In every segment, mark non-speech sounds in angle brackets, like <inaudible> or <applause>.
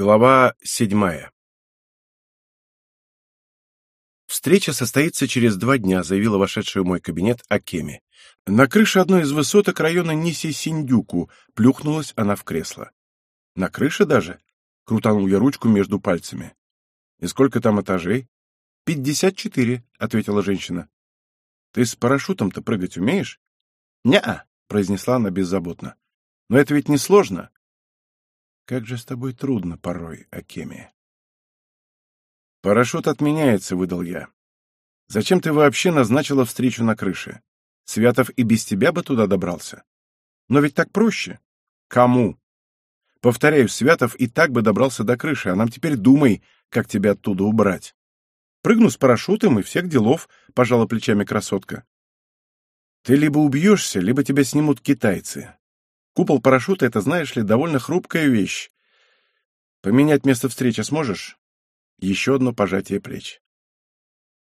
Глава седьмая «Встреча состоится через два дня», — заявила вошедшая в мой кабинет Акеми. На крыше одной из высоток района Ниси-Синдюку плюхнулась она в кресло. «На крыше даже?» — крутанул я ручку между пальцами. «И сколько там этажей?» «Пятьдесят четыре», — ответила женщина. «Ты с парашютом-то прыгать умеешь?» «Не-а», — произнесла она беззаботно. «Но это ведь не сложно». «Как же с тобой трудно порой, Акеми». «Парашют отменяется», — выдал я. «Зачем ты вообще назначила встречу на крыше? Святов и без тебя бы туда добрался. Но ведь так проще. Кому? Повторяю, Святов и так бы добрался до крыши, а нам теперь думай, как тебя оттуда убрать. Прыгну с парашютом и всех делов», — пожала плечами красотка. «Ты либо убьешься, либо тебя снимут китайцы. Купол парашюта — это, знаешь ли, довольно хрупкая вещь. Поменять место встречи сможешь?» Еще одно пожатие плеч.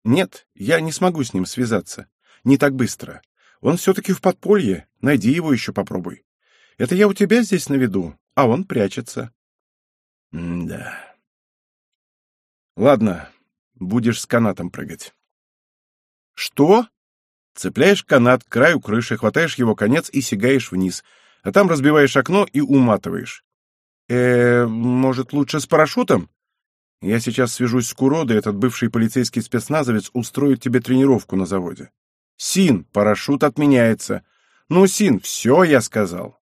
«Нет, я не смогу с ним связаться. Не так быстро. Он все-таки в подполье. Найди его еще попробуй. Это я у тебя здесь на виду, а он прячется». «М-да». «Ладно, будешь с канатом прыгать». «Что?» Цепляешь канат к краю крыши, хватаешь его конец и сигаешь вниз, а там разбиваешь окно и уматываешь. э может, лучше с парашютом?» Я сейчас свяжусь с Куродой, этот бывший полицейский спецназовец устроит тебе тренировку на заводе. Син, парашют отменяется. Ну, Син, все я сказал.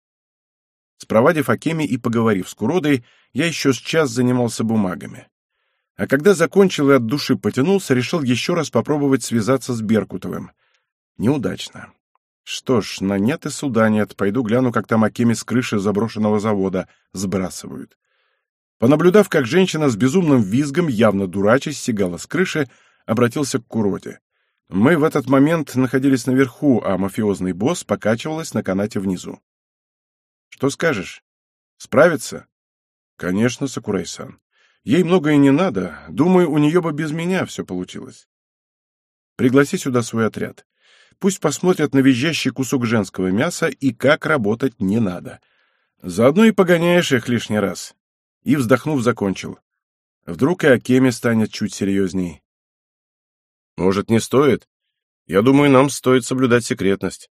Спровадив Акеми и поговорив с Куродой, я еще с час занимался бумагами. А когда закончил и от души потянулся, решил еще раз попробовать связаться с Беркутовым. Неудачно. Что ж, на нет и суда нет. Пойду гляну, как там Акеми с крыши заброшенного завода сбрасывают. Понаблюдав, как женщина с безумным визгом, явно дурачась, сигала с крыши, обратился к Куроде. Мы в этот момент находились наверху, а мафиозный босс покачивалась на канате внизу. «Что скажешь? Справится?» «Конечно, Сакурай-сан. Ей многое не надо. Думаю, у нее бы без меня все получилось. Пригласи сюда свой отряд. Пусть посмотрят на визжащий кусок женского мяса и как работать не надо. Заодно и погоняешь их лишний раз и, вздохнув, закончил. Вдруг и Акеме станет чуть серьезней. Может, не стоит? Я думаю, нам стоит соблюдать секретность.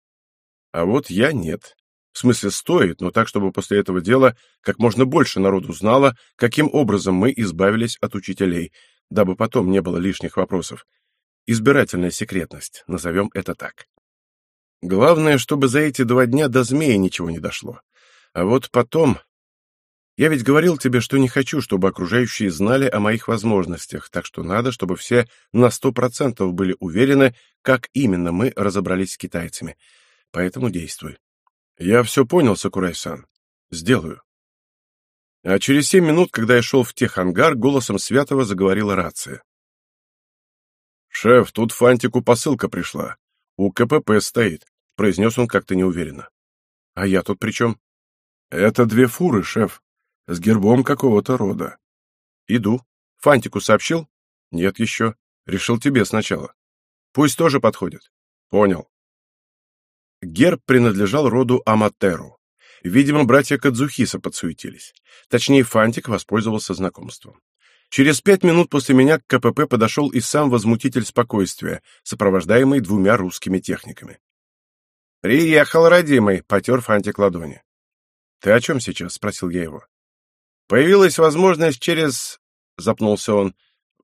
А вот я нет. В смысле, стоит, но так, чтобы после этого дела как можно больше народу знало, каким образом мы избавились от учителей, дабы потом не было лишних вопросов. Избирательная секретность, назовем это так. Главное, чтобы за эти два дня до змея ничего не дошло. А вот потом я ведь говорил тебе, что не хочу, чтобы окружающие знали о моих возможностях, так что надо, чтобы все на сто процентов были уверены, как именно мы разобрались с китайцами. Поэтому действуй. Я все понял, Сакурай-сан. Сделаю. А через семь минут, когда я шел в техангар, голосом Святого заговорила рация. «Шеф, тут Фантику посылка пришла. У КПП стоит», — произнес он как-то неуверенно. «А я тут при чем?» «Это две фуры, шеф с гербом какого-то рода. Иду. Фантику сообщил? Нет еще. Решил тебе сначала. Пусть тоже подходит. Понял. Герб принадлежал роду Аматеру. Видимо, братья Кадзухиса подсуетились. Точнее, Фантик воспользовался знакомством. Через пять минут после меня к КПП подошел и сам возмутитель спокойствия, сопровождаемый двумя русскими техниками. «Приехал, родимый!» — потер Фантик ладони. «Ты о чем сейчас?» — спросил я его. Появилась возможность через... Запнулся он.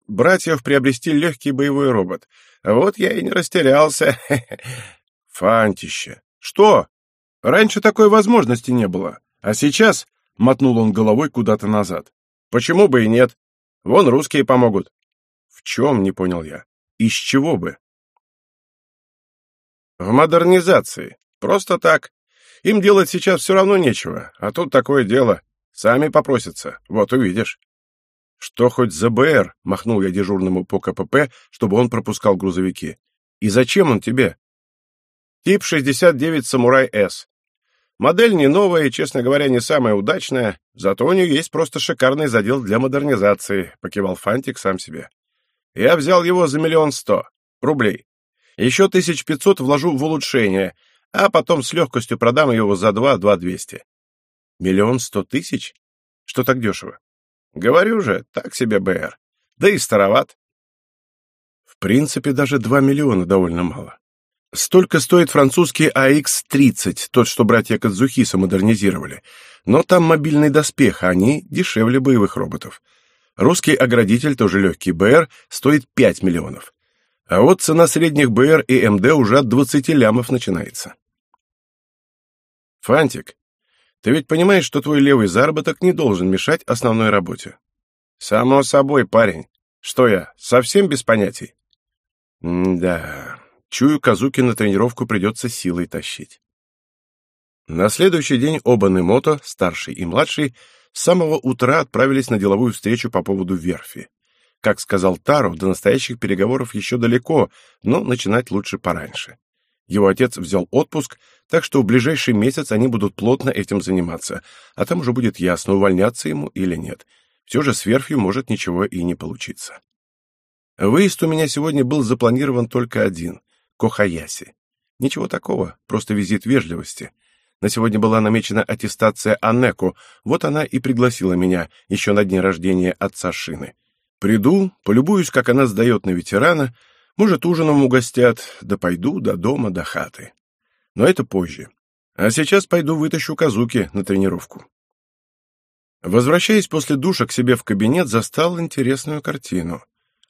Братьев приобрести легкий боевой робот. Вот я и не растерялся. <laughs> Фантище. Что? Раньше такой возможности не было. А сейчас... Мотнул он головой куда-то назад. Почему бы и нет? Вон русские помогут. В чем, не понял я. Из чего бы? В модернизации. Просто так. Им делать сейчас все равно нечего, а тут такое дело. Сами попросятся, вот увидишь. Что хоть за БР, махнул я дежурному по КПП, чтобы он пропускал грузовики. И зачем он тебе? Тип 69 Самурай С. Модель не новая и, честно говоря, не самая удачная, зато у нее есть просто шикарный задел для модернизации, покивал Фантик сам себе. Я взял его за миллион сто рублей. Еще тысяч пятьсот вложу в улучшение, а потом с легкостью продам его за два-два двести. Миллион сто тысяч? Что так дешево? Говорю же, так себе БР. Да и староват. В принципе, даже 2 миллиона довольно мало. Столько стоит французский АХ-30, тот, что братья Кадзухиса модернизировали. Но там мобильный доспех, а они дешевле боевых роботов. Русский оградитель, тоже легкий БР, стоит 5 миллионов. А вот цена средних БР и МД уже от 20 лямов начинается. Фантик, ты ведь понимаешь, что твой левый заработок не должен мешать основной работе? Само собой, парень. Что я, совсем без понятий? М да, чую, Казуки на тренировку придется силой тащить. На следующий день оба Немото, старший и младший, с самого утра отправились на деловую встречу по поводу верфи. Как сказал Таро, до настоящих переговоров еще далеко, но начинать лучше пораньше. Его отец взял отпуск, так что в ближайший месяц они будут плотно этим заниматься, а там уже будет ясно, увольняться ему или нет. Все же с верфью может ничего и не получиться. Выезд у меня сегодня был запланирован только один — Кохаяси. Ничего такого, просто визит вежливости. На сегодня была намечена аттестация Анеку, вот она и пригласила меня еще на дне рождения отца Шины. Приду, полюбуюсь, как она сдает на ветерана — может, ужином угостят, да пойду до дома, до хаты. Но это позже. А сейчас пойду вытащу Казуки на тренировку. Возвращаясь после душа к себе в кабинет, застал интересную картину.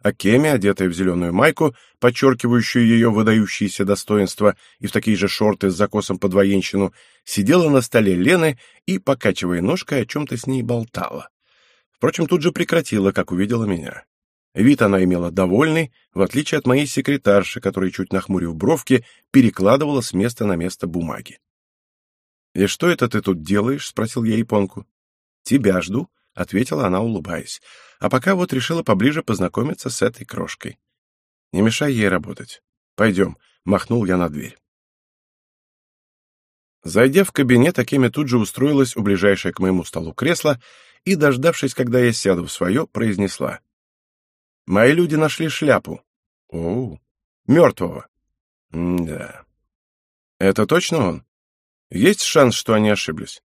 Акеми, одетая в зеленую майку, подчеркивающую ее выдающиеся достоинства, и в такие же шорты с закосом под военщину, сидела на столе Лены и, покачивая ножкой, о чем-то с ней болтала. Впрочем, тут же прекратила, как увидела меня. Вид она имела довольный, в отличие от моей секретарши, которая, чуть нахмурив бровки, перекладывала с места на место бумаги. «И что это ты тут делаешь?» — спросил я японку. «Тебя жду», — ответила она, улыбаясь. «А пока вот решила поближе познакомиться с этой крошкой. Не мешай ей работать. Пойдем», — махнул я на дверь. Зайдя в кабинет, Акеми тут же устроилась у ближайшее к моему столу кресло и, дождавшись, когда я сяду в свое, произнесла — Мои люди нашли шляпу. О, мертвого. да. Это точно он? Есть шанс, что они ошиблись?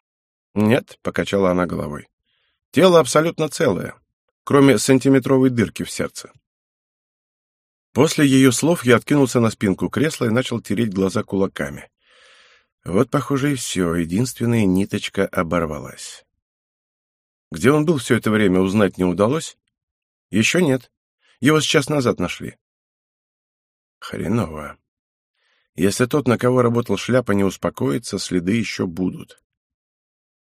Нет, покачала она головой. Тело абсолютно целое, кроме сантиметровой дырки в сердце. После ее слов я откинулся на спинку кресла и начал тереть глаза кулаками. Вот, похоже, и все, единственная ниточка оборвалась. Где он был все это время, узнать не удалось? Еще нет. Его сейчас назад нашли. Хреново. Если тот, на кого работал шляпа, не успокоится, следы еще будут.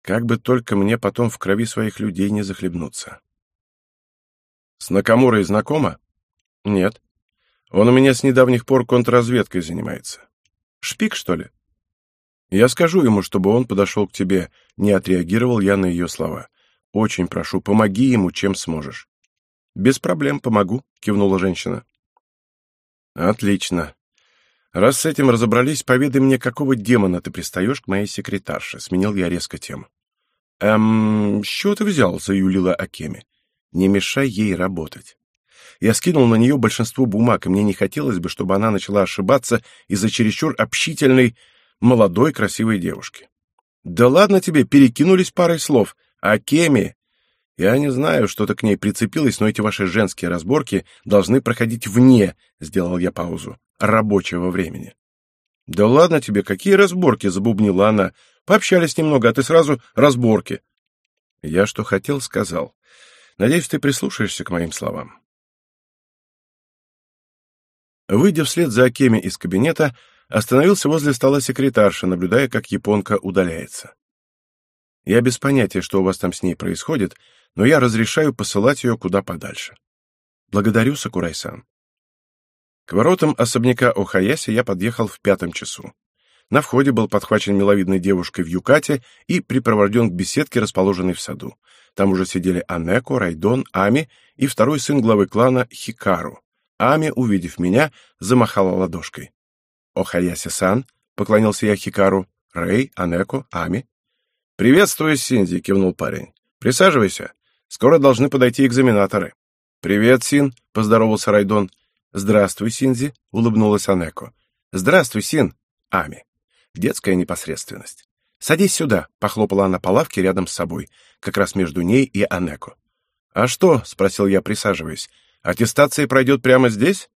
Как бы только мне потом в крови своих людей не захлебнуться. С Накамурой знакома? Нет. Он у меня с недавних пор контрразведкой занимается. Шпик, что ли? Я скажу ему, чтобы он подошел к тебе. Не отреагировал я на ее слова. Очень прошу, помоги ему, чем сможешь. «Без проблем, помогу», — кивнула женщина. «Отлично. Раз с этим разобрались, поведай мне, какого демона ты пристаешь к моей секретарше», — сменил я резко тему. «Эм, с чего ты взял?» — заюлила Акеми. «Не мешай ей работать». Я скинул на нее большинство бумаг, и мне не хотелось бы, чтобы она начала ошибаться из-за чересчур общительной, молодой, красивой девушки. «Да ладно тебе, перекинулись парой слов. Акеми, я не знаю, что-то к ней прицепилось, но эти ваши женские разборки должны проходить вне, сделал я паузу, рабочего времени. Да ладно тебе, какие разборки, забубнила она. Пообщались немного, а ты сразу разборки. Я что хотел, сказал. Надеюсь, ты прислушаешься к моим словам. Выйдя вслед за Акеми из кабинета, остановился возле стола секретарши, наблюдая, как японка удаляется. Я без понятия, что у вас там с ней происходит, но я разрешаю посылать ее куда подальше. Благодарю, Сакурай-сан. К воротам особняка Охаяси я подъехал в пятом часу. На входе был подхвачен миловидной девушкой в юкате и припровожден к беседке, расположенной в саду. Там уже сидели Анеко, Райдон, Ами и второй сын главы клана Хикару. Ами, увидев меня, замахала ладошкой. «Охаяси-сан», — поклонился я Хикару, — «Рэй, Анеко, Ами». «Приветствую, Синди», — кивнул парень. «Присаживайся. Скоро должны подойти экзаменаторы. Привет, Син, поздоровался Райдон. Здравствуй, Синзи, улыбнулась Анеко. Здравствуй, Син. Ами. Детская непосредственность. Садись сюда, похлопала она по лавке рядом с собой, как раз между ней и Анеко. «А что?» — спросил я, присаживаясь. «Аттестация пройдет прямо здесь?»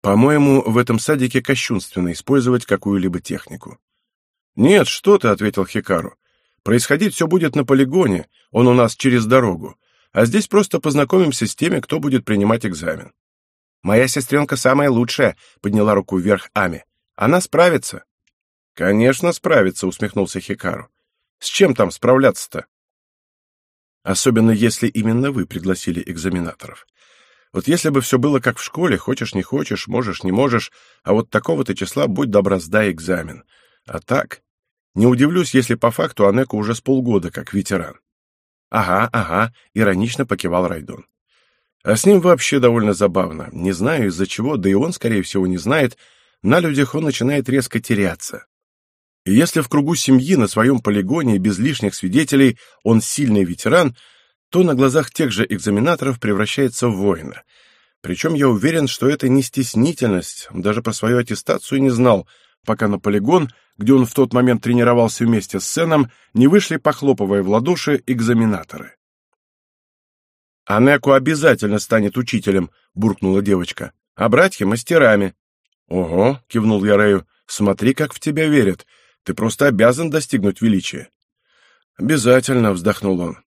«По-моему, в этом садике кощунственно использовать какую-либо технику». «Нет, что ты», — ответил Хикару. «Происходить все будет на полигоне, он у нас через дорогу, а здесь просто познакомимся с теми, кто будет принимать экзамен». «Моя сестренка самая лучшая», — подняла руку вверх Ами. «Она справится». «Конечно, справится», — усмехнулся Хикару. «С чем там справляться-то?» Особенно если именно вы пригласили экзаменаторов. Вот если бы все было как в школе, хочешь не хочешь, можешь не можешь, а вот такого-то числа будь добра, сдай экзамен. А так, не удивлюсь, если по факту Анеко уже с полгода как ветеран. Ага, ага, иронично покивал Райдон. А с ним вообще довольно забавно. Не знаю из-за чего, да и он, скорее всего, не знает, на людях он начинает резко теряться. И если в кругу семьи на своем полигоне без лишних свидетелей он сильный ветеран, то на глазах тех же экзаменаторов превращается в воина. Причем я уверен, что это не стеснительность, даже про свою аттестацию не знал, пока на полигон, где он в тот момент тренировался вместе с Сеном, не вышли, похлопывая в ладоши, экзаменаторы. «Анеку обязательно станет учителем», — буркнула девочка, — «а братья — мастерами». «Ого», — кивнул я Рэю, — «смотри, как в тебя верят. Ты просто обязан достигнуть величия. Обязательно, вздохнул он.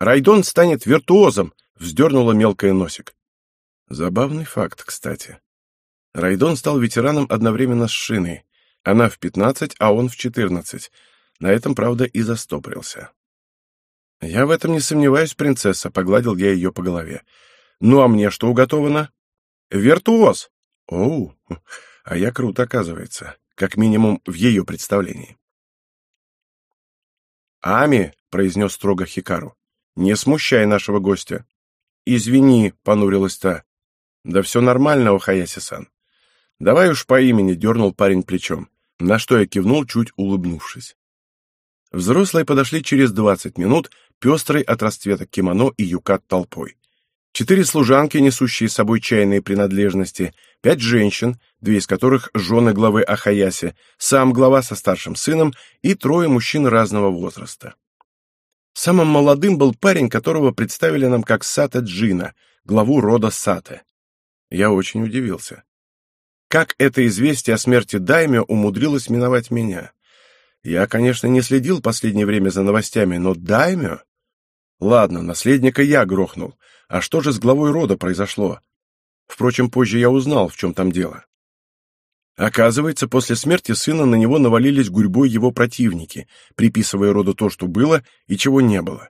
Райдон станет виртуозом, вздернула мелкая носик. Забавный факт, кстати. Райдон стал ветераном одновременно с Шиной. Она в пятнадцать, а он в четырнадцать. На этом, правда, и застопорился. «Я в этом не сомневаюсь, принцесса», — погладил я ее по голове. «Ну, а мне что уготовано?» «Виртуоз!» «Оу, а я крут, оказывается как минимум в ее представлении. «Ами», — произнес строго Хикару, — «не смущай нашего гостя». «Извини», — понурилась та. «Да все нормально, Охаяси-сан». «Давай уж по имени», — дернул парень плечом, на что я кивнул, чуть улыбнувшись. Взрослые подошли через двадцать минут, пестрой от расцветок кимоно и юкат толпой. Четыре служанки, несущие с собой чайные принадлежности, пять женщин, две из которых жены главы Ахаяси, сам глава со старшим сыном и трое мужчин разного возраста. Самым молодым был парень, которого представили нам как Сата Джина, главу рода Саты. Я очень удивился. Как это известие о смерти Даймё умудрилось миновать меня? Я, конечно, не следил последнее время за новостями, но Даймё... Ладно, наследника я грохнул, а что же с главой рода произошло? Впрочем, позже я узнал, в чем там дело. Оказывается, после смерти сына на него навалились гурьбой его противники, приписывая роду то, что было и чего не было.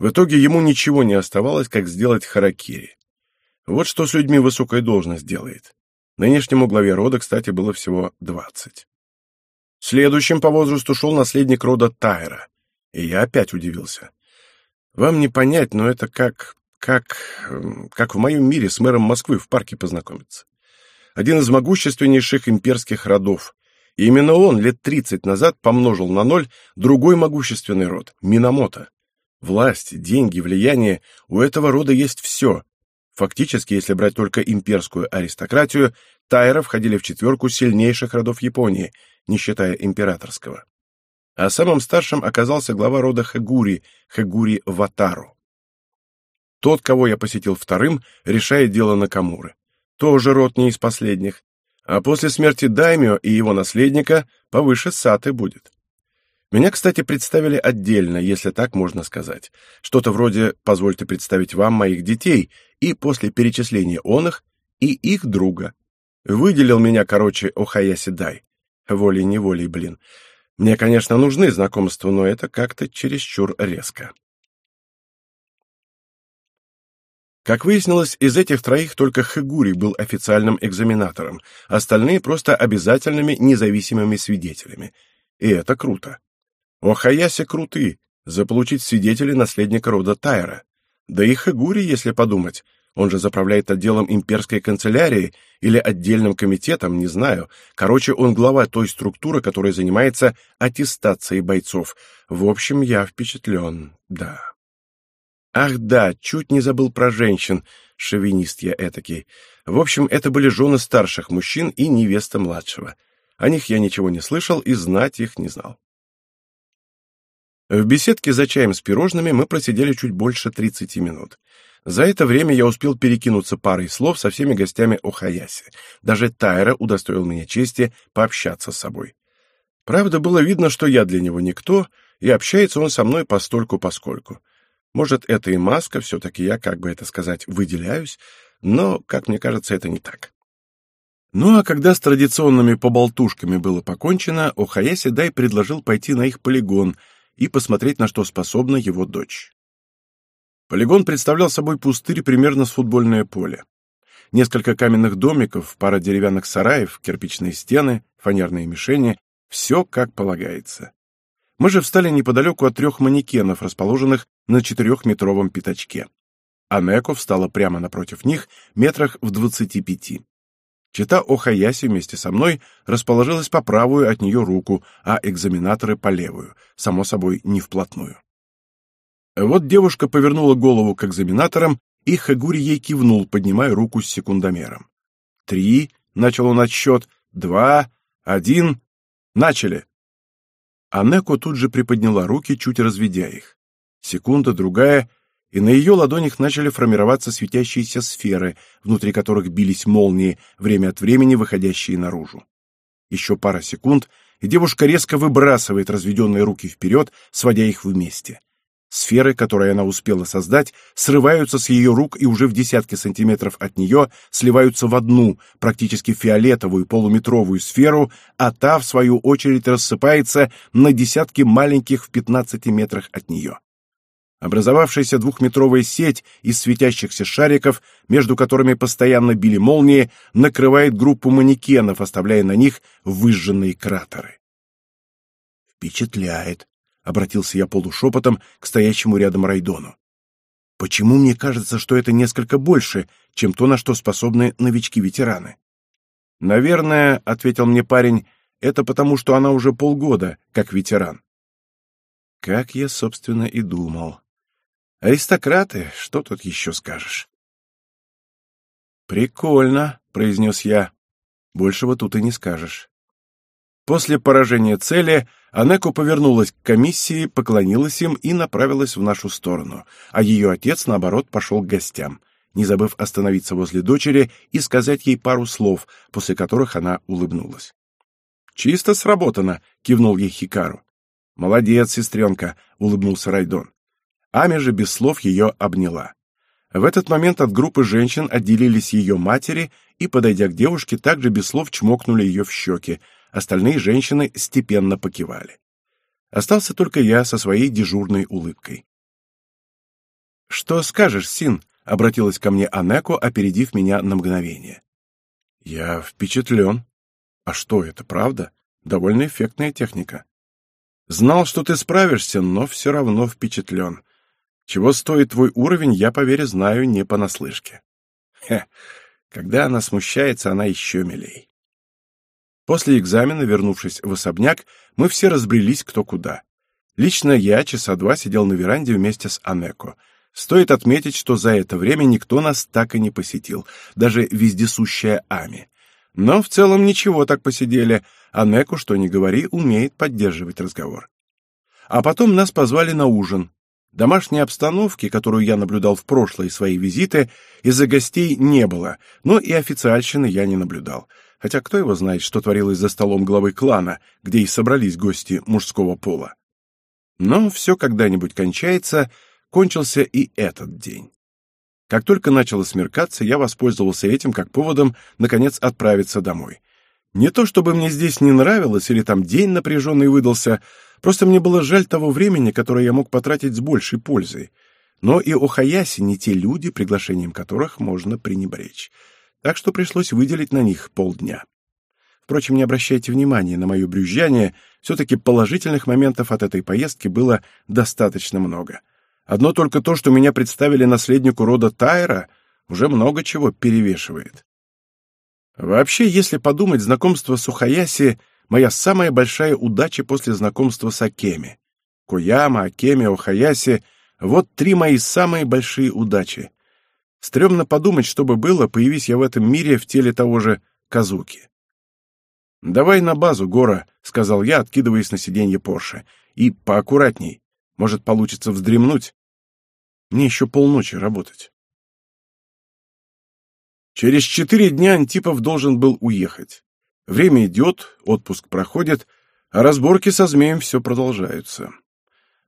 В итоге ему ничего не оставалось, как сделать харакири. Вот что с людьми высокая должность делает. Нынешнему главе рода, кстати, было всего двадцать. Следующим по возрасту шел наследник рода Тайра, и я опять удивился. Вам не понять, но это как как... Эм, как в моем мире с мэром Москвы в парке познакомиться. Один из могущественнейших имперских родов. И именно он лет тридцать назад помножил на ноль другой могущественный род — Минамото. Власть, деньги, влияние — у этого рода есть все. Фактически, если брать только имперскую аристократию, Тайра входили в четверку сильнейших родов Японии, не считая императорского. А самым старшим оказался глава рода Хагури, Хагури Ватару. Тот, кого я посетил вторым, решает дело Накамуры. Тоже род не из последних. А после смерти Даймио и его наследника повыше Саты будет. Меня, кстати, представили отдельно, если так можно сказать. Что-то вроде «позвольте представить вам моих детей» и после перечисления он их и их друга. Выделил меня, короче, Охаяси Дай. Волей-неволей, блин. Мне, конечно, нужны знакомства, но это как-то чересчур резко. Как выяснилось, из этих троих только Хагури был официальным экзаменатором, остальные просто обязательными независимыми свидетелями. И это круто. О Хаясе круты, заполучить свидетелей наследника рода Тайра. Да и Хагури, если подумать, он же заправляет отделом имперской канцелярии или отдельным комитетом, не знаю. Короче, он глава той структуры, которая занимается аттестацией бойцов. В общем, я впечатлен, да. Ах да, чуть не забыл про женщин, шовинист я этакий. В общем, это были жены старших мужчин и невеста младшего. О них я ничего не слышал и знать их не знал. В беседке за чаем с пирожными мы просидели чуть больше 30 минут. За это время я успел перекинуться парой слов со всеми гостями Охаяси. Даже Тайра удостоил меня чести пообщаться с собой. Правда, было видно, что я для него никто, и общается он со мной постольку-поскольку. Может, это и маска, все-таки я, как бы это сказать, выделяюсь, но, как мне кажется, это не так. Ну а когда с традиционными поболтушками было покончено, Охаяси Дай предложил пойти на их полигон и посмотреть, на что способна его дочь. Полигон представлял собой пустырь примерно с футбольное поле. Несколько каменных домиков, пара деревянных сараев, кирпичные стены, фанерные мишени — все как полагается. Мы же встали неподалеку от трех манекенов, расположенных на четырехметровом пятачке. Анеко встала прямо напротив них, метрах в двадцати пяти. Чита Охаяси вместе со мной расположилась по правую от нее руку, а экзаменаторы по левую, само собой, не вплотную. Вот девушка повернула голову к экзаменаторам, и Хагури ей кивнул, поднимая руку с секундомером. «Три», — начал он отсчет, «два», «один», «начали». Анеко тут же приподняла руки, чуть разведя их. Секунда, другая, и на ее ладонях начали формироваться светящиеся сферы, внутри которых бились молнии, время от времени выходящие наружу. Еще пара секунд, и девушка резко выбрасывает разведенные руки вперед, сводя их вместе. Сферы, которые она успела создать, срываются с ее рук и уже в десятки сантиметров от нее сливаются в одну, практически фиолетовую полуметровую сферу, а та, в свою очередь, рассыпается на десятки маленьких в 15 метрах от нее. Образовавшаяся двухметровая сеть из светящихся шариков, между которыми постоянно били молнии, накрывает группу манекенов, оставляя на них выжженные кратеры. «Впечатляет», — обратился я полушепотом к стоящему рядом Райдону. «Почему мне кажется, что это несколько больше, чем то, на что способны новички-ветераны?» «Наверное», — ответил мне парень, — «это потому, что она уже полгода, как ветеран». Как я, собственно, и думал. Аристократы, что тут еще скажешь? «Прикольно», — произнес я. «Большего тут и не скажешь». После поражения цели Анеко повернулась к комиссии, поклонилась им и направилась в нашу сторону, а ее отец, наоборот, пошел к гостям, не забыв остановиться возле дочери и сказать ей пару слов, после которых она улыбнулась. «Чисто сработано», — кивнул ей Хикару. «Молодец, сестренка», — улыбнулся Райдон. Ами же без слов ее обняла. В этот момент от группы женщин отделились ее матери и, подойдя к девушке, также без слов чмокнули ее в щеки, Остальные женщины степенно покивали. Остался только я со своей дежурной улыбкой. «Что скажешь, Син?» — обратилась ко мне Анеко, опередив меня на мгновение. «Я впечатлен. А что, это правда? Довольно эффектная техника. Знал, что ты справишься, но все равно впечатлен. Чего стоит твой уровень, я, поверь, знаю не понаслышке. Хе, когда она смущается, она еще милей. После экзамена, вернувшись в особняк, мы все разбрелись кто куда. Лично я часа два сидел на веранде вместе с Анеко. Стоит отметить, что за это время никто нас так и не посетил, даже вездесущая Ами. Но в целом ничего так посидели. Анеко, что ни говори, умеет поддерживать разговор. А потом нас позвали на ужин. Домашней обстановки, которую я наблюдал в прошлые свои визиты, из-за гостей не было, но и официальщины я не наблюдал хотя кто его знает, что творилось за столом главы клана, где и собрались гости мужского пола. Но все когда-нибудь кончается, кончился и этот день. Как только начало смеркаться, я воспользовался этим как поводом, наконец, отправиться домой. Не то чтобы мне здесь не нравилось или там день напряженный выдался, просто мне было жаль того времени, которое я мог потратить с большей пользой. Но и о Хаясе не те люди, приглашением которых можно пренебречь так что пришлось выделить на них полдня. Впрочем, не обращайте внимания на мое брюзжание, все-таки положительных моментов от этой поездки было достаточно много. Одно только то, что меня представили наследнику рода Тайра, уже много чего перевешивает. Вообще, если подумать, знакомство с Ухаяси — моя самая большая удача после знакомства с Акеми. Кояма, Акеми, Ухаяси — вот три мои самые большие удачи. Стремно подумать, что бы было, появись я в этом мире в теле того же Казуки. «Давай на базу, Гора», — сказал я, откидываясь на сиденье Порше. «И поаккуратней. Может, получится вздремнуть? Мне еще полночи работать. Через четыре дня Антипов должен был уехать. Время идет, отпуск проходит, а разборки со змеем все продолжаются.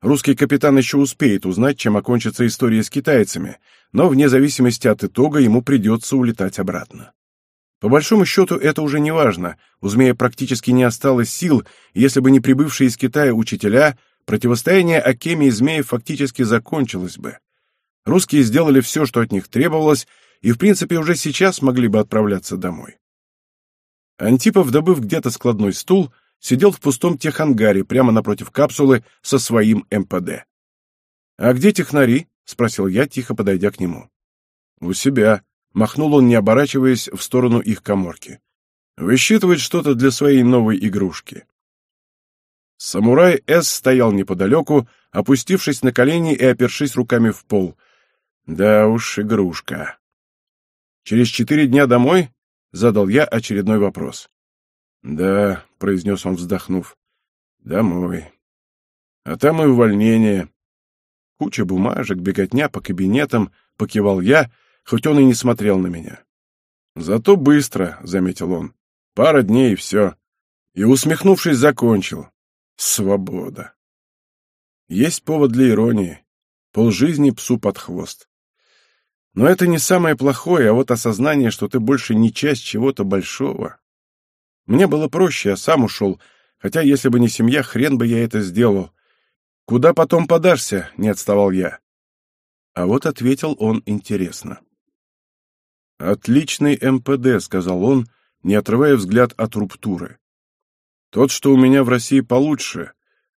Русский капитан еще успеет узнать, чем окончится история с китайцами, но вне зависимости от итога ему придется улетать обратно. По большому счету это уже не важно, у змея практически не осталось сил, если бы не прибывшие из Китая учителя, противостояние Акеми и змеев фактически закончилось бы. Русские сделали все, что от них требовалось, и в принципе уже сейчас могли бы отправляться домой. Антипов, добыв где-то складной стул, сидел в пустом техангаре прямо напротив капсулы со своим МПД. «А где технари?» — спросил я, тихо подойдя к нему. «У себя», — махнул он, не оборачиваясь в сторону их коморки. «Высчитывает что-то для своей новой игрушки». Самурай С стоял неподалеку, опустившись на колени и опершись руками в пол. Да уж, игрушка. «Через четыре дня домой?» — задал я очередной вопрос. «Да», — произнес он, вздохнув, — «домой. А там и увольнение. Куча бумажек, беготня по кабинетам, покивал я, хоть он и не смотрел на меня. Зато быстро, — заметил он, — пара дней и все. И, усмехнувшись, закончил. Свобода. Есть повод для иронии. Полжизни псу под хвост. Но это не самое плохое, а вот осознание, что ты больше не часть чего-то большого. Мне было проще, я сам ушел, хотя если бы не семья, хрен бы я это сделал. Куда потом подашься, не отставал я. А вот ответил он интересно. «Отличный МПД», — сказал он, не отрывая взгляд от руптуры. «Тот, что у меня в России получше,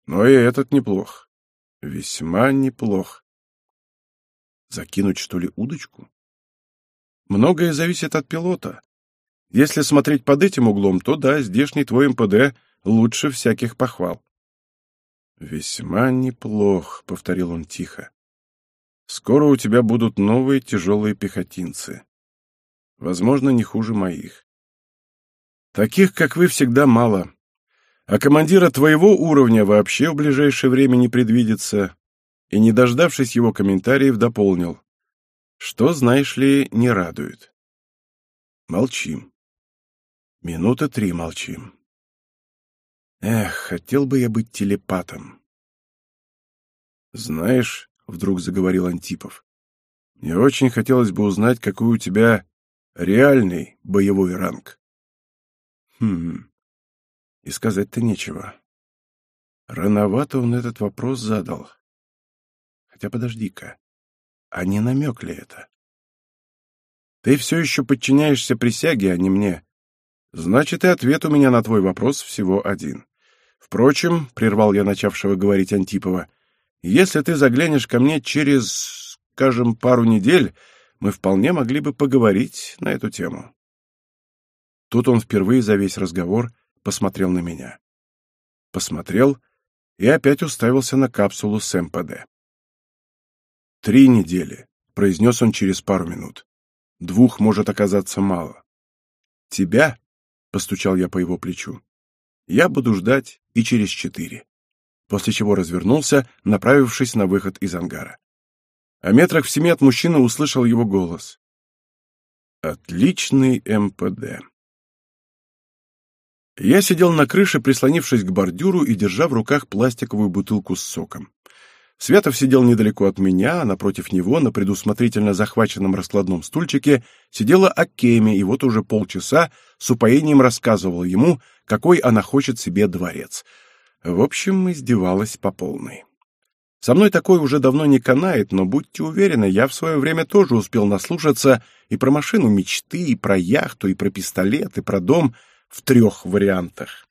но и этот неплох. Весьма неплох. Закинуть, что ли, удочку? Многое зависит от пилота. Если смотреть под этим углом, то да, здешний твой МПД лучше всяких похвал. «Весьма неплох», — повторил он тихо. «Скоро у тебя будут новые тяжелые пехотинцы. Возможно, не хуже моих. Таких, как вы, всегда мало. А командира твоего уровня вообще в ближайшее время не предвидится». И, не дождавшись его комментариев, дополнил. «Что, знаешь ли, не радует». Молчим. Минуты три молчим. Эх, хотел бы я быть телепатом. Знаешь, — вдруг заговорил Антипов, — мне очень хотелось бы узнать, какой у тебя реальный боевой ранг. Хм, и сказать-то нечего. Рановато он этот вопрос задал. Хотя подожди-ка, а не намек ли это? Ты все еще подчиняешься присяге, а не мне. Значит, и ответ у меня на твой вопрос всего один. Впрочем, — прервал я начавшего говорить Антипова, — если ты заглянешь ко мне через, скажем, пару недель, мы вполне могли бы поговорить на эту тему. Тут он впервые за весь разговор посмотрел на меня. Посмотрел и опять уставился на капсулу с МПД. «Три недели», — произнес он через пару минут. «Двух может оказаться мало». «Тебя?» Постучал я по его плечу. Я буду ждать и через четыре. После чего развернулся, направившись на выход из ангара. А метрах в семи от мужчины услышал его голос. Отличный МПД. Я сидел на крыше, прислонившись к бордюру и держа в руках пластиковую бутылку с соком. Святов сидел недалеко от меня, а напротив него, на предусмотрительно захваченном раскладном стульчике, сидела Акеми, и вот уже полчаса с упоением рассказывала ему, какой она хочет себе дворец. В общем, издевалась по полной. Со мной такое уже давно не канает, но будьте уверены, я в свое время тоже успел наслушаться и про машину мечты, и про яхту, и про пистолет, и про дом в трех вариантах.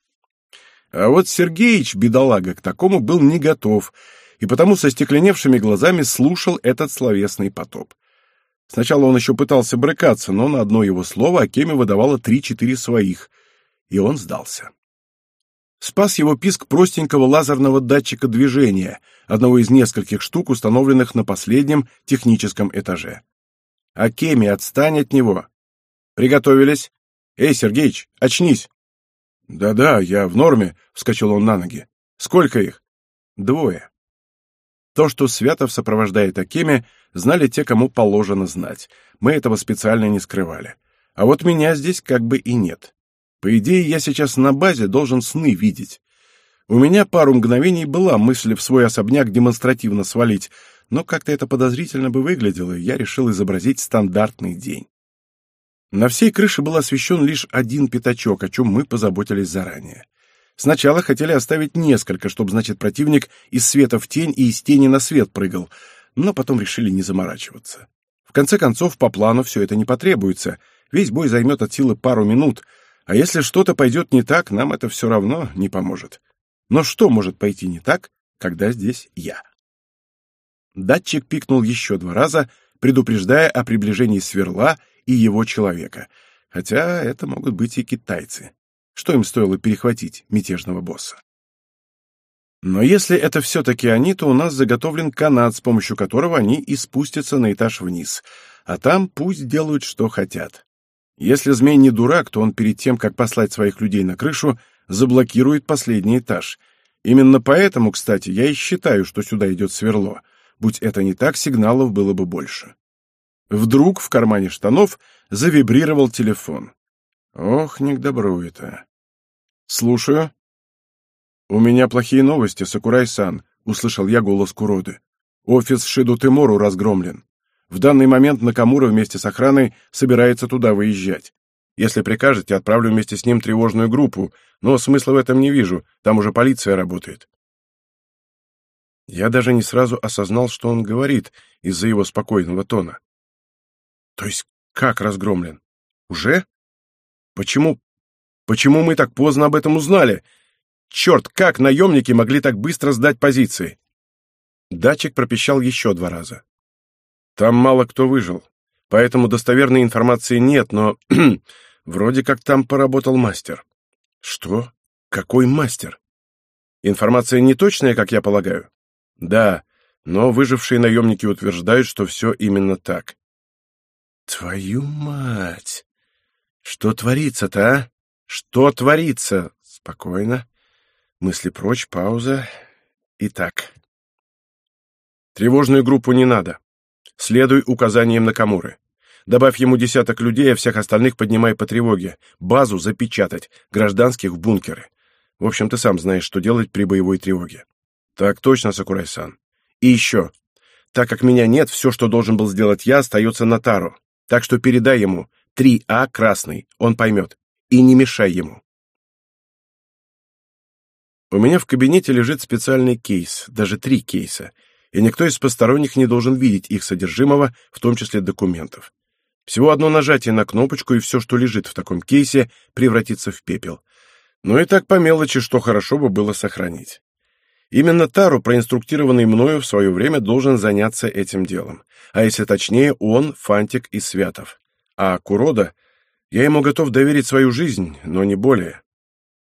А вот Сергеич, бедолага, к такому был не готов — и потому со стекленевшими глазами слушал этот словесный потоп. Сначала он еще пытался брыкаться, но на одно его слово Акеми выдавала три-четыре своих, и он сдался. Спас его писк простенького лазерного датчика движения, одного из нескольких штук, установленных на последнем техническом этаже. «Акеми, отстань от него!» «Приготовились!» «Эй, Сергеич, очнись!» «Да-да, я в норме», — вскочил он на ноги. «Сколько их?» «Двое». То, что Святов сопровождает Акеме, знали те, кому положено знать. Мы этого специально не скрывали. А вот меня здесь как бы и нет. По идее, я сейчас на базе должен сны видеть. У меня пару мгновений была мысль в свой особняк демонстративно свалить, но как-то это подозрительно бы выглядело, и я решил изобразить стандартный день. На всей крыше был освещен лишь один пятачок, о чем мы позаботились заранее. Сначала хотели оставить несколько, чтобы, значит, противник из света в тень и из тени на свет прыгал, но потом решили не заморачиваться. В конце концов, по плану все это не потребуется, весь бой займет от силы пару минут, а если что-то пойдет не так, нам это все равно не поможет. Но что может пойти не так, когда здесь я? Датчик пикнул еще два раза, предупреждая о приближении сверла и его человека, хотя это могут быть и китайцы. Что им стоило перехватить мятежного босса? Но если это все-таки они, то у нас заготовлен канат, с помощью которого они и спустятся на этаж вниз, а там пусть делают, что хотят. Если змей не дурак, то он перед тем, как послать своих людей на крышу, заблокирует последний этаж. Именно поэтому, кстати, я и считаю, что сюда идет сверло. Будь это не так, сигналов было бы больше. Вдруг в кармане штанов завибрировал телефон. Ох, не к добру это. Слушаю. У меня плохие новости, Сакурай-сан, услышал я голос Куроды. Офис Шиду Тимору разгромлен. В данный момент Накамура вместе с охраной собирается туда выезжать. Если прикажете, отправлю вместе с ним тревожную группу, но смысла в этом не вижу, там уже полиция работает. Я даже не сразу осознал, что он говорит из-за его спокойного тона. То есть как разгромлен? Уже? Почему... Почему мы так поздно об этом узнали? Черт, как наемники могли так быстро сдать позиции? Датчик пропищал еще два раза. Там мало кто выжил, поэтому достоверной информации нет, но <clears throat> вроде как там поработал мастер. Что? Какой мастер? Информация не точная, как я полагаю? Да, но выжившие наемники утверждают, что все именно так. Твою мать! Что творится-то, а? Что творится? Спокойно. Мысли прочь, пауза. Итак. Тревожную группу не надо. Следуй указаниям Накамуры. Добавь ему десяток людей, а всех остальных поднимай по тревоге. Базу запечатать, гражданских в бункеры. В общем, ты сам знаешь, что делать при боевой тревоге. Так точно, Сакурай-сан. И еще. Так как меня нет, все, что должен был сделать я, остается на Тару. Так что передай ему 3А красный, он поймет. И не мешай ему. У меня в кабинете лежит специальный кейс, даже три кейса, и никто из посторонних не должен видеть их содержимого, в том числе документов. Всего одно нажатие на кнопочку, и все, что лежит в таком кейсе, превратится в пепел. Но и так по мелочи, что хорошо бы было сохранить. Именно Тару, проинструктированный мною в свое время, должен заняться этим делом. А если точнее, он, Фантик и Святов. А Курода, я ему готов доверить свою жизнь, но не более.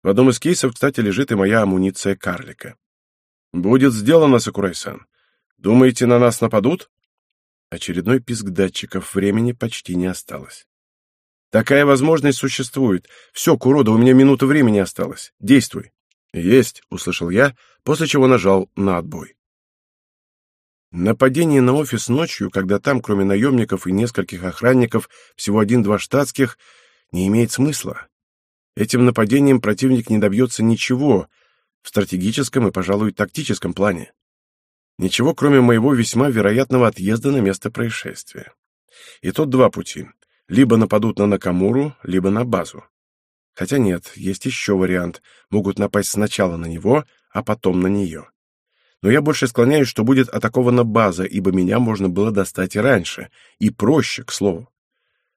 В одном из кейсов, кстати, лежит и моя амуниция карлика. «Будет сделано, Сакурай-сан. Думаете, на нас нападут?» Очередной писк датчиков, времени почти не осталось. «Такая возможность существует. Все, Курода, у меня минута времени осталось. Действуй». «Есть», — услышал я, после чего нажал на отбой. Нападение на офис ночью, когда там, кроме наемников и нескольких охранников, всего один-два штатских, не имеет смысла. Этим нападением противник не добьется ничего в стратегическом и, пожалуй, тактическом плане. Ничего, кроме моего весьма вероятного отъезда на место происшествия. И тут два пути. Либо нападут на Накамуру, либо на базу. Хотя нет, есть еще вариант. Могут напасть сначала на него, а потом на нее. Но я больше склоняюсь, что будет атакована база, ибо меня можно было достать и раньше. И проще, к слову.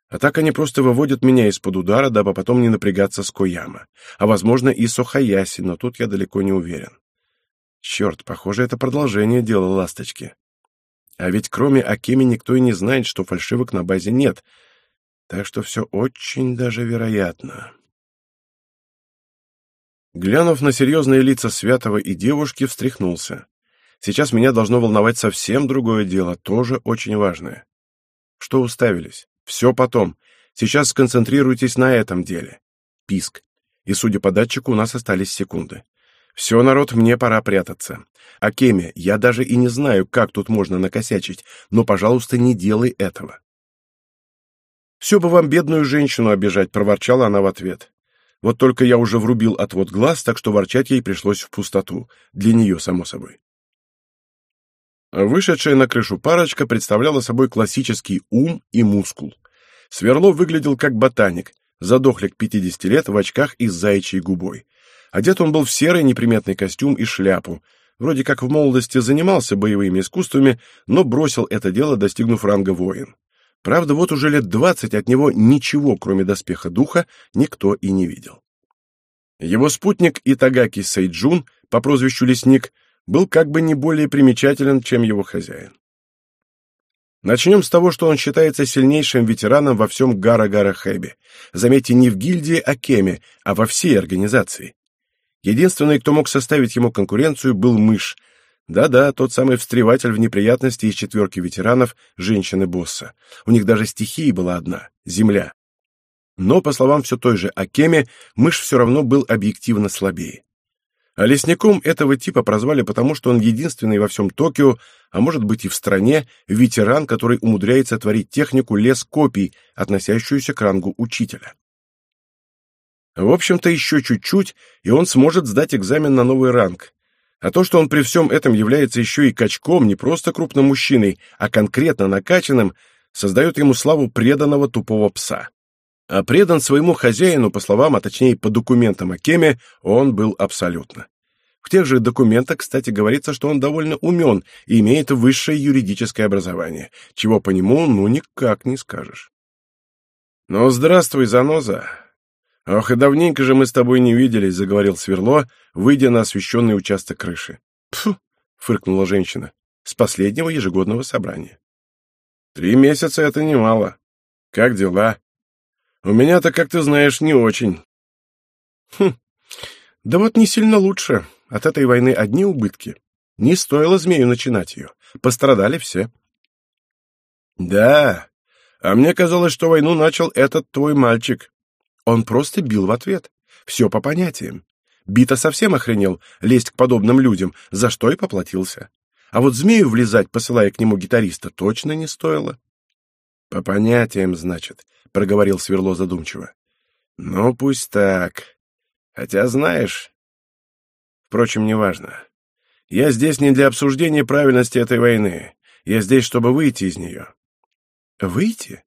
А так они просто выводят меня из-под удара, дабы потом не напрягаться с Кояма. А, возможно, и Сохаяси, но тут я далеко не уверен. Черт, похоже, это продолжение дела ласточки. А ведь кроме Акими никто и не знает, что фальшивок на базе нет. Так что все очень даже вероятно. Глянув на серьезные лица Святого и девушки, встряхнулся. Сейчас меня должно волновать совсем другое дело, тоже очень важное. Что уставились? Все потом. Сейчас сконцентрируйтесь на этом деле. Писк. И, судя по датчику, у нас остались секунды. Все, народ, мне пора прятаться. Акеме, я даже и не знаю, как тут можно накосячить, но, пожалуйста, не делай этого. Все бы вам бедную женщину обижать, проворчала она в ответ. Вот только я уже врубил отвод глаз, так что ворчать ей пришлось в пустоту. Для нее, само собой. Вышедшая на крышу парочка представляла собой классический ум и мускул. Сверло выглядел как ботаник, задохлик 50 лет в очках и с заячьей губой. Одет он был в серый неприметный костюм и шляпу. Вроде как в молодости занимался боевыми искусствами, но бросил это дело, достигнув ранга воин. Правда, вот уже лет двадцать от него ничего, кроме доспеха духа, никто и не видел. Его спутник Итагаки Сейджун по прозвищу Лесник был как бы не более примечателен, чем его хозяин. Начнем с того, что он считается сильнейшим ветераном во всем Гара-Гара-Хэбе. Заметьте, не в гильдии Акеме, а во всей организации. Единственный, кто мог составить ему конкуренцию, был мышь. Да-да, тот самый встреватель в неприятности из четверки ветеранов, женщины-босса. У них даже стихия была одна — земля. Но, по словам все той же Акеме, мышь все равно был объективно слабее. А лесником этого типа прозвали потому, что он единственный во всем Токио, а может быть и в стране, ветеран, который умудряется творить технику лес-копий, относящуюся к рангу учителя. В общем-то, еще чуть-чуть, и он сможет сдать экзамен на новый ранг. А то, что он при всем этом является еще и качком, не просто крупным мужчиной, а конкретно накачанным, создает ему славу преданного тупого пса. А предан своему хозяину, по словам, а точнее по документам Акеме, он был абсолютно. В тех же документах, кстати, говорится, что он довольно умен и имеет высшее юридическое образование, чего по нему ну никак не скажешь. «Ну, здравствуй, заноза!» «Ох, и давненько же мы с тобой не виделись», — заговорил Сверло, выйдя на освещенный участок крыши. «Пфу!» — фыркнула женщина. «С последнего ежегодного собрания». «Три месяца — это немало. Как дела?» У меня-то, как ты знаешь, не очень. Хм, да вот не сильно лучше. От этой войны одни убытки. Не стоило змею начинать ее. Пострадали все. Да, а мне казалось, что войну начал этот твой мальчик. Он просто бил в ответ. Все по понятиям. Бита совсем охренел лезть к подобным людям, за что и поплатился. А вот змею влезать, посылая к нему гитариста, точно не стоило. По понятиям, значит. — проговорил Сверло задумчиво. «Ну, пусть так. Хотя, знаешь... Впрочем, неважно. Я здесь не для обсуждения правильности этой войны. Я здесь, чтобы выйти из нее». «Выйти?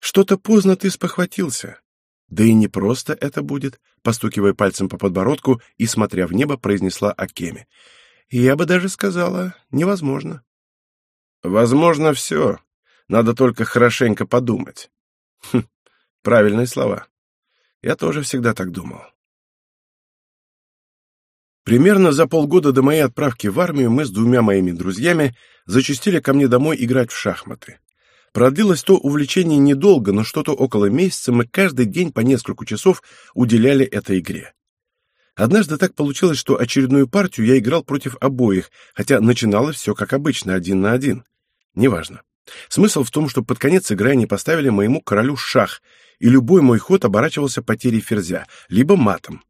Что-то поздно ты спохватился. Да и не просто это будет», — постукивая пальцем по подбородку и смотря в небо, произнесла Акеми. «Я бы даже сказала, невозможно». «Возможно все. Надо только хорошенько подумать. Хм, правильные слова. Я тоже всегда так думал. Примерно за полгода до моей отправки в армию мы с двумя моими друзьями зачастили ко мне домой играть в шахматы. Продлилось то увлечение недолго, но что-то около месяца мы каждый день по несколько часов уделяли этой игре. Однажды так получилось, что очередную партию я играл против обоих, хотя начиналось все как обычно, один на один. Неважно. Смысл в том, что под конец игры они поставили моему королю шах, и любой мой ход оборачивался потерей ферзя, либо матом.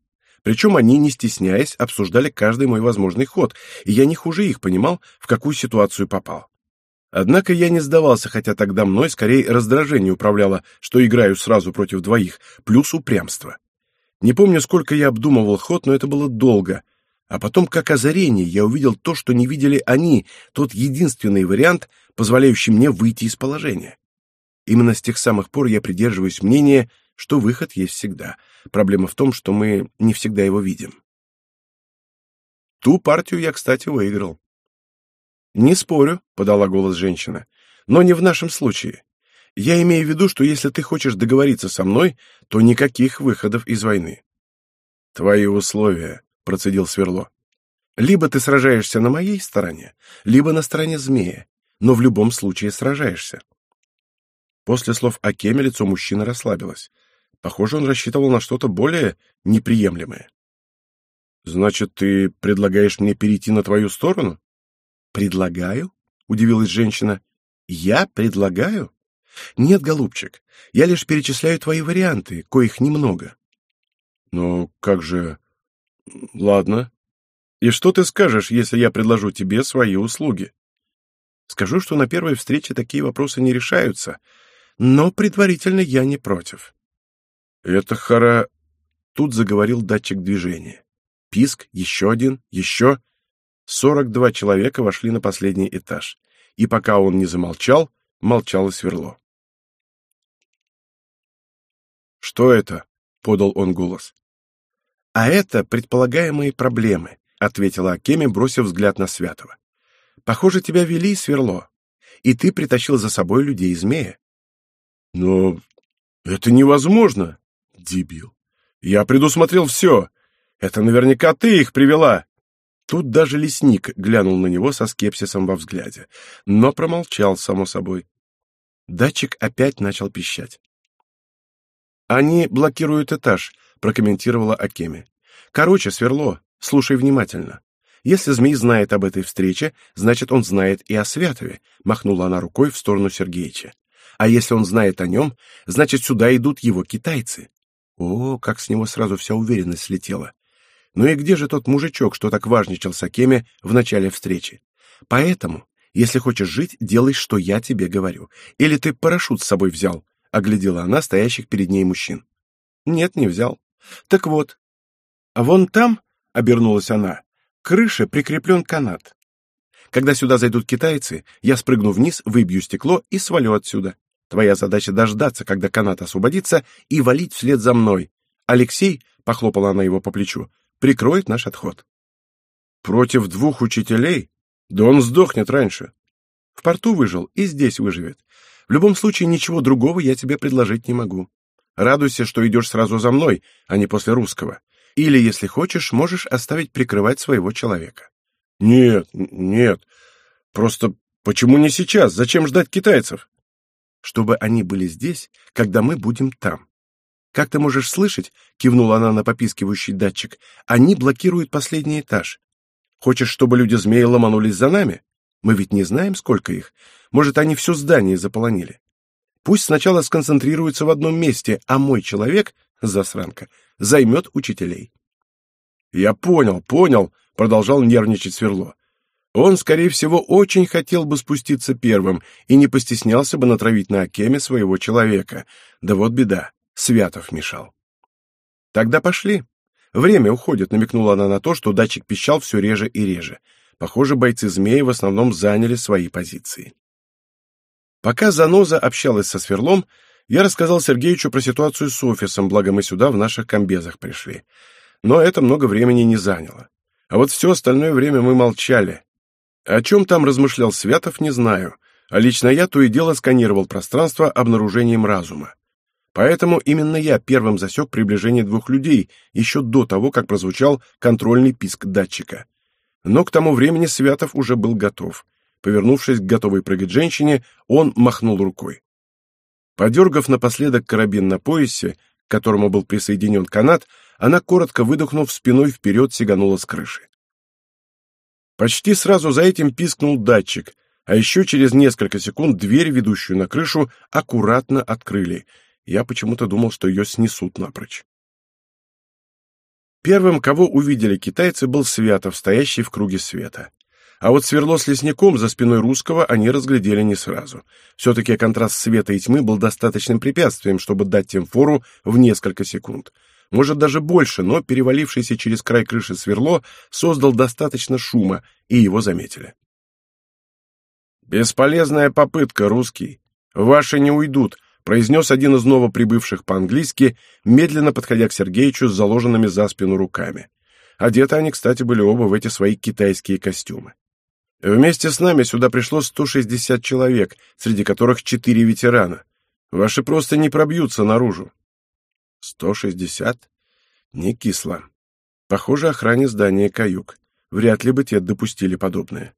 Причем они, не стесняясь, обсуждали каждый мой возможный ход, и я не хуже их понимал, в какую ситуацию попал. Однако я не сдавался, хотя тогда мной скорее раздражение управляло, что играю сразу против двоих, плюс упрямство. Не помню, сколько я обдумывал ход, но это было долго — а потом, как озарение, я увидел то, что не видели они, тот единственный вариант, позволяющий мне выйти из положения. Именно с тех самых пор я придерживаюсь мнения, что выход есть всегда. Проблема в том, что мы не всегда его видим. Ту партию я, кстати, выиграл. «Не спорю», — подала голос женщина, — «но не в нашем случае. Я имею в виду, что если ты хочешь договориться со мной, то никаких выходов из войны». «Твои условия», процедил Сверло. Либо ты сражаешься на моей стороне, либо на стороне змея, но в любом случае сражаешься. После слов Акеме лицо мужчины расслабилось. Похоже, он рассчитывал на что-то более неприемлемое. Значит, ты предлагаешь мне перейти на твою сторону? Предлагаю? удивилась женщина. Я предлагаю? Нет, голубчик, я лишь перечисляю твои варианты, коих немного. Но как же Ладно. И что ты скажешь, если я предложу тебе свои услуги? Скажу, что на первой встрече такие вопросы не решаются, но предварительно я не против. Это хара... Тут заговорил датчик движения. Писк, еще один, еще. Сорок два человека вошли на последний этаж. И пока он не замолчал, молчало сверло. «Что это?» — подал он голос. «А это предполагаемые проблемы», — ответила Акеми, бросив взгляд на Святого. «Похоже, тебя вели, сверло, и ты притащил за собой людей-змея». «Но это невозможно, дебил. Я предусмотрел все. Это наверняка ты их привела». Тут даже лесник глянул на него со скепсисом во взгляде, но промолчал, само собой. Датчик опять начал пищать. «Они блокируют этаж», — прокомментировала Акеми. «Короче, сверло, слушай внимательно. Если змей знает об этой встрече, значит, он знает и о Святове», — махнула она рукой в сторону Сергеича. «А если он знает о нем, значит, сюда идут его китайцы». О, как с него сразу вся уверенность слетела. Ну и где же тот мужичок, что так важничал с Акеми в начале встречи? Поэтому, если хочешь жить, делай, что я тебе говорю. Или ты парашют с собой взял, — оглядела она стоящих перед ней мужчин. «Нет, не взял. Так вот, а вон там, — обернулась она, — к крыше прикреплен канат. Когда сюда зайдут китайцы, я спрыгну вниз, выбью стекло и свалю отсюда. Твоя задача дождаться, когда канат освободится, и валить вслед за мной. Алексей, — похлопала она его по плечу, — прикроет наш отход». «Против двух учителей? Да он сдохнет раньше». В порту выжил и здесь выживет. В любом случае, ничего другого я тебе предложить не могу. Радуйся, что идешь сразу за мной, а не после русского. Или, если хочешь, можешь оставить прикрывать своего человека. Нет, нет. Просто почему не сейчас? Зачем ждать китайцев? Чтобы они были здесь, когда мы будем там. Как ты можешь слышать, кивнула она на попискивающий датчик, они блокируют последний этаж. Хочешь, чтобы люди змеи ломанулись за нами? Мы ведь не знаем, сколько их. Может, они все здание заполонили. Пусть сначала сконцентрируются в одном месте, а мой человек, засранка, займет учителей. Я понял, понял, продолжал нервничать Сверло. Он, скорее всего, очень хотел бы спуститься первым и не постеснялся бы натравить на Акеме своего человека. Да вот беда, Святов мешал. Тогда пошли. Время уходит, намекнула она на то, что датчик пищал все реже и реже. Похоже, бойцы змеи в основном заняли свои позиции. Пока Заноза общалась со Сверлом, я рассказал Сергеичу про ситуацию с офисом, благо мы сюда в наших комбезах пришли. Но это много времени не заняло. А вот все остальное время мы молчали. О чем там размышлял Святов, не знаю, а лично я то и дело сканировал пространство обнаружением разума. Поэтому именно я первым засек приближение двух людей, еще до того, как прозвучал контрольный писк датчика. Но к тому времени Святов уже был готов — Повернувшись к готовой прыгать женщине, он махнул рукой. Подергав напоследок карабин на поясе, к которому был присоединен канат, она, коротко выдохнув спиной вперед, сиганула с крыши. Почти сразу за этим пискнул датчик, а еще через несколько секунд дверь, ведущую на крышу, аккуратно открыли. Я почему-то думал, что ее снесут напрочь. Первым, кого увидели китайцы, был Святов, стоящий в круге света. А вот сверло с лесником за спиной русского они разглядели не сразу. Все-таки контраст света и тьмы был достаточным препятствием, чтобы дать тем фору в несколько секунд. Может, даже больше, но перевалившийся через край крыши сверло создал достаточно шума, и его заметили. «Бесполезная попытка, русский. Ваши не уйдут», — произнес один из новоприбывших по-английски, медленно подходя к Сергеичу с заложенными за спину руками. Одеты они, кстати, были оба в эти свои китайские костюмы. Вместе с нами сюда пришло 160 человек, среди которых четыре ветерана. Ваши просто не пробьются наружу. 160? Не кисло. Похоже, охране здания каюк. Вряд ли бы те допустили подобное.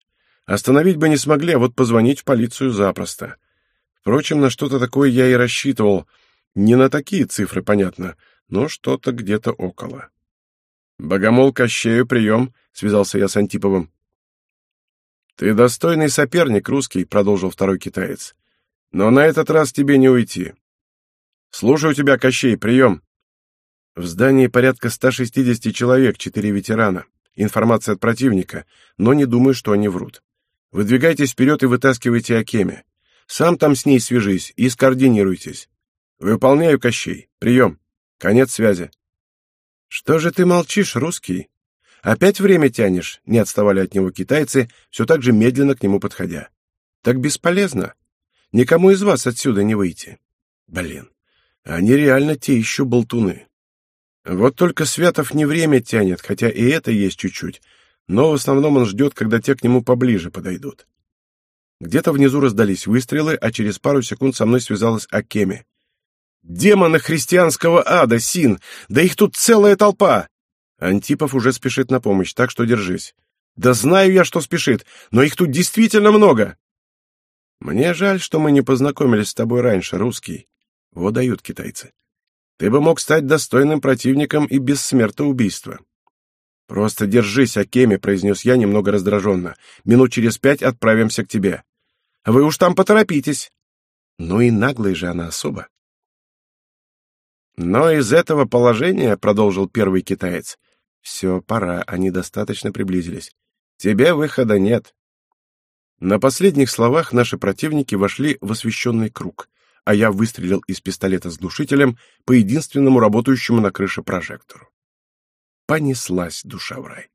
Остановить бы не смогли, а вот позвонить в полицию запросто. Впрочем, на что-то такое я и рассчитывал. Не на такие цифры, понятно, но что-то где-то около. «Богомол Кощею, прием!» — связался я с Антиповым. «Ты достойный соперник, русский», — продолжил второй китаец. «Но на этот раз тебе не уйти. Слушаю тебя, Кощей, прием». В здании порядка 160 человек, четыре ветерана. Информация от противника, но не думаю, что они врут. Выдвигайтесь вперед и вытаскивайте Акеме. Сам там с ней свяжись и скоординируйтесь. Выполняю, Кощей. Прием. Конец связи. Что же ты молчишь, русский? Опять время тянешь? Не отставали от него китайцы, все так же медленно к нему подходя. Так бесполезно. Никому из вас отсюда не выйти. Блин, они реально те еще болтуны. Вот только Святов не время тянет, хотя и это есть чуть-чуть, но в основном он ждет, когда те к нему поближе подойдут. Где-то внизу раздались выстрелы, а через пару секунд со мной связалась Акеми. «Демоны христианского ада, Син! Да их тут целая толпа!» Антипов уже спешит на помощь, так что держись. «Да знаю я, что спешит, но их тут действительно много!» «Мне жаль, что мы не познакомились с тобой раньше, русский. Вот дают китайцы. Ты бы мог стать достойным противником и без смертоубийства». «Просто держись, Акеми», — произнес я немного раздраженно. «Минут через пять отправимся к тебе». Вы уж там поторопитесь. Ну и наглая же она особо. Но из этого положения, продолжил первый китаец, все, пора, они достаточно приблизились. Тебе выхода нет. На последних словах наши противники вошли в освещенный круг, а я выстрелил из пистолета с глушителем по единственному работающему на крыше прожектору. Понеслась душа в рай.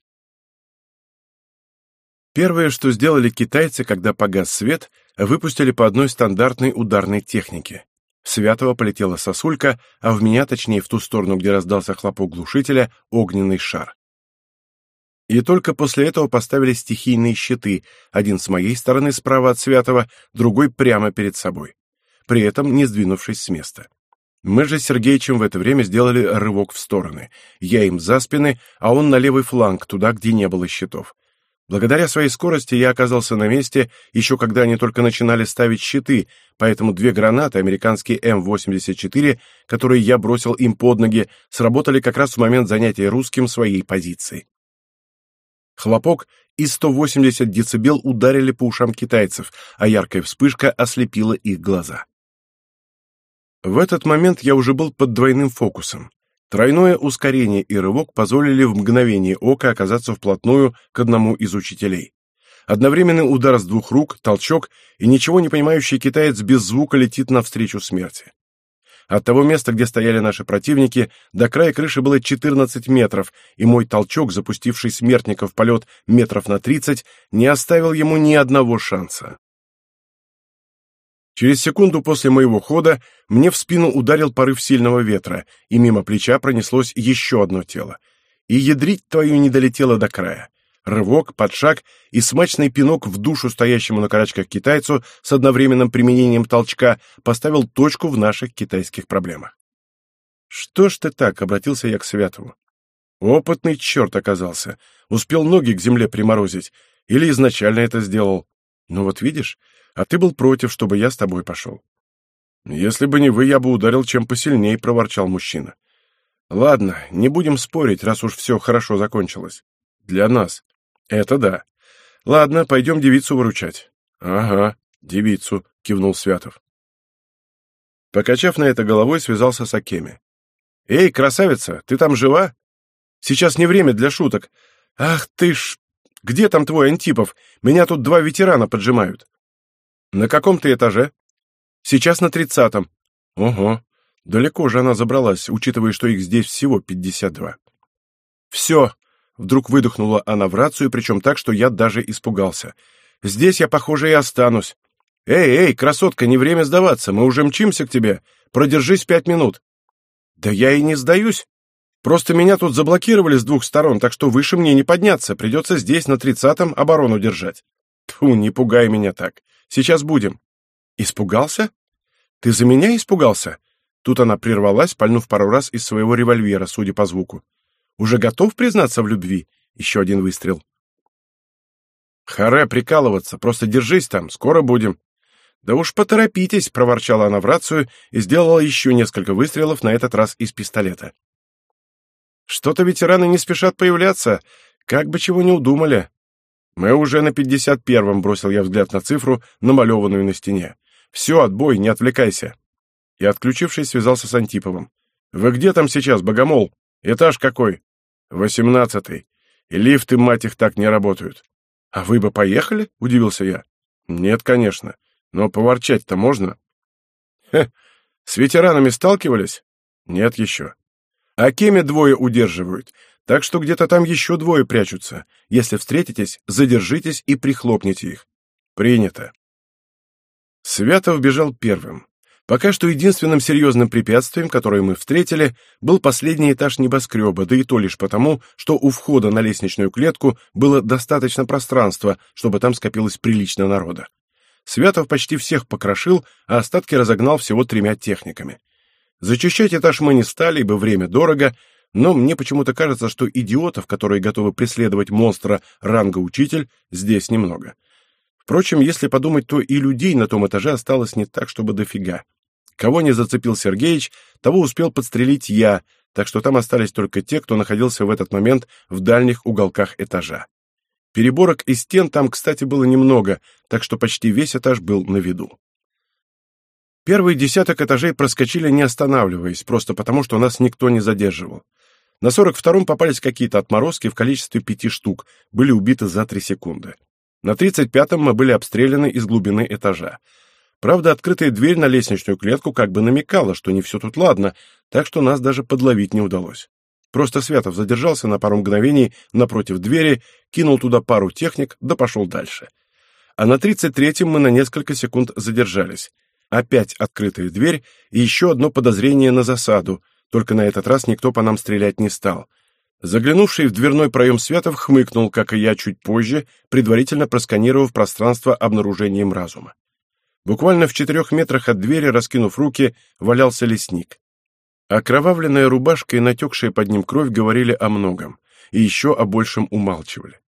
Первое, что сделали китайцы, когда погас свет, выпустили по одной стандартной ударной технике. В Святого полетела сосулька, а в меня, точнее в ту сторону, где раздался хлопок глушителя, огненный шар. И только после этого поставили стихийные щиты, один с моей стороны справа от Святого, другой прямо перед собой, при этом не сдвинувшись с места. Мы же с Сергеичем в это время сделали рывок в стороны. Я им за спины, а он на левый фланг, туда, где не было щитов. Благодаря своей скорости я оказался на месте, еще когда они только начинали ставить щиты, поэтому две гранаты, американские М-84, которые я бросил им под ноги, сработали как раз в момент занятия русским своей позиции. Хлопок и 180 децибел ударили по ушам китайцев, а яркая вспышка ослепила их глаза. В этот момент я уже был под двойным фокусом. Тройное ускорение и рывок позволили в мгновение ока оказаться вплотную к одному из учителей. Одновременный удар с двух рук, толчок, и ничего не понимающий китаец без звука летит навстречу смерти. От того места, где стояли наши противники, до края крыши было 14 метров, и мой толчок, запустивший смертника в полет метров на 30, не оставил ему ни одного шанса. Через секунду после моего хода мне в спину ударил порыв сильного ветра, и мимо плеча пронеслось еще одно тело. И ядрить твою не долетело до края. Рывок, подшаг и смачный пинок в душу стоящему на карачках китайцу с одновременным применением толчка поставил точку в наших китайских проблемах. «Что ж ты так?» — обратился я к Святову. Опытный черт оказался. Успел ноги к земле приморозить. Или изначально это сделал. Ну вот видишь, а ты был против, чтобы я с тобой пошел. Если бы не вы, я бы ударил чем посильнее, проворчал мужчина. Ладно, не будем спорить, раз уж все хорошо закончилось. Для нас. Это да. Ладно, пойдем девицу выручать. Ага, девицу, кивнул Святов. Покачав на это головой, связался с Акеми. Эй, красавица, ты там жива? Сейчас не время для шуток. Ах ты ж... Где там твой Антипов? Меня тут два ветерана поджимают. На каком ты этаже? Сейчас на тридцатом. Ого, далеко же она забралась, учитывая, что их здесь всего пятьдесят два. Все, вдруг выдохнула она в рацию, причем так, что я даже испугался. Здесь я, похоже, и останусь. Эй, эй, красотка, не время сдаваться, мы уже мчимся к тебе. Продержись пять минут. Да я и не сдаюсь. Просто меня тут заблокировали с двух сторон, так что выше мне не подняться, придется здесь на тридцатом оборону держать. Тьфу, не пугай меня так. Сейчас будем. Испугался? Ты за меня испугался? Тут она прервалась, пальнув пару раз из своего револьвера, судя по звуку. Уже готов признаться в любви? Еще один выстрел. Харе прикалываться, просто держись там, скоро будем. Да уж поторопитесь, проворчала она в рацию и сделала еще несколько выстрелов, на этот раз из пистолета. Что-то ветераны не спешат появляться, как бы чего не удумали. «Мы уже на пятьдесят первом», — бросил я взгляд на цифру, намалеванную на стене. «Все, отбой, не отвлекайся». И, отключившись, связался с Антиповым. «Вы где там сейчас, богомол? Этаж какой?» «Восемнадцатый. И лифты, мать их, так не работают. А вы бы поехали? Удивился я. Нет, конечно. Но поворчать-то можно. Хе, с ветеранами сталкивались? Нет еще. А Кеме двое удерживают, так что где-то там еще двое прячутся. Если встретитесь, задержитесь и прихлопните их. Принято. Святов бежал первым. Пока что единственным серьезным препятствием, которое мы встретили, был последний этаж небоскреба, да и то лишь потому, что у входа на лестничную клетку было достаточно пространства, чтобы там скопилось прилично народа. Святов почти всех покрошил, а остатки разогнал всего тремя техниками. Зачищать этаж мы не стали, ибо время дорого, но мне почему-то кажется, что идиотов, которые готовы преследовать монстра ранга учитель, здесь немного. Впрочем, если подумать, то и людей на том этаже осталось не так, чтобы дофига. Кого не зацепил Сергеич, того успел подстрелить я, так что там остались только те, кто находился в этот момент в дальних уголках этажа. Переборок и стен там, кстати, было немного, так что почти весь этаж был на виду. Первый десяток этажей проскочили не останавливаясь, просто потому, что нас никто не задерживал. На сорок втором попались какие-то отморозки в количестве пяти штук, были убиты за три секунды. На тридцать пятом мы были обстреляны из глубины этажа. Правда, открытая дверь на лестничную клетку как бы намекала, что не все тут ладно, так что нас даже подловить не удалось. Просто Святов задержался на пару мгновений напротив двери, кинул туда пару техник, да пошел дальше. А на тридцать третьем мы на несколько секунд задержались. Опять открытая дверь и еще одно подозрение на засаду, только на этот раз никто по нам стрелять не стал. Заглянувший в дверной проем Святов хмыкнул, как и я чуть позже, предварительно просканировав пространство обнаружением разума. Буквально в четырех метрах от двери, раскинув руки, валялся лесник. Окровавленная рубашка и натекшая под ним кровь говорили о многом, и еще о большем умалчивали.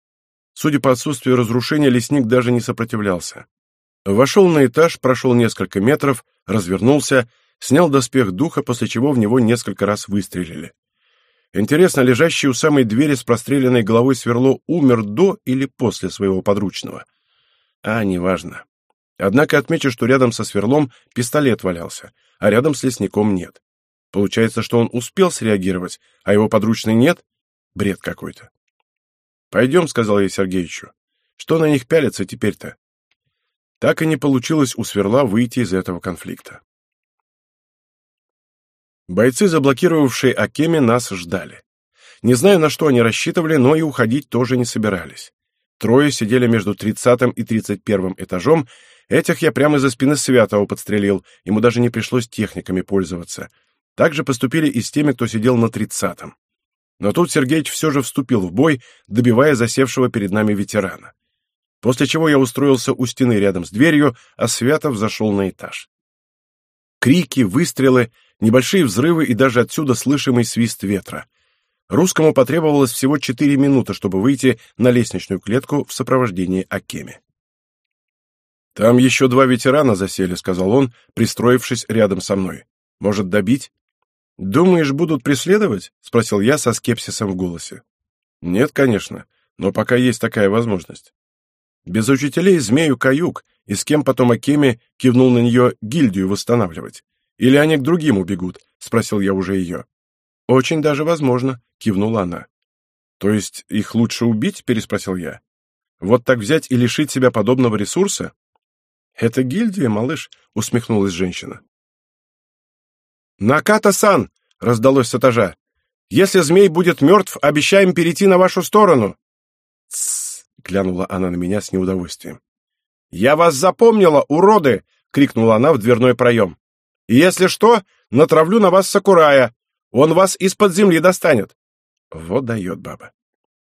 Судя по отсутствию разрушения, лесник даже не сопротивлялся. Вошел на этаж, прошел несколько метров, развернулся, снял доспех духа, после чего в него несколько раз выстрелили. Интересно, лежащий у самой двери с простреленной головой сверло умер до или после своего подручного? А, неважно. Однако отмечу, что рядом со сверлом пистолет валялся, а рядом с лесником нет. Получается, что он успел среагировать, а его подручный нет? Бред какой-то. «Пойдем», — сказал я Сергеичу. «Что на них пялится теперь-то?» Так и не получилось у сверла выйти из этого конфликта. Бойцы, заблокировавшие Акеми, нас ждали. Не знаю, на что они рассчитывали, но и уходить тоже не собирались. Трое сидели между тридцатым и тридцать первым этажом Этих я прямо из-за спины Святого подстрелил, ему даже не пришлось техниками пользоваться. Так же поступили и с теми, кто сидел на тридцатом. Но тут Сергеич все же вступил в бой, добивая засевшего перед нами ветерана. После чего я устроился у стены рядом с дверью, а Святов зашел на этаж. Крики, выстрелы, небольшие взрывы и даже отсюда слышимый свист ветра. Русскому потребовалось всего четыре минуты, чтобы выйти на лестничную клетку в сопровождении Акеми. «Там еще два ветерана засели», — сказал он, пристроившись рядом со мной. «Может, добить?» «Думаешь, будут преследовать?» — спросил я со скепсисом в голосе. «Нет, конечно, но пока есть такая возможность». «Без учителей змею каюк, и с кем потом Акеми кивнул на нее гильдию восстанавливать? Или они к другим убегут?» — спросил я уже ее. «Очень даже возможно», — кивнула она. «То есть их лучше убить?» — переспросил я. «Вот так взять и лишить себя подобного ресурса?» «Это гильдия, малыш», — усмехнулась женщина. «Наката-сан!» — раздалось с этажа. «Если змей будет мертв, обещаем перейти на вашу сторону!» «Тссс!» — глянула она на меня с неудовольствием. «Я вас запомнила, уроды!» — крикнула она в дверной проем. «И если что, натравлю на вас Сакурая. Он вас из-под земли достанет». Вот дает баба.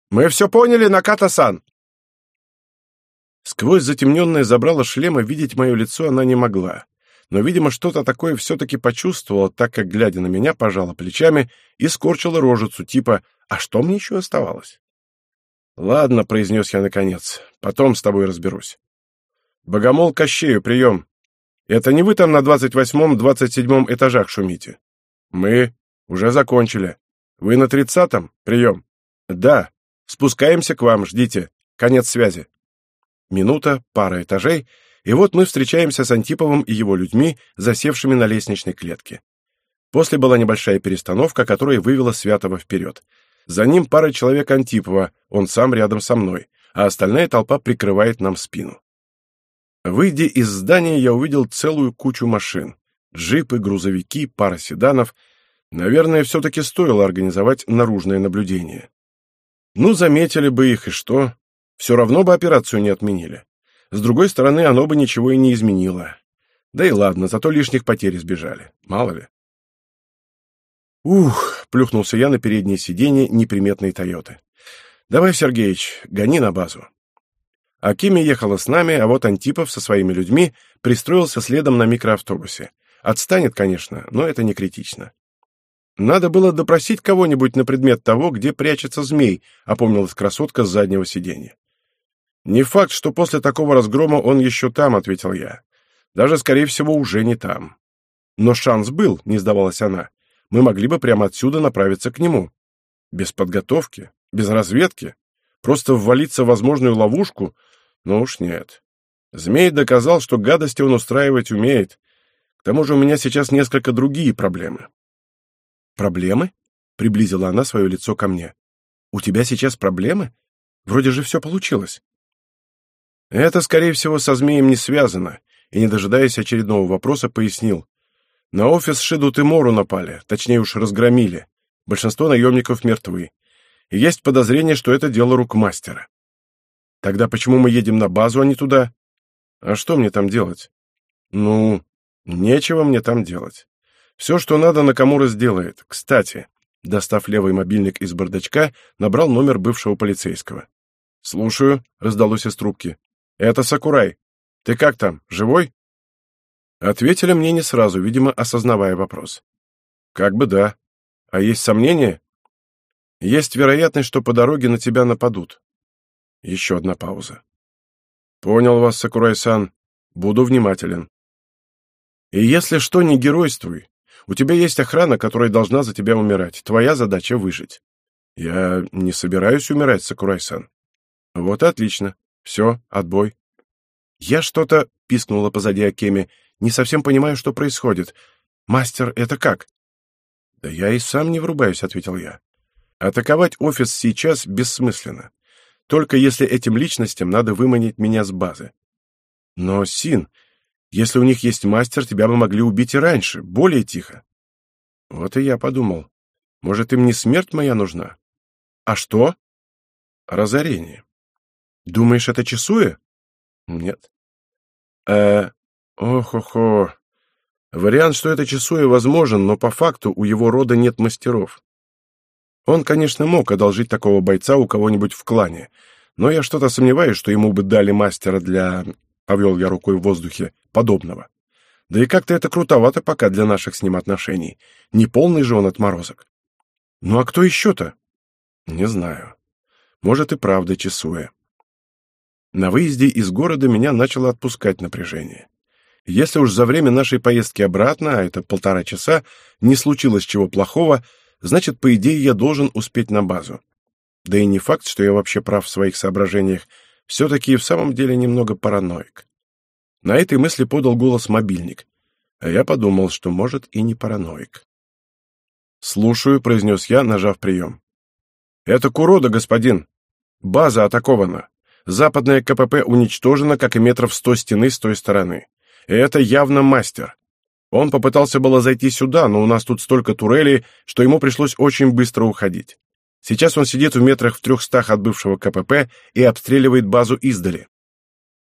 «Мы все поняли, Наката-сан!» Сквозь затемненное забрало шлема видеть мое лицо она не могла. Но, видимо, что-то такое все-таки почувствовала, так как, глядя на меня, пожала плечами и скорчила рожицу, типа «А что мне еще оставалось?» «Ладно», — произнес я наконец, — «потом с тобой разберусь». «Богомол Кощею, прием!» «Это не вы там на двадцать восьмом, двадцать седьмом этажах шумите?» «Мы уже закончили. Вы на тридцатом? Прием?» «Да. Спускаемся к вам, ждите. Конец связи». Минута, пара этажей, и вот мы встречаемся с Антиповым и его людьми, засевшими на лестничной клетке. После была небольшая перестановка, которая вывела Святого вперед. За ним пара человек Антипова, он сам рядом со мной, а остальная толпа прикрывает нам спину. Выйдя из здания, я увидел целую кучу машин. Джипы, грузовики, пара седанов. Наверное, все-таки стоило организовать наружное наблюдение. Ну, заметили бы их, и что? Все равно бы операцию не отменили. С другой стороны, оно бы ничего и не изменило. Да и ладно, зато лишних потерь избежали. Мало ли. Ух, плюхнулся я на переднее сиденье неприметной Тойоты. Давай, Сергеич, гони на базу. Акими ехала с нами, а вот Антипов со своими людьми пристроился следом на микроавтобусе. Отстанет, конечно, но это не критично. Надо было допросить кого-нибудь на предмет того, где прячется змей, опомнилась красотка с заднего сиденья. Не факт, что после такого разгрома он еще там, ответил я. Даже, скорее всего, уже не там. Но шанс был, не сдавалась она. Мы могли бы прямо отсюда направиться к нему. Без подготовки, без разведки, просто ввалиться в возможную ловушку, но уж нет. Змей доказал, что гадости он устраивать умеет. К тому же у меня сейчас несколько другие проблемы. Проблемы? Приблизила она свое лицо ко мне. У тебя сейчас проблемы? Вроде же все получилось. Это, скорее всего, со змеем не связано, и, не дожидаясь очередного вопроса, пояснил. На офис Шиду Тимору напали, точнее уж разгромили. Большинство наемников мертвы. И есть подозрение, что это дело рук мастера. Тогда почему мы едем на базу, а не туда? А что мне там делать? Ну, нечего мне там делать. Все, что надо, Накамура сделает. Кстати, достав левый мобильник из бардачка, набрал номер бывшего полицейского. «Слушаю», — раздалось из трубки. «Это Сакурай. Ты как там, живой?» Ответили мне не сразу, видимо, осознавая вопрос. «Как бы да. А есть сомнения?» «Есть вероятность, что по дороге на тебя нападут». Еще одна пауза. «Понял вас, Сакурай-сан. Буду внимателен». «И если что, не геройствуй. У тебя есть охрана, которая должна за тебя умирать. Твоя задача — выжить». «Я не собираюсь умирать, Сакурай-сан». «Вот отлично. Все, отбой». «Я что-то...» — пискнула позади Акеми. «Не совсем понимаю, что происходит. Мастер, это как?» «Да я и сам не врубаюсь», — ответил я. «Атаковать офис сейчас бессмысленно. Только если этим личностям надо выманить меня с базы. Но, Син, если у них есть мастер, тебя бы могли убить и раньше, более тихо». Вот и я подумал. Может, им не смерть моя нужна? А что? Разорение. Думаешь, это часуя? Нет. Э, ох-охо. Вариант, что это Чесуя, возможен, но по факту у его рода нет мастеров. Он, конечно, мог одолжить такого бойца у кого-нибудь в клане, но я что-то сомневаюсь, что ему бы дали мастера для... Повел я рукой в воздухе. Подобного. Да и как-то это крутовато пока для наших с ним отношений. Не полный же он отморозок. Ну а кто еще-то? Не знаю. Может и правда Чесуя. На выезде из города меня начало отпускать напряжение. Если уж за время нашей поездки обратно, а это полтора часа, не случилось чего плохого, значит, по идее, я должен успеть на базу. Да и не факт, что я вообще прав в своих соображениях, все-таки в самом деле немного параноик. На этой мысли подал голос мобильник, а я подумал, что, может, и не параноик. «Слушаю», — произнес я, нажав прием. «Это Курода, господин. База атакована. Западная КПП уничтожена, как и метров сто стены с той стороны. Это явно мастер. Он попытался было зайти сюда, но у нас тут столько турелей, что ему пришлось очень быстро уходить. Сейчас он сидит в метрах в трехстах от бывшего КПП и обстреливает базу издали.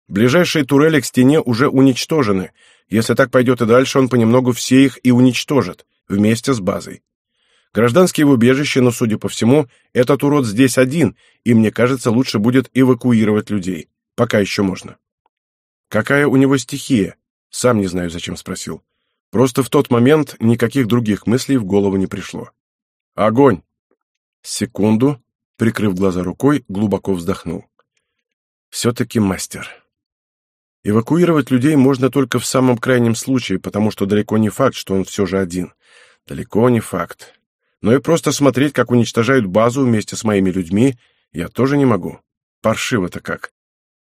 Ближайшие турели к стене уже уничтожены. Если так пойдет и дальше, он понемногу все их и уничтожит, вместе с базой. Гражданские в убежище, но, судя по всему, этот урод здесь один, и мне кажется, лучше будет эвакуировать людей. Пока еще можно. Какая у него стихия? Сам не знаю, зачем спросил. Просто в тот момент никаких других мыслей в голову не пришло. Огонь! Секунду, прикрыв глаза рукой, глубоко вздохнул. Все-таки мастер. Эвакуировать людей можно только в самом крайнем случае, потому что далеко не факт, что он все же один. Далеко не факт но и просто смотреть, как уничтожают базу вместе с моими людьми, я тоже не могу. Паршиво-то как.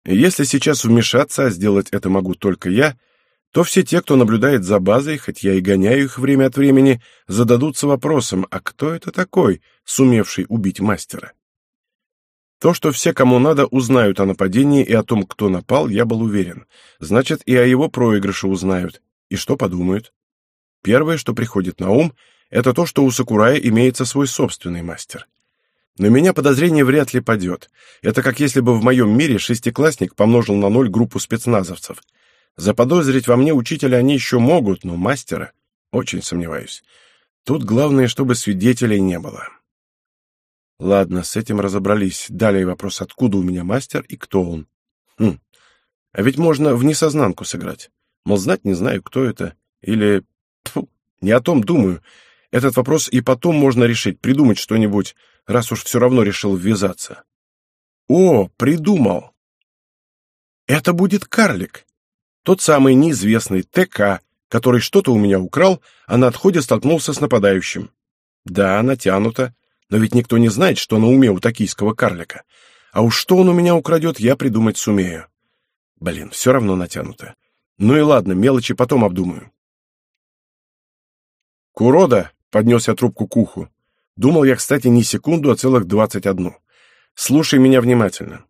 Если сейчас вмешаться, а сделать это могу только я, то все те, кто наблюдает за базой, хоть я и гоняю их время от времени, зададутся вопросом, а кто это такой, сумевший убить мастера? То, что все, кому надо, узнают о нападении и о том, кто напал, я был уверен. Значит, и о его проигрыше узнают. И что подумают? Первое, что приходит на ум, это то, что у Сакурая имеется свой собственный мастер. На меня подозрение вряд ли падет. Это как если бы в моем мире шестиклассник помножил на ноль группу спецназовцев. Заподозрить во мне учителя они еще могут, но мастера очень сомневаюсь. Тут главное, чтобы свидетелей не было. Ладно, с этим разобрались. Далее вопрос, откуда у меня мастер и кто он. Хм. А ведь можно в несознанку сыграть. Мол, знать не знаю, кто это. Или... Тьфу, не о том думаю. Этот вопрос и потом можно решить, придумать что-нибудь, раз уж все равно решил ввязаться. О, придумал! Это будет карлик. Тот самый неизвестный ТК, который что-то у меня украл, а на отходе столкнулся с нападающим. Да, натянуто, но ведь никто не знает, что на уме у токийского карлика. А уж что он у меня украдет, я придумать сумею. Блин, все равно натянуто. Ну и ладно, мелочи потом обдумаю. «Курода!» — поднес я трубку к уху. Думал я, кстати, не секунду, а целых двадцать одну. «Слушай меня внимательно.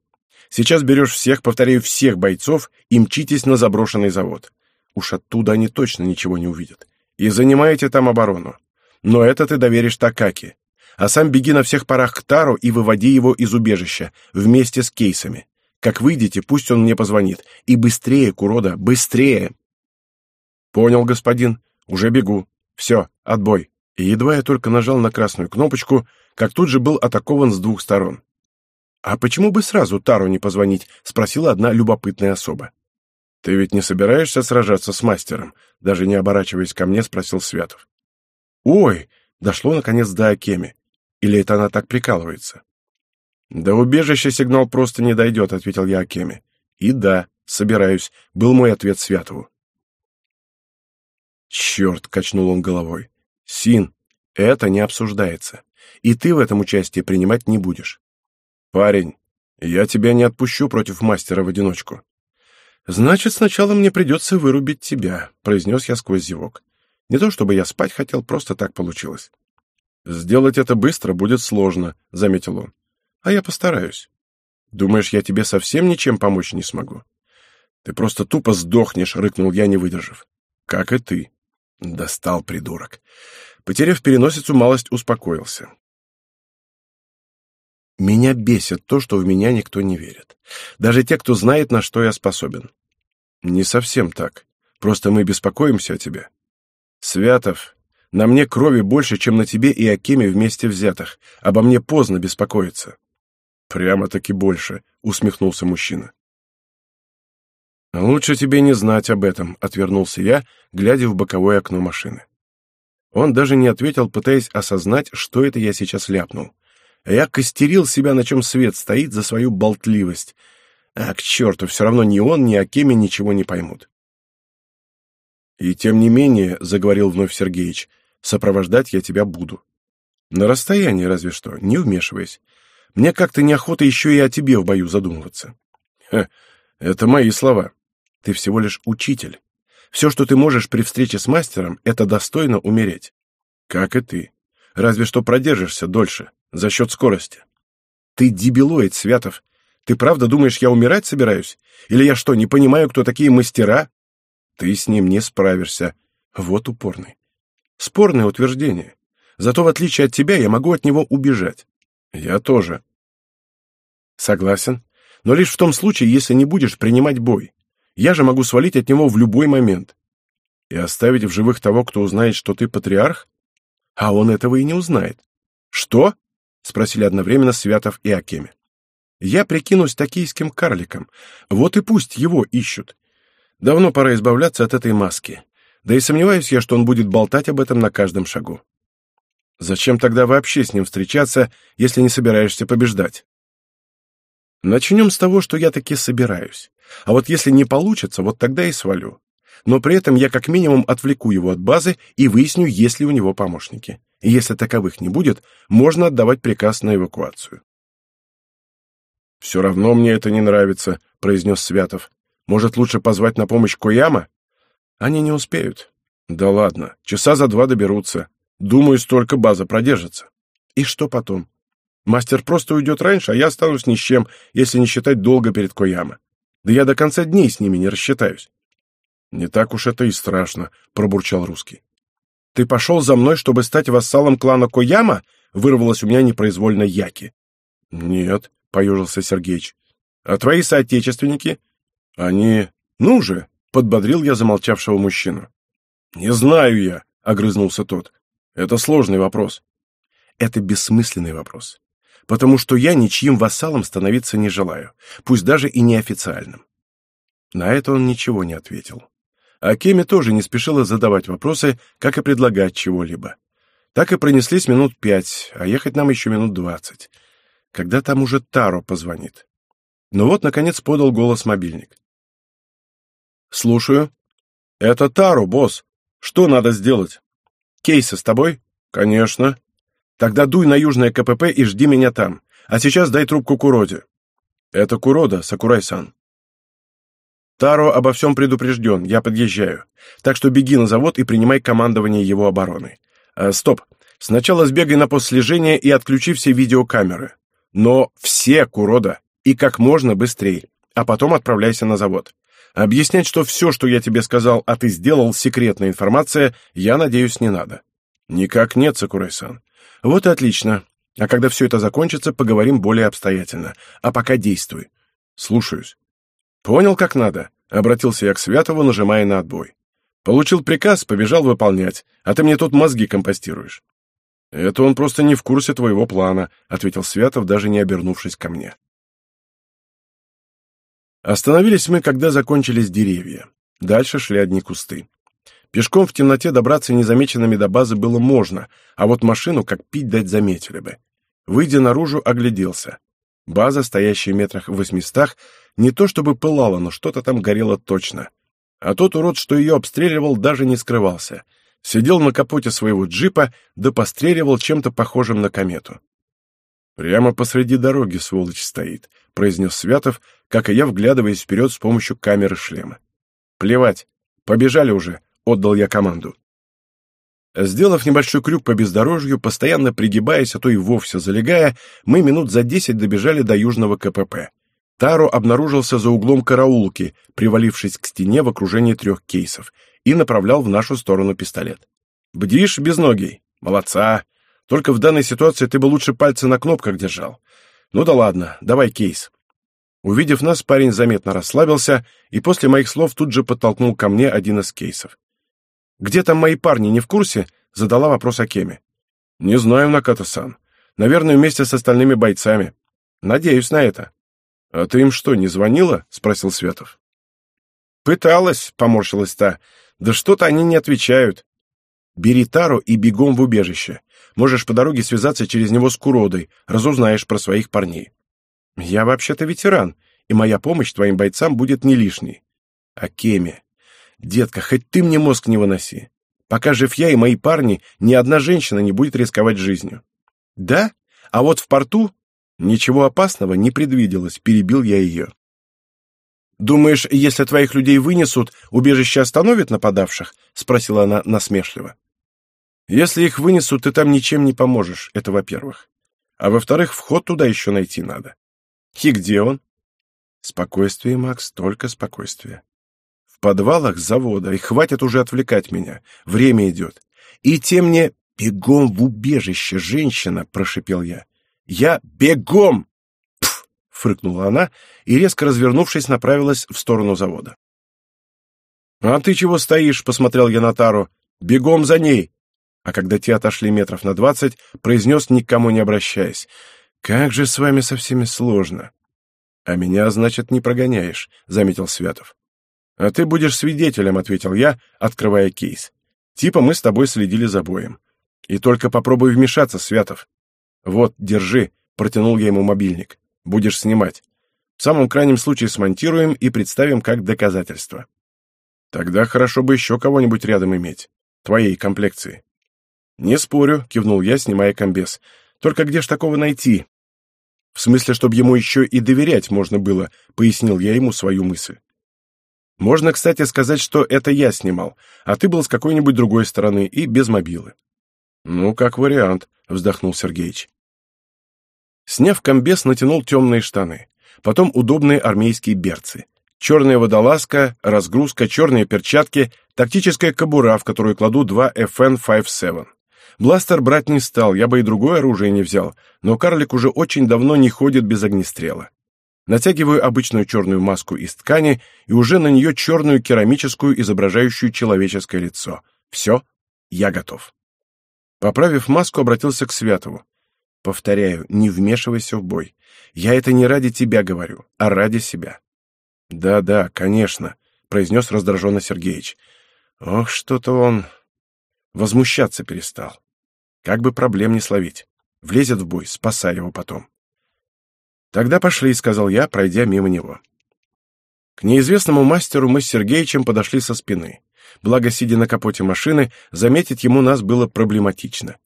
Сейчас берешь всех, повторяю, всех бойцов и мчитесь на заброшенный завод. Уж оттуда они точно ничего не увидят. И занимаете там оборону. Но это ты доверишь Такаки. А сам беги на всех парах к Тару и выводи его из убежища, вместе с кейсами. Как выйдете, пусть он мне позвонит. И быстрее, Курода, быстрее!» «Понял, господин. Уже бегу. Все, отбой». И едва я только нажал на красную кнопочку, как тут же был атакован с двух сторон. «А почему бы сразу Тару не позвонить?» — спросила одна любопытная особа. «Ты ведь не собираешься сражаться с мастером?» — даже не оборачиваясь ко мне, спросил Святов. «Ой!» — дошло наконец до Акеми. Или это она так прикалывается? «До убежища сигнал просто не дойдет», — ответил я Акеми. «И да, собираюсь», — был мой ответ Святову. «Черт!» — качнул он головой. «Син, это не обсуждается, и ты в этом участие принимать не будешь. «Парень, я тебя не отпущу против мастера в одиночку». «Значит, сначала мне придется вырубить тебя», — произнес я сквозь зевок. «Не то чтобы я спать хотел, просто так получилось». «Сделать это быстро будет сложно», — заметил он. «А я постараюсь». «Думаешь, я тебе совсем ничем помочь не смогу?» «Ты просто тупо сдохнешь», — рыкнул я, не выдержав. «Как и ты». Достал придурок. Потеряв переносицу, малость успокоился. Меня бесит то, что в меня никто не верит. Даже те, кто знает, на что я способен. Не совсем так. Просто мы беспокоимся о тебе. Святов, на мне крови больше, чем на тебе и Акиме вместе взятых. Обо мне поздно беспокоиться. Прямо-таки больше, усмехнулся мужчина. Лучше тебе не знать об этом, отвернулся я, глядя в боковое окно машины. Он даже не ответил, пытаясь осознать, что это я сейчас ляпнул. Я костерил себя, на чем свет стоит, за свою болтливость. А к черту, все равно ни он, ни Акеми ничего не поймут. И тем не менее, — заговорил вновь Сергеич, — сопровождать я тебя буду. На расстоянии разве что, не вмешиваясь. Мне как-то неохота еще и о тебе в бою задумываться. Ха, это мои слова. Ты всего лишь учитель. Все, что ты можешь при встрече с мастером, это достойно умереть. Как и ты. Разве что продержишься дольше. За счет скорости. Ты дебилоид, Святов. Ты правда думаешь, я умирать собираюсь? Или я что, не понимаю, кто такие мастера? Ты с ним не справишься. Вот упорный. Спорное утверждение. Зато, в отличие от тебя, я могу от него убежать. Я тоже. Согласен. Но лишь в том случае, если не будешь принимать бой. Я же могу свалить от него в любой момент. И оставить в живых того, кто узнает, что ты патриарх? А он этого и не узнает. Что? — спросили одновременно Святов и Акеме. «Я прикинусь токийским карликом. Вот и пусть его ищут. Давно пора избавляться от этой маски. Да и сомневаюсь я, что он будет болтать об этом на каждом шагу. Зачем тогда вообще с ним встречаться, если не собираешься побеждать? Начнем с того, что я таки собираюсь. А вот если не получится, вот тогда и свалю. Но при этом я как минимум отвлеку его от базы и выясню, есть ли у него помощники и если таковых не будет, можно отдавать приказ на эвакуацию. «Все равно мне это не нравится», — произнес Святов. «Может, лучше позвать на помощь Кояма?» Они не успеют. Да ладно, часа за два доберутся. Думаю, столько база продержится. И что потом? Мастер просто уйдет раньше, а я останусь ни с чем, если не считать долго перед Кояма. Да я до конца дней с ними не рассчитаюсь. Не так уж это и страшно, пробурчал русский. Ты пошел за мной, чтобы стать вассалом клана Кояма? Вырвалось у меня непроизвольно Яки. Нет, поежился Сергеич. А твои соотечественники? Они... Ну же, подбодрил я замолчавшего мужчину. Не знаю я, огрызнулся тот. Это сложный вопрос. Это бессмысленный вопрос. Потому что я ничьим вассалом становиться не желаю, пусть даже и неофициальным. На это он ничего не ответил. А Кеми тоже не спешила задавать вопросы, как и предлагать чего-либо. Так и пронеслись минут пять, а ехать нам еще минут двадцать. Когда там уже Таро позвонит. Ну вот, наконец, подал голос мобильник. «Слушаю». «Это Таро, босс. Что надо сделать?» Кейсы с тобой? Конечно. Тогда дуй на южное КПП и жди меня там. А сейчас дай трубку Куроде. Это Курода, Сакурай-сан. Таро обо всем предупрежден, я подъезжаю. Так что беги на завод и принимай командование его обороны. Э, стоп. Сначала сбегай на пост слежения и отключи все видеокамеры. Но все, Курода, и как можно быстрее. А потом отправляйся на завод. Объяснять, что все, что я тебе сказал, а ты сделал, секретная информация, я надеюсь, не надо. Никак нет, Сакурай-сан. Вот и отлично. А когда все это закончится, поговорим более обстоятельно. А пока действуй. Слушаюсь. Понял, как надо? Обратился я к Святову, нажимая на отбой. Получил приказ, побежал выполнять, а ты мне тут мозги компостируешь. Это он просто не в курсе твоего плана, ответил Святов, даже не обернувшись ко мне. Остановились мы, когда закончились деревья. Дальше шли одни кусты. Пешком в темноте добраться незамеченными до базы было можно, а вот машину как пить дать заметили бы. Выйдя наружу, огляделся. База, стоящая метрах в восьмистах, не то чтобы пылала, но что-то там горело точно. А тот урод, что ее обстреливал, даже не скрывался. Сидел на капоте своего джипа, да постреливал чем-то похожим на комету. «Прямо посреди дороги, сволочь, стоит», — произнес Святов, как и я, вглядываясь вперед с помощью камеры шлема. «Плевать. Побежали уже», — отдал я команду. Сделав небольшой крюк по бездорожью, постоянно пригибаясь, а то и вовсе залегая, мы минут за десять добежали до южного КПП. Таро обнаружился за углом караулки, привалившись к стене в окружении трех кейсов, и направлял в нашу сторону пистолет. «Бдишь, безногий? Молодца! Только в данной ситуации ты бы лучше пальцы на кнопках держал. Ну да ладно, давай кейс. Увидев нас, парень заметно расслабился и после моих слов тут же подтолкнул ко мне один из кейсов. «Где там мои парни, не в курсе?» — задала вопрос Акеме. «Не знаю, Наката-сан. Наверное, вместе с остальными бойцами. Надеюсь на это». «А ты им что, не звонила?» — спросил Светов. «Пыталась», — поморщилась та. «Да что-то они не отвечают. Бери Тару и бегом в убежище. Можешь по дороге связаться через него с Куродой, разузнаешь про своих парней. Я вообще-то ветеран, и моя помощь твоим бойцам будет не лишней. А Кеме? Детка, хоть ты мне мозг не выноси. Пока жив я и мои парни, ни одна женщина не будет рисковать жизнью. Да? А вот в порту ничего опасного не предвиделось, перебил я ее. «Думаешь, если твоих людей вынесут, убежище остановит нападавших?» — спросила она насмешливо. Если их вынесут, ты там ничем не поможешь, это во-первых. А во-вторых, вход туда еще найти надо. И где он? Спокойствие, Макс, только спокойствие. В подвалах завода, и хватит уже отвлекать меня. Время идет. И тем мне бегом в убежище, женщина, прошипел я. Я бегом! Пф! фрыкнула она и, резко развернувшись, направилась в сторону завода. «А ты чего стоишь?» — посмотрел я на Тару. «Бегом за ней! а когда те отошли метров на двадцать, произнес, никому не обращаясь. «Как же с вами со всеми сложно!» «А меня, значит, не прогоняешь», — заметил Святов. «А ты будешь свидетелем», — ответил я, открывая кейс. «Типа мы с тобой следили за боем. И только попробуй вмешаться, Святов. Вот, держи», — протянул я ему мобильник. «Будешь снимать. В самом крайнем случае смонтируем и представим как доказательство». «Тогда хорошо бы еще кого-нибудь рядом иметь. Твоей комплекции». «Не спорю», — кивнул я, снимая комбез. «Только где ж такого найти?» «В смысле, чтобы ему еще и доверять можно было», — пояснил я ему свою мысль. Можно, кстати, сказать, что это я снимал, а ты был с какой-нибудь другой стороны и без мобилы. Ну, как вариант, вздохнул Сергеич. Сняв комбез, натянул темные штаны, потом удобные армейские берцы, черная водолазка, разгрузка, черные перчатки, тактическая кобура, в которую кладу два FN-57. Бластер брать не стал, я бы и другое оружие не взял, но карлик уже очень давно не ходит без огнестрела. Натягиваю обычную черную маску из ткани и уже на нее черную керамическую, изображающую человеческое лицо. Все, я готов. Поправив маску, обратился к Святову. Повторяю, не вмешивайся в бой. Я это не ради тебя говорю, а ради себя. Да-да, конечно, произнес раздраженно Сергеич. Ох, что-то он возмущаться перестал. Как бы проблем не словить. Влезет в бой, спасай его потом. «Тогда пошли», — сказал я, пройдя мимо него. К неизвестному мастеру мы с Сергеичем подошли со спины. Благо, сидя на капоте машины, заметить ему нас было проблематично.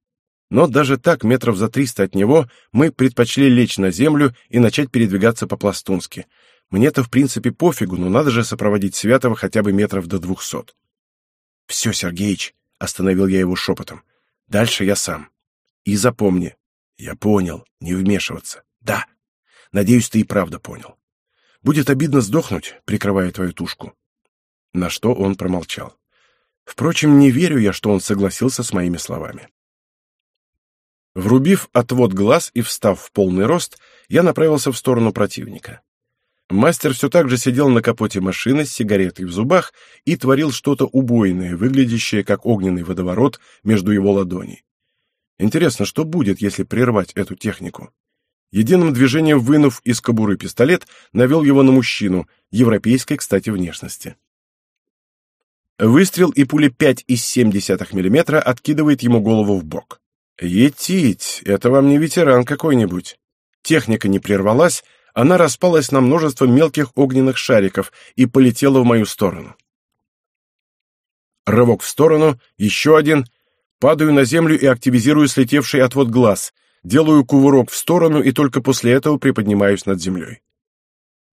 Но даже так, метров за триста от него, мы предпочли лечь на землю и начать передвигаться по-пластунски. Мне-то, в принципе, пофигу, но надо же сопроводить Святого хотя бы метров до двухсот. «Все, Сергеич», — остановил я его шепотом, — «дальше я сам. И запомни». «Я понял, не вмешиваться». «Да». Надеюсь, ты и правда понял. Будет обидно сдохнуть, прикрывая твою тушку. На что он промолчал. Впрочем, не верю я, что он согласился с моими словами. Врубив отвод глаз и встав в полный рост, я направился в сторону противника. Мастер все так же сидел на капоте машины с сигаретой в зубах и творил что-то убойное, выглядящее как огненный водоворот между его ладоней. Интересно, что будет, если прервать эту технику? Единым движением вынув из кобуры пистолет, навел его на мужчину, европейской, кстати, внешности. Выстрел и пуля 5,7 мм откидывает ему голову в бок. Етить, это вам не ветеран какой-нибудь. Техника не прервалась, она распалась на множество мелких огненных шариков и полетела в мою сторону. Рывок в сторону, еще один. Падаю на землю и активизирую слетевший отвод глаз делаю кувырок в сторону и только после этого приподнимаюсь над землей.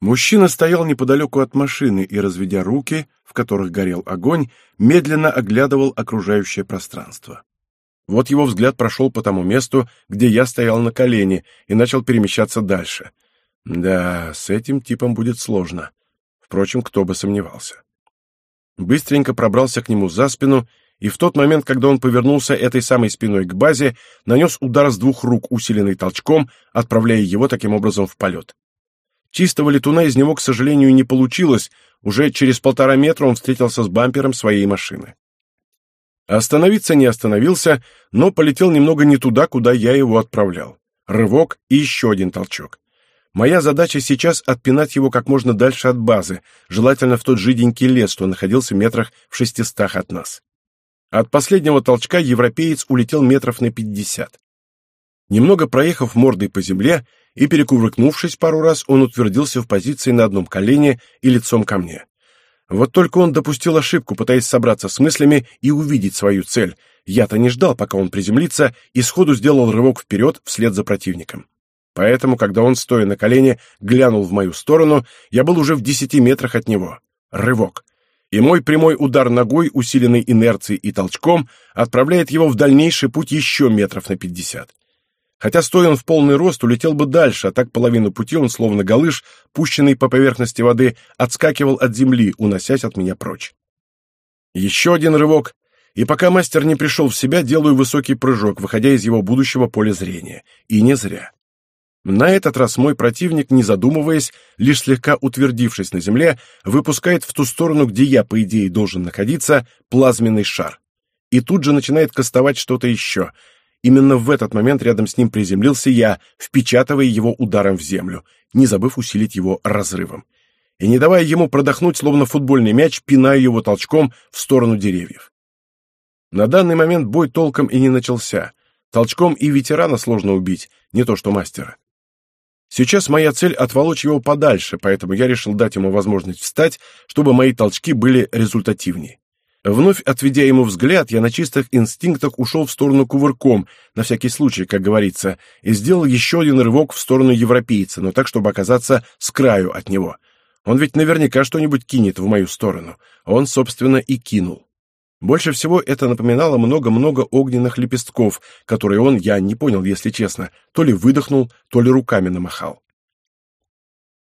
Мужчина стоял неподалеку от машины и, разведя руки, в которых горел огонь, медленно оглядывал окружающее пространство. Вот его взгляд прошел по тому месту, где я стоял на колене, и начал перемещаться дальше. Да, с этим типом будет сложно. Впрочем, кто бы сомневался. Быстренько пробрался к нему за спину и в тот момент, когда он повернулся этой самой спиной к базе, нанес удар с двух рук, усиленный толчком, отправляя его таким образом в полет. Чистого летуна из него, к сожалению, не получилось, уже через полтора метра он встретился с бампером своей машины. Остановиться не остановился, но полетел немного не туда, куда я его отправлял. Рывок и еще один толчок. Моя задача сейчас отпинать его как можно дальше от базы, желательно в тот жиденький лес, что находился метрах в шестистах от нас. От последнего толчка европеец улетел метров на пятьдесят. Немного проехав мордой по земле и перекувыркнувшись пару раз, он утвердился в позиции на одном колене и лицом ко мне. Вот только он допустил ошибку, пытаясь собраться с мыслями и увидеть свою цель. Я-то не ждал, пока он приземлится, и сходу сделал рывок вперед вслед за противником. Поэтому, когда он, стоя на колене, глянул в мою сторону, я был уже в десяти метрах от него. Рывок и мой прямой удар ногой, усиленный инерцией и толчком, отправляет его в дальнейший путь еще метров на пятьдесят. Хотя стоя он в полный рост, улетел бы дальше, а так половину пути он, словно галыш, пущенный по поверхности воды, отскакивал от земли, уносясь от меня прочь. Еще один рывок, и пока мастер не пришел в себя, делаю высокий прыжок, выходя из его будущего поля зрения. И не зря. На этот раз мой противник, не задумываясь, лишь слегка утвердившись на земле, выпускает в ту сторону, где я, по идее, должен находиться, плазменный шар. И тут же начинает кастовать что-то еще. Именно в этот момент рядом с ним приземлился я, впечатывая его ударом в землю, не забыв усилить его разрывом. И не давая ему продохнуть, словно футбольный мяч, пинаю его толчком в сторону деревьев. На данный момент бой толком и не начался. Толчком и ветерана сложно убить, не то что мастера. Сейчас моя цель — отволочь его подальше, поэтому я решил дать ему возможность встать, чтобы мои толчки были результативнее. Вновь отведя ему взгляд, я на чистых инстинктах ушел в сторону кувырком, на всякий случай, как говорится, и сделал еще один рывок в сторону европейца, но так, чтобы оказаться с краю от него. Он ведь наверняка что-нибудь кинет в мою сторону. Он, собственно, и кинул. Больше всего это напоминало много-много огненных лепестков, которые он, я не понял, если честно, то ли выдохнул, то ли руками намахал.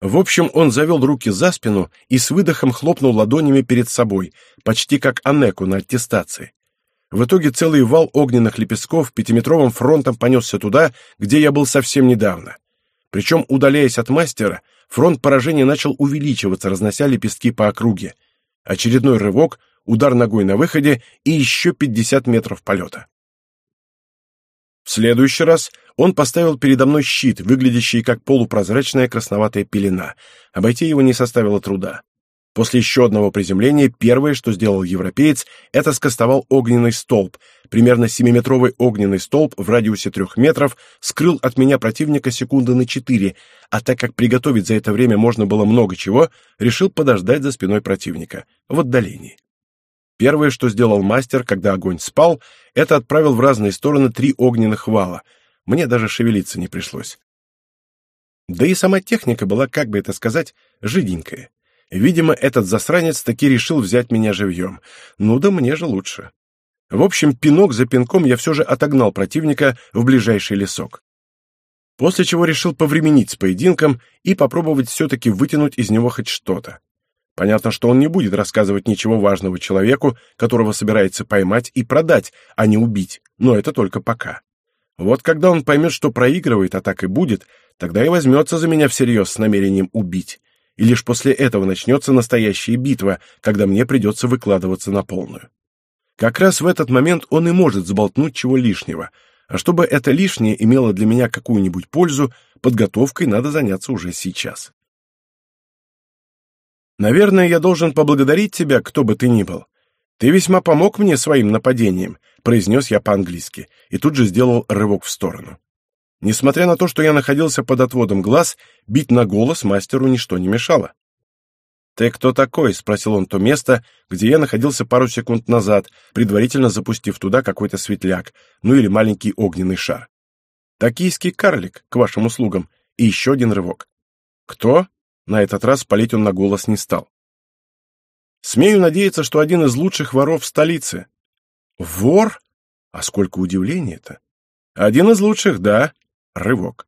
В общем, он завел руки за спину и с выдохом хлопнул ладонями перед собой, почти как Анеку на аттестации. В итоге целый вал огненных лепестков пятиметровым фронтом понесся туда, где я был совсем недавно. Причем, удаляясь от мастера, фронт поражения начал увеличиваться, разнося лепестки по округе. Очередной рывок, удар ногой на выходе и еще 50 метров полета. В следующий раз он поставил передо мной щит, выглядящий как полупрозрачная красноватая пелена. Обойти его не составило труда. После еще одного приземления первое, что сделал европеец, это скостовал огненный столб. Примерно 7-метровый огненный столб в радиусе трех метров скрыл от меня противника секунды на четыре, а так как приготовить за это время можно было много чего, решил подождать за спиной противника, в отдалении. Первое, что сделал мастер, когда огонь спал, это отправил в разные стороны три огненных вала. Мне даже шевелиться не пришлось. Да и сама техника была, как бы это сказать, жиденькая. Видимо, этот засранец таки решил взять меня живьем. Ну да мне же лучше. В общем, пинок за пинком я все же отогнал противника в ближайший лесок. После чего решил повременить с поединком и попробовать все-таки вытянуть из него хоть что-то. Понятно, что он не будет рассказывать ничего важного человеку, которого собирается поймать и продать, а не убить, но это только пока. Вот когда он поймет, что проигрывает, а так и будет, тогда и возьмется за меня всерьез с намерением убить и лишь после этого начнется настоящая битва, когда мне придется выкладываться на полную. Как раз в этот момент он и может сболтнуть чего лишнего, а чтобы это лишнее имело для меня какую-нибудь пользу, подготовкой надо заняться уже сейчас. Наверное, я должен поблагодарить тебя, кто бы ты ни был. Ты весьма помог мне своим нападением, произнес я по-английски, и тут же сделал рывок в сторону. Несмотря на то, что я находился под отводом глаз, бить на голос мастеру ничто не мешало. «Ты кто такой?» — спросил он то место, где я находился пару секунд назад, предварительно запустив туда какой-то светляк, ну или маленький огненный шар. «Токийский карлик, к вашим услугам», и еще один рывок. «Кто?» — на этот раз палить он на голос не стал. «Смею надеяться, что один из лучших воров в столице». «Вор? А сколько удивления-то!» «Один из лучших, да», Рывок.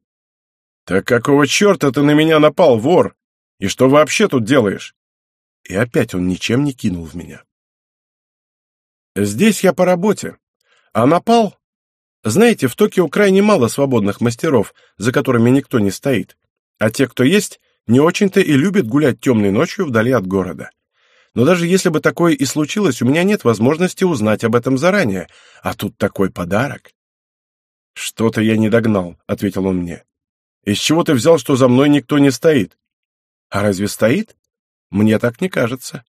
«Так какого черта ты на меня напал, вор? И что вообще тут делаешь?» И опять он ничем не кинул в меня. «Здесь я по работе. А напал? Знаете, в Токио крайне мало свободных мастеров, за которыми никто не стоит. А те, кто есть, не очень-то и любят гулять темной ночью вдали от города. Но даже если бы такое и случилось, у меня нет возможности узнать об этом заранее. А тут такой подарок. «Что-то я не догнал», — ответил он мне. «Из чего ты взял, что за мной никто не стоит?» «А разве стоит? Мне так не кажется.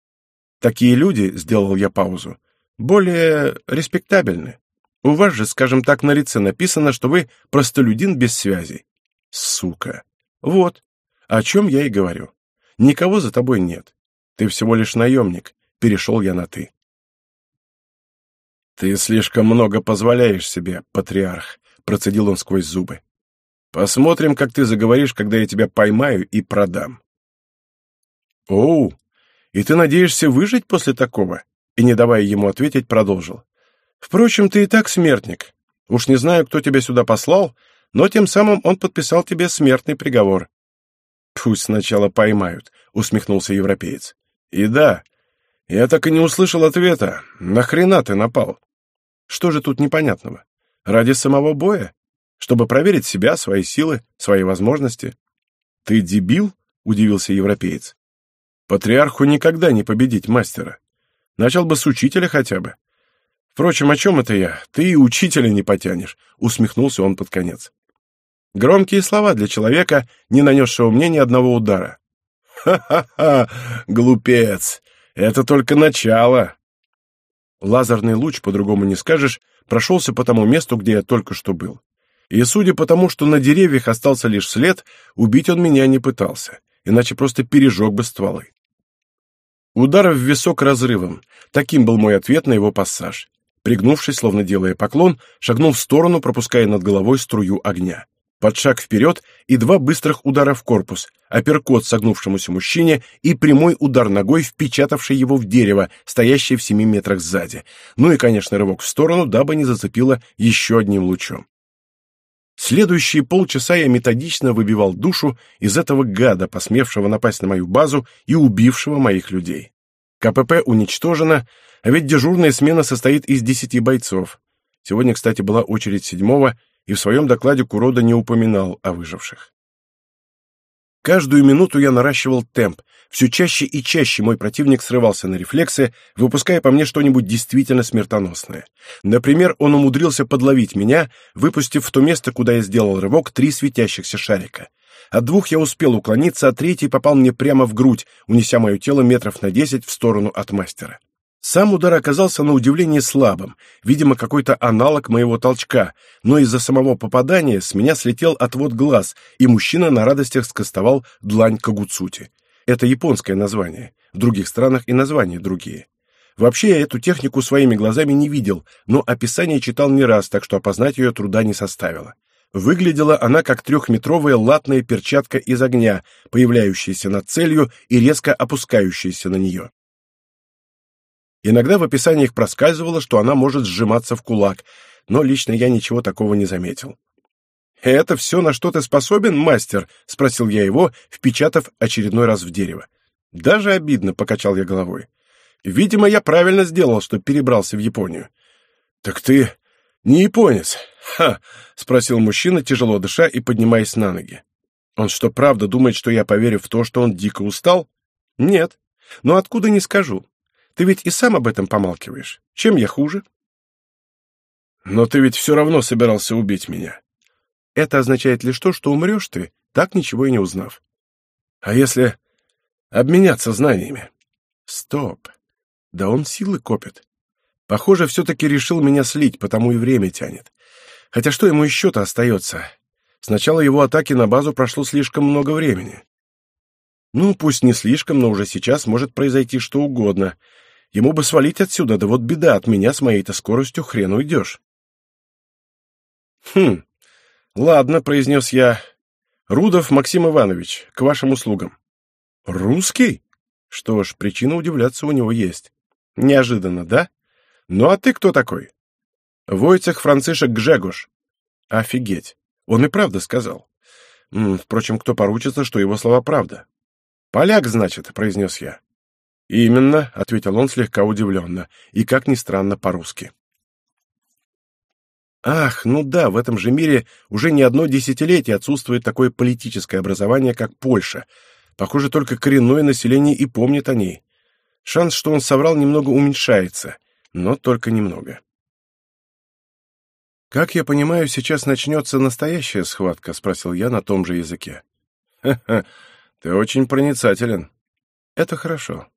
Такие люди, — сделал я паузу, — более респектабельны. У вас же, скажем так, на лице написано, что вы простолюдин без связи. Сука. Вот. О чем я и говорю. Никого за тобой нет. Ты всего лишь наемник. Перешел я на «ты». «Ты слишком много позволяешь себе, патриарх», процедил он сквозь зубы. Посмотрим, как ты заговоришь, когда я тебя поймаю и продам. Оу, и ты надеешься выжить после такого? И не давая ему ответить, продолжил. Впрочем, ты и так смертник. Уж не знаю, кто тебя сюда послал, но тем самым он подписал тебе смертный приговор. Пусть сначала поймают, усмехнулся европеец. И да, я так и не услышал ответа. Нахрена ты напал? Что же тут непонятного? Ради самого боя? Чтобы проверить себя, свои силы, свои возможности? Ты дебил? Удивился европеец. Патриарху никогда не победить мастера. Начал бы с учителя хотя бы. Впрочем, о чем это я? Ты и учителя не потянешь, усмехнулся он под конец. Громкие слова для человека, не нанесшего мне ни одного удара. Ха-ха-ха, глупец! Это только начало. Лазерный луч, по-другому не скажешь, прошелся по тому месту, где я только что был. И судя по тому, что на деревьях остался лишь след, убить он меня не пытался, иначе просто пережег бы стволы. Удар в висок разрывом. Таким был мой ответ на его пассаж. Пригнувшись, словно делая поклон, шагнул в сторону, пропуская над головой струю огня. Под шаг вперед и два быстрых удара в корпус, апперкот согнувшемуся мужчине и прямой удар ногой, впечатавший его в дерево, стоящее в семи метрах сзади. Ну и, конечно, рывок в сторону, дабы не зацепило еще одним лучом. Следующие полчаса я методично выбивал душу из этого гада, посмевшего напасть на мою базу и убившего моих людей. КПП уничтожено, а ведь дежурная смена состоит из десяти бойцов. Сегодня, кстати, была очередь седьмого, и в своем докладе Курода не упоминал о выживших. Каждую минуту я наращивал темп. Все чаще и чаще мой противник срывался на рефлексы, выпуская по мне что-нибудь действительно смертоносное. Например, он умудрился подловить меня, выпустив в то место, куда я сделал рывок, три светящихся шарика. От двух я успел уклониться, а третий попал мне прямо в грудь, унеся мое тело метров на десять в сторону от мастера. Сам удар оказался на удивление слабым, видимо, какой-то аналог моего толчка, но из-за самого попадания с меня слетел отвод глаз, и мужчина на радостях скостовал длань Кагуцути. Это японское название, в других странах и названия другие. Вообще я эту технику своими глазами не видел, но описание читал не раз, так что опознать ее труда не составило. Выглядела она как трехметровая латная перчатка из огня, появляющаяся над целью и резко опускающаяся на нее. Иногда в описаниях проскальзывало, что она может сжиматься в кулак, но лично я ничего такого не заметил. «Это все, на что ты способен, мастер?» — спросил я его, впечатав очередной раз в дерево. «Даже обидно», — покачал я головой. «Видимо, я правильно сделал, что перебрался в Японию». «Так ты не японец?» «Ха!» — спросил мужчина, тяжело дыша и поднимаясь на ноги. «Он что, правда думает, что я поверю в то, что он дико устал?» «Нет. Но откуда не скажу. Ты ведь и сам об этом помалкиваешь. Чем я хуже? Но ты ведь все равно собирался убить меня. Это означает лишь то, что умрешь ты, так ничего и не узнав. А если обменяться знаниями? Стоп. Да он силы копит. Похоже, все-таки решил меня слить, потому и время тянет. Хотя что ему еще-то остается? С начала его атаки на базу прошло слишком много времени. Ну, пусть не слишком, но уже сейчас может произойти что угодно, Ему бы свалить отсюда, да вот беда, от меня с моей-то скоростью хрен уйдешь. Хм, ладно, произнес я. Рудов Максим Иванович, к вашим услугам. Русский? Что ж, причина удивляться у него есть. Неожиданно, да? Ну а ты кто такой? Войцех Францишек Гжегош. Офигеть. Он и правда сказал. Впрочем, кто поручится, что его слова правда? «Поляк, значит», — произнес я. «Именно», — ответил он слегка удивленно, и, как ни странно, по-русски. Ах, ну да, в этом же мире уже не одно десятилетие отсутствует такое политическое образование, как Польша. Похоже, только коренное население и помнит о ней. Шанс, что он соврал, немного уменьшается, но только немного. «Как я понимаю, сейчас начнется настоящая схватка?» — спросил я на том же языке. «Ха-ха, ты очень проницателен. Это хорошо.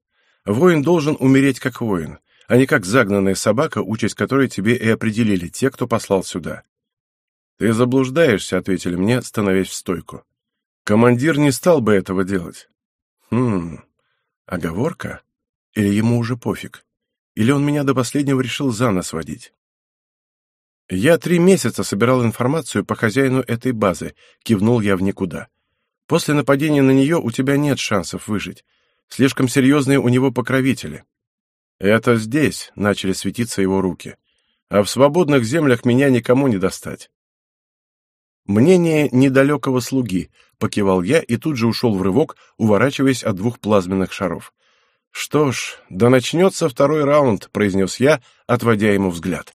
Воин должен умереть как воин, а не как загнанная собака, участь которой тебе и определили те, кто послал сюда. «Ты заблуждаешься», — ответили мне, становясь в стойку. «Командир не стал бы этого делать». «Хм, оговорка? Или ему уже пофиг? Или он меня до последнего решил за нос водить?» «Я три месяца собирал информацию по хозяину этой базы», — кивнул я в никуда. «После нападения на нее у тебя нет шансов выжить. Слишком серьезные у него покровители. Это здесь начали светиться его руки. А в свободных землях меня никому не достать. Мнение недалекого слуги, покивал я и тут же ушел в рывок, уворачиваясь от двух плазменных шаров. Что ж, да начнется второй раунд, произнес я, отводя ему взгляд.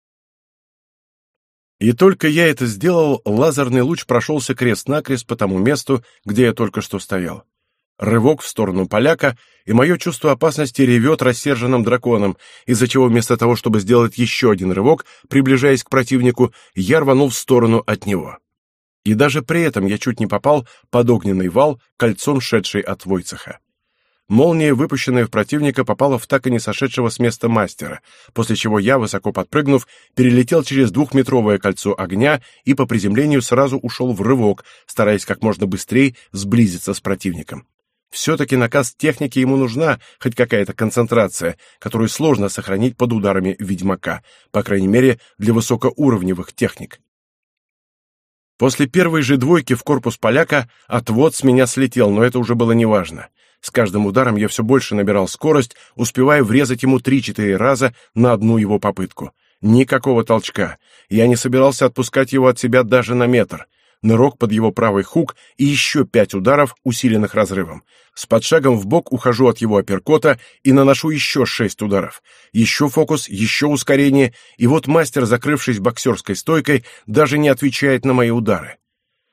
И только я это сделал, лазерный луч прошелся крест-накрест по тому месту, где я только что стоял. Рывок в сторону поляка, и мое чувство опасности ревет рассерженным драконом, из-за чего вместо того, чтобы сделать еще один рывок, приближаясь к противнику, я рванул в сторону от него. И даже при этом я чуть не попал под огненный вал, кольцом шедший от Войцеха. Молния, выпущенная в противника, попала в так и не сошедшего с места мастера, после чего я, высоко подпрыгнув, перелетел через двухметровое кольцо огня и по приземлению сразу ушел в рывок, стараясь как можно быстрее сблизиться с противником. Все-таки наказ техники ему нужна хоть какая-то концентрация, которую сложно сохранить под ударами ведьмака, по крайней мере, для высокоуровневых техник. После первой же двойки в корпус поляка отвод с меня слетел, но это уже было неважно. С каждым ударом я все больше набирал скорость, успевая врезать ему три-четыре раза на одну его попытку. Никакого толчка. Я не собирался отпускать его от себя даже на метр нырок под его правый хук и еще пять ударов, усиленных разрывом. С подшагом в бок ухожу от его апперкота и наношу еще шесть ударов. Еще фокус, еще ускорение, и вот мастер, закрывшись боксерской стойкой, даже не отвечает на мои удары.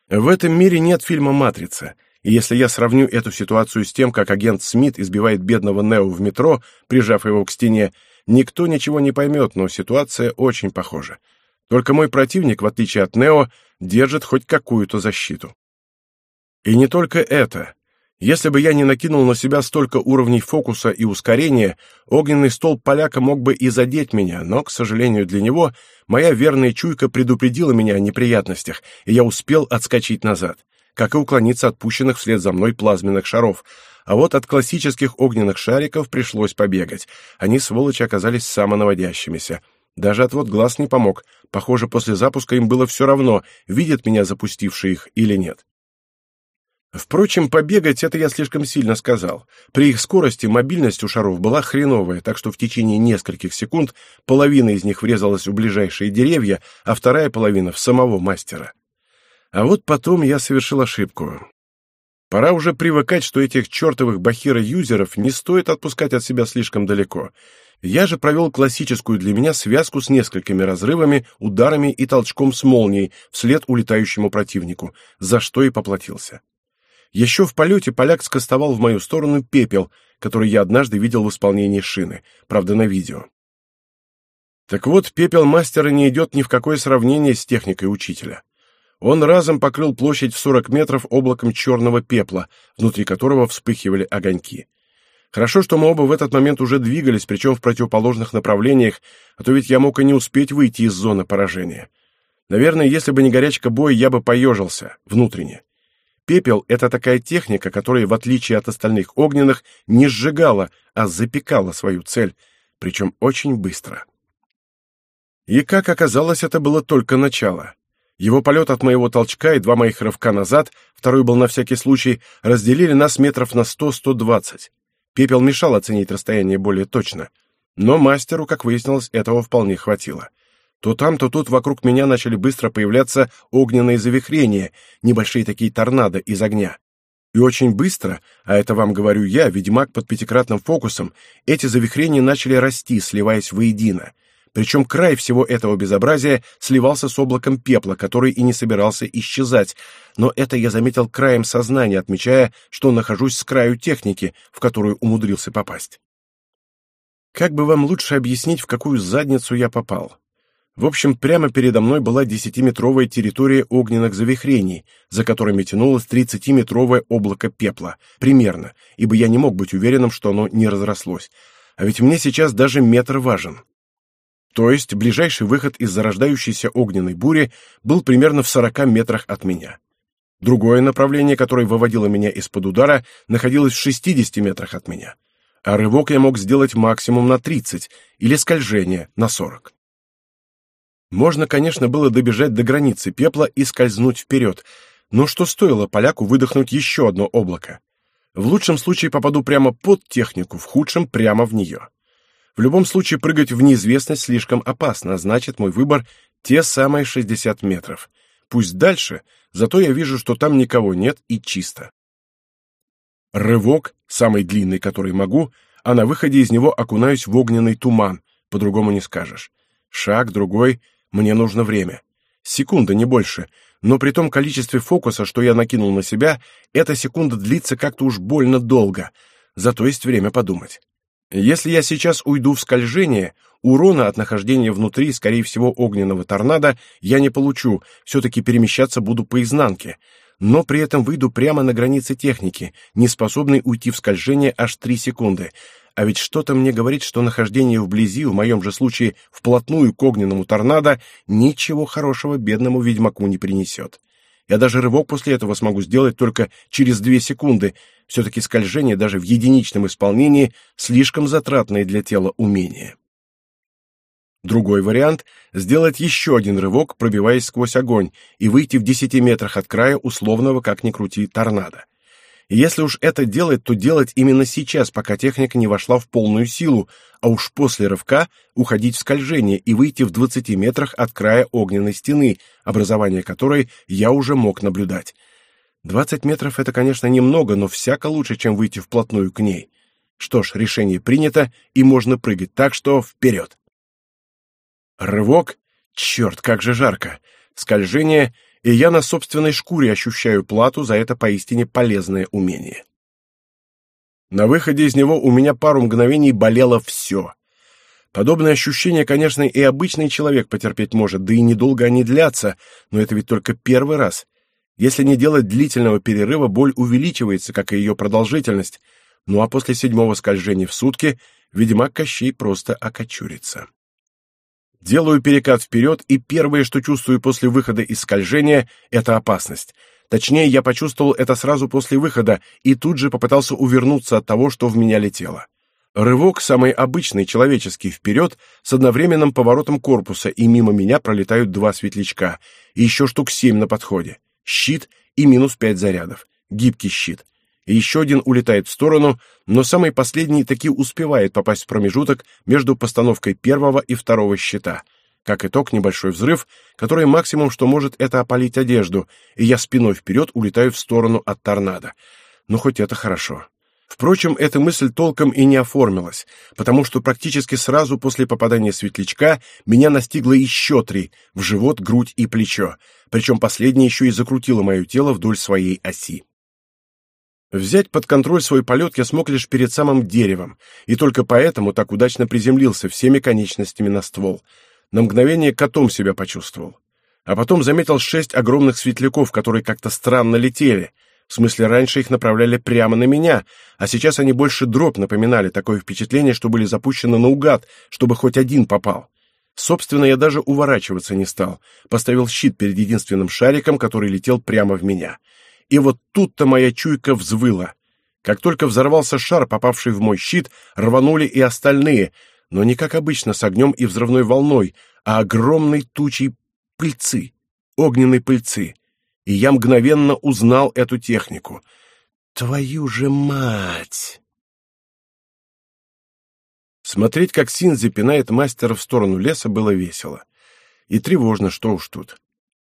В этом мире нет фильма «Матрица», и если я сравню эту ситуацию с тем, как агент Смит избивает бедного Нео в метро, прижав его к стене, никто ничего не поймет, но ситуация очень похожа. Только мой противник, в отличие от Нео, держит хоть какую-то защиту. И не только это. Если бы я не накинул на себя столько уровней фокуса и ускорения, огненный стол поляка мог бы и задеть меня, но, к сожалению для него, моя верная чуйка предупредила меня о неприятностях, и я успел отскочить назад, как и уклониться от пущенных вслед за мной плазменных шаров. А вот от классических огненных шариков пришлось побегать. Они, сволочи, оказались самонаводящимися. Даже отвод глаз не помог. Похоже, после запуска им было все равно, видят меня запустившие их или нет. Впрочем, побегать это я слишком сильно сказал. При их скорости мобильность у шаров была хреновая, так что в течение нескольких секунд половина из них врезалась в ближайшие деревья, а вторая половина — в самого мастера. А вот потом я совершил ошибку. Пора уже привыкать, что этих чертовых бахира-юзеров не стоит отпускать от себя слишком далеко. Я же провел классическую для меня связку с несколькими разрывами, ударами и толчком с молнией вслед улетающему противнику, за что и поплатился. Еще в полете поляк скостовал в мою сторону пепел, который я однажды видел в исполнении шины, правда, на видео. Так вот, пепел мастера не идет ни в какое сравнение с техникой учителя. Он разом покрыл площадь в 40 метров облаком черного пепла, внутри которого вспыхивали огоньки. Хорошо, что мы оба в этот момент уже двигались, причем в противоположных направлениях, а то ведь я мог и не успеть выйти из зоны поражения. Наверное, если бы не горячка боя, я бы поежился, внутренне. Пепел — это такая техника, которая, в отличие от остальных огненных, не сжигала, а запекала свою цель, причем очень быстро. И, как оказалось, это было только начало. Его полет от моего толчка и два моих рывка назад, второй был на всякий случай, разделили нас метров на сто-сто двадцать. Пепел мешал оценить расстояние более точно, но мастеру, как выяснилось, этого вполне хватило. То там, то тут вокруг меня начали быстро появляться огненные завихрения, небольшие такие торнадо из огня. И очень быстро, а это вам говорю я, ведьмак под пятикратным фокусом, эти завихрения начали расти, сливаясь воедино. Причем край всего этого безобразия сливался с облаком пепла, который и не собирался исчезать, но это я заметил краем сознания, отмечая, что нахожусь с краю техники, в которую умудрился попасть. Как бы вам лучше объяснить, в какую задницу я попал? В общем, прямо передо мной была десятиметровая территория огненных завихрений, за которыми тянулось тридцатиметровое облако пепла, примерно, ибо я не мог быть уверенным, что оно не разрослось. А ведь мне сейчас даже метр важен. То есть ближайший выход из зарождающейся огненной бури был примерно в 40 метрах от меня. Другое направление, которое выводило меня из-под удара, находилось в 60 метрах от меня. А рывок я мог сделать максимум на 30 или скольжение на 40. Можно, конечно, было добежать до границы пепла и скользнуть вперед, но что стоило поляку выдохнуть еще одно облако? В лучшем случае попаду прямо под технику, в худшем прямо в нее. В любом случае прыгать в неизвестность слишком опасно, а значит, мой выбор — те самые 60 метров. Пусть дальше, зато я вижу, что там никого нет и чисто. Рывок, самый длинный, который могу, а на выходе из него окунаюсь в огненный туман, по-другому не скажешь. Шаг, другой, мне нужно время. Секунда, не больше, но при том количестве фокуса, что я накинул на себя, эта секунда длится как-то уж больно долго, зато есть время подумать. Если я сейчас уйду в скольжение, урона от нахождения внутри, скорее всего, огненного торнадо я не получу, все-таки перемещаться буду по изнанке, но при этом выйду прямо на границе техники, не способный уйти в скольжение аж три секунды. А ведь что-то мне говорит, что нахождение вблизи, в моем же случае вплотную к огненному торнадо, ничего хорошего бедному ведьмаку не принесет. Я даже рывок после этого смогу сделать только через две секунды. Все-таки скольжение даже в единичном исполнении слишком затратное для тела умение. Другой вариант — сделать еще один рывок, пробиваясь сквозь огонь, и выйти в десяти метрах от края условного, как ни крути, торнадо. И если уж это делать, то делать именно сейчас, пока техника не вошла в полную силу, а уж после рывка уходить в скольжение и выйти в 20 метрах от края огненной стены, образование которой я уже мог наблюдать. 20 метров — это, конечно, немного, но всяко лучше, чем выйти вплотную к ней. Что ж, решение принято, и можно прыгать, так что вперед! Рывок? Черт, как же жарко! Скольжение, и я на собственной шкуре ощущаю плату за это поистине полезное умение. На выходе из него у меня пару мгновений болело все. Подобные ощущения, конечно, и обычный человек потерпеть может, да и недолго они длятся, но это ведь только первый раз. Если не делать длительного перерыва, боль увеличивается, как и ее продолжительность, ну а после седьмого скольжения в сутки ведьмак Кощей просто окочурится. Делаю перекат вперед, и первое, что чувствую после выхода из скольжения, это опасность. Точнее, я почувствовал это сразу после выхода и тут же попытался увернуться от того, что в меня летело. Рывок самый обычный, человеческий, вперед, с одновременным поворотом корпуса, и мимо меня пролетают два светлячка, и еще штук семь на подходе. Щит и минус пять зарядов. Гибкий щит и еще один улетает в сторону, но самый последний таки успевает попасть в промежуток между постановкой первого и второго щита. Как итог, небольшой взрыв, который максимум, что может, это опалить одежду, и я спиной вперед улетаю в сторону от торнадо. Но хоть это хорошо. Впрочем, эта мысль толком и не оформилась, потому что практически сразу после попадания светлячка меня настигло еще три — в живот, грудь и плечо, причем последнее еще и закрутило мое тело вдоль своей оси. Взять под контроль свой полет я смог лишь перед самым деревом, и только поэтому так удачно приземлился всеми конечностями на ствол. На мгновение котом себя почувствовал. А потом заметил шесть огромных светляков, которые как-то странно летели. В смысле, раньше их направляли прямо на меня, а сейчас они больше дроп напоминали, такое впечатление, что были запущены наугад, чтобы хоть один попал. Собственно, я даже уворачиваться не стал. Поставил щит перед единственным шариком, который летел прямо в меня — и вот тут-то моя чуйка взвыла. Как только взорвался шар, попавший в мой щит, рванули и остальные, но не как обычно с огнем и взрывной волной, а огромной тучей пыльцы, огненной пыльцы. И я мгновенно узнал эту технику. Твою же мать! Смотреть, как Синзи пинает мастера в сторону леса, было весело. И тревожно, что уж тут.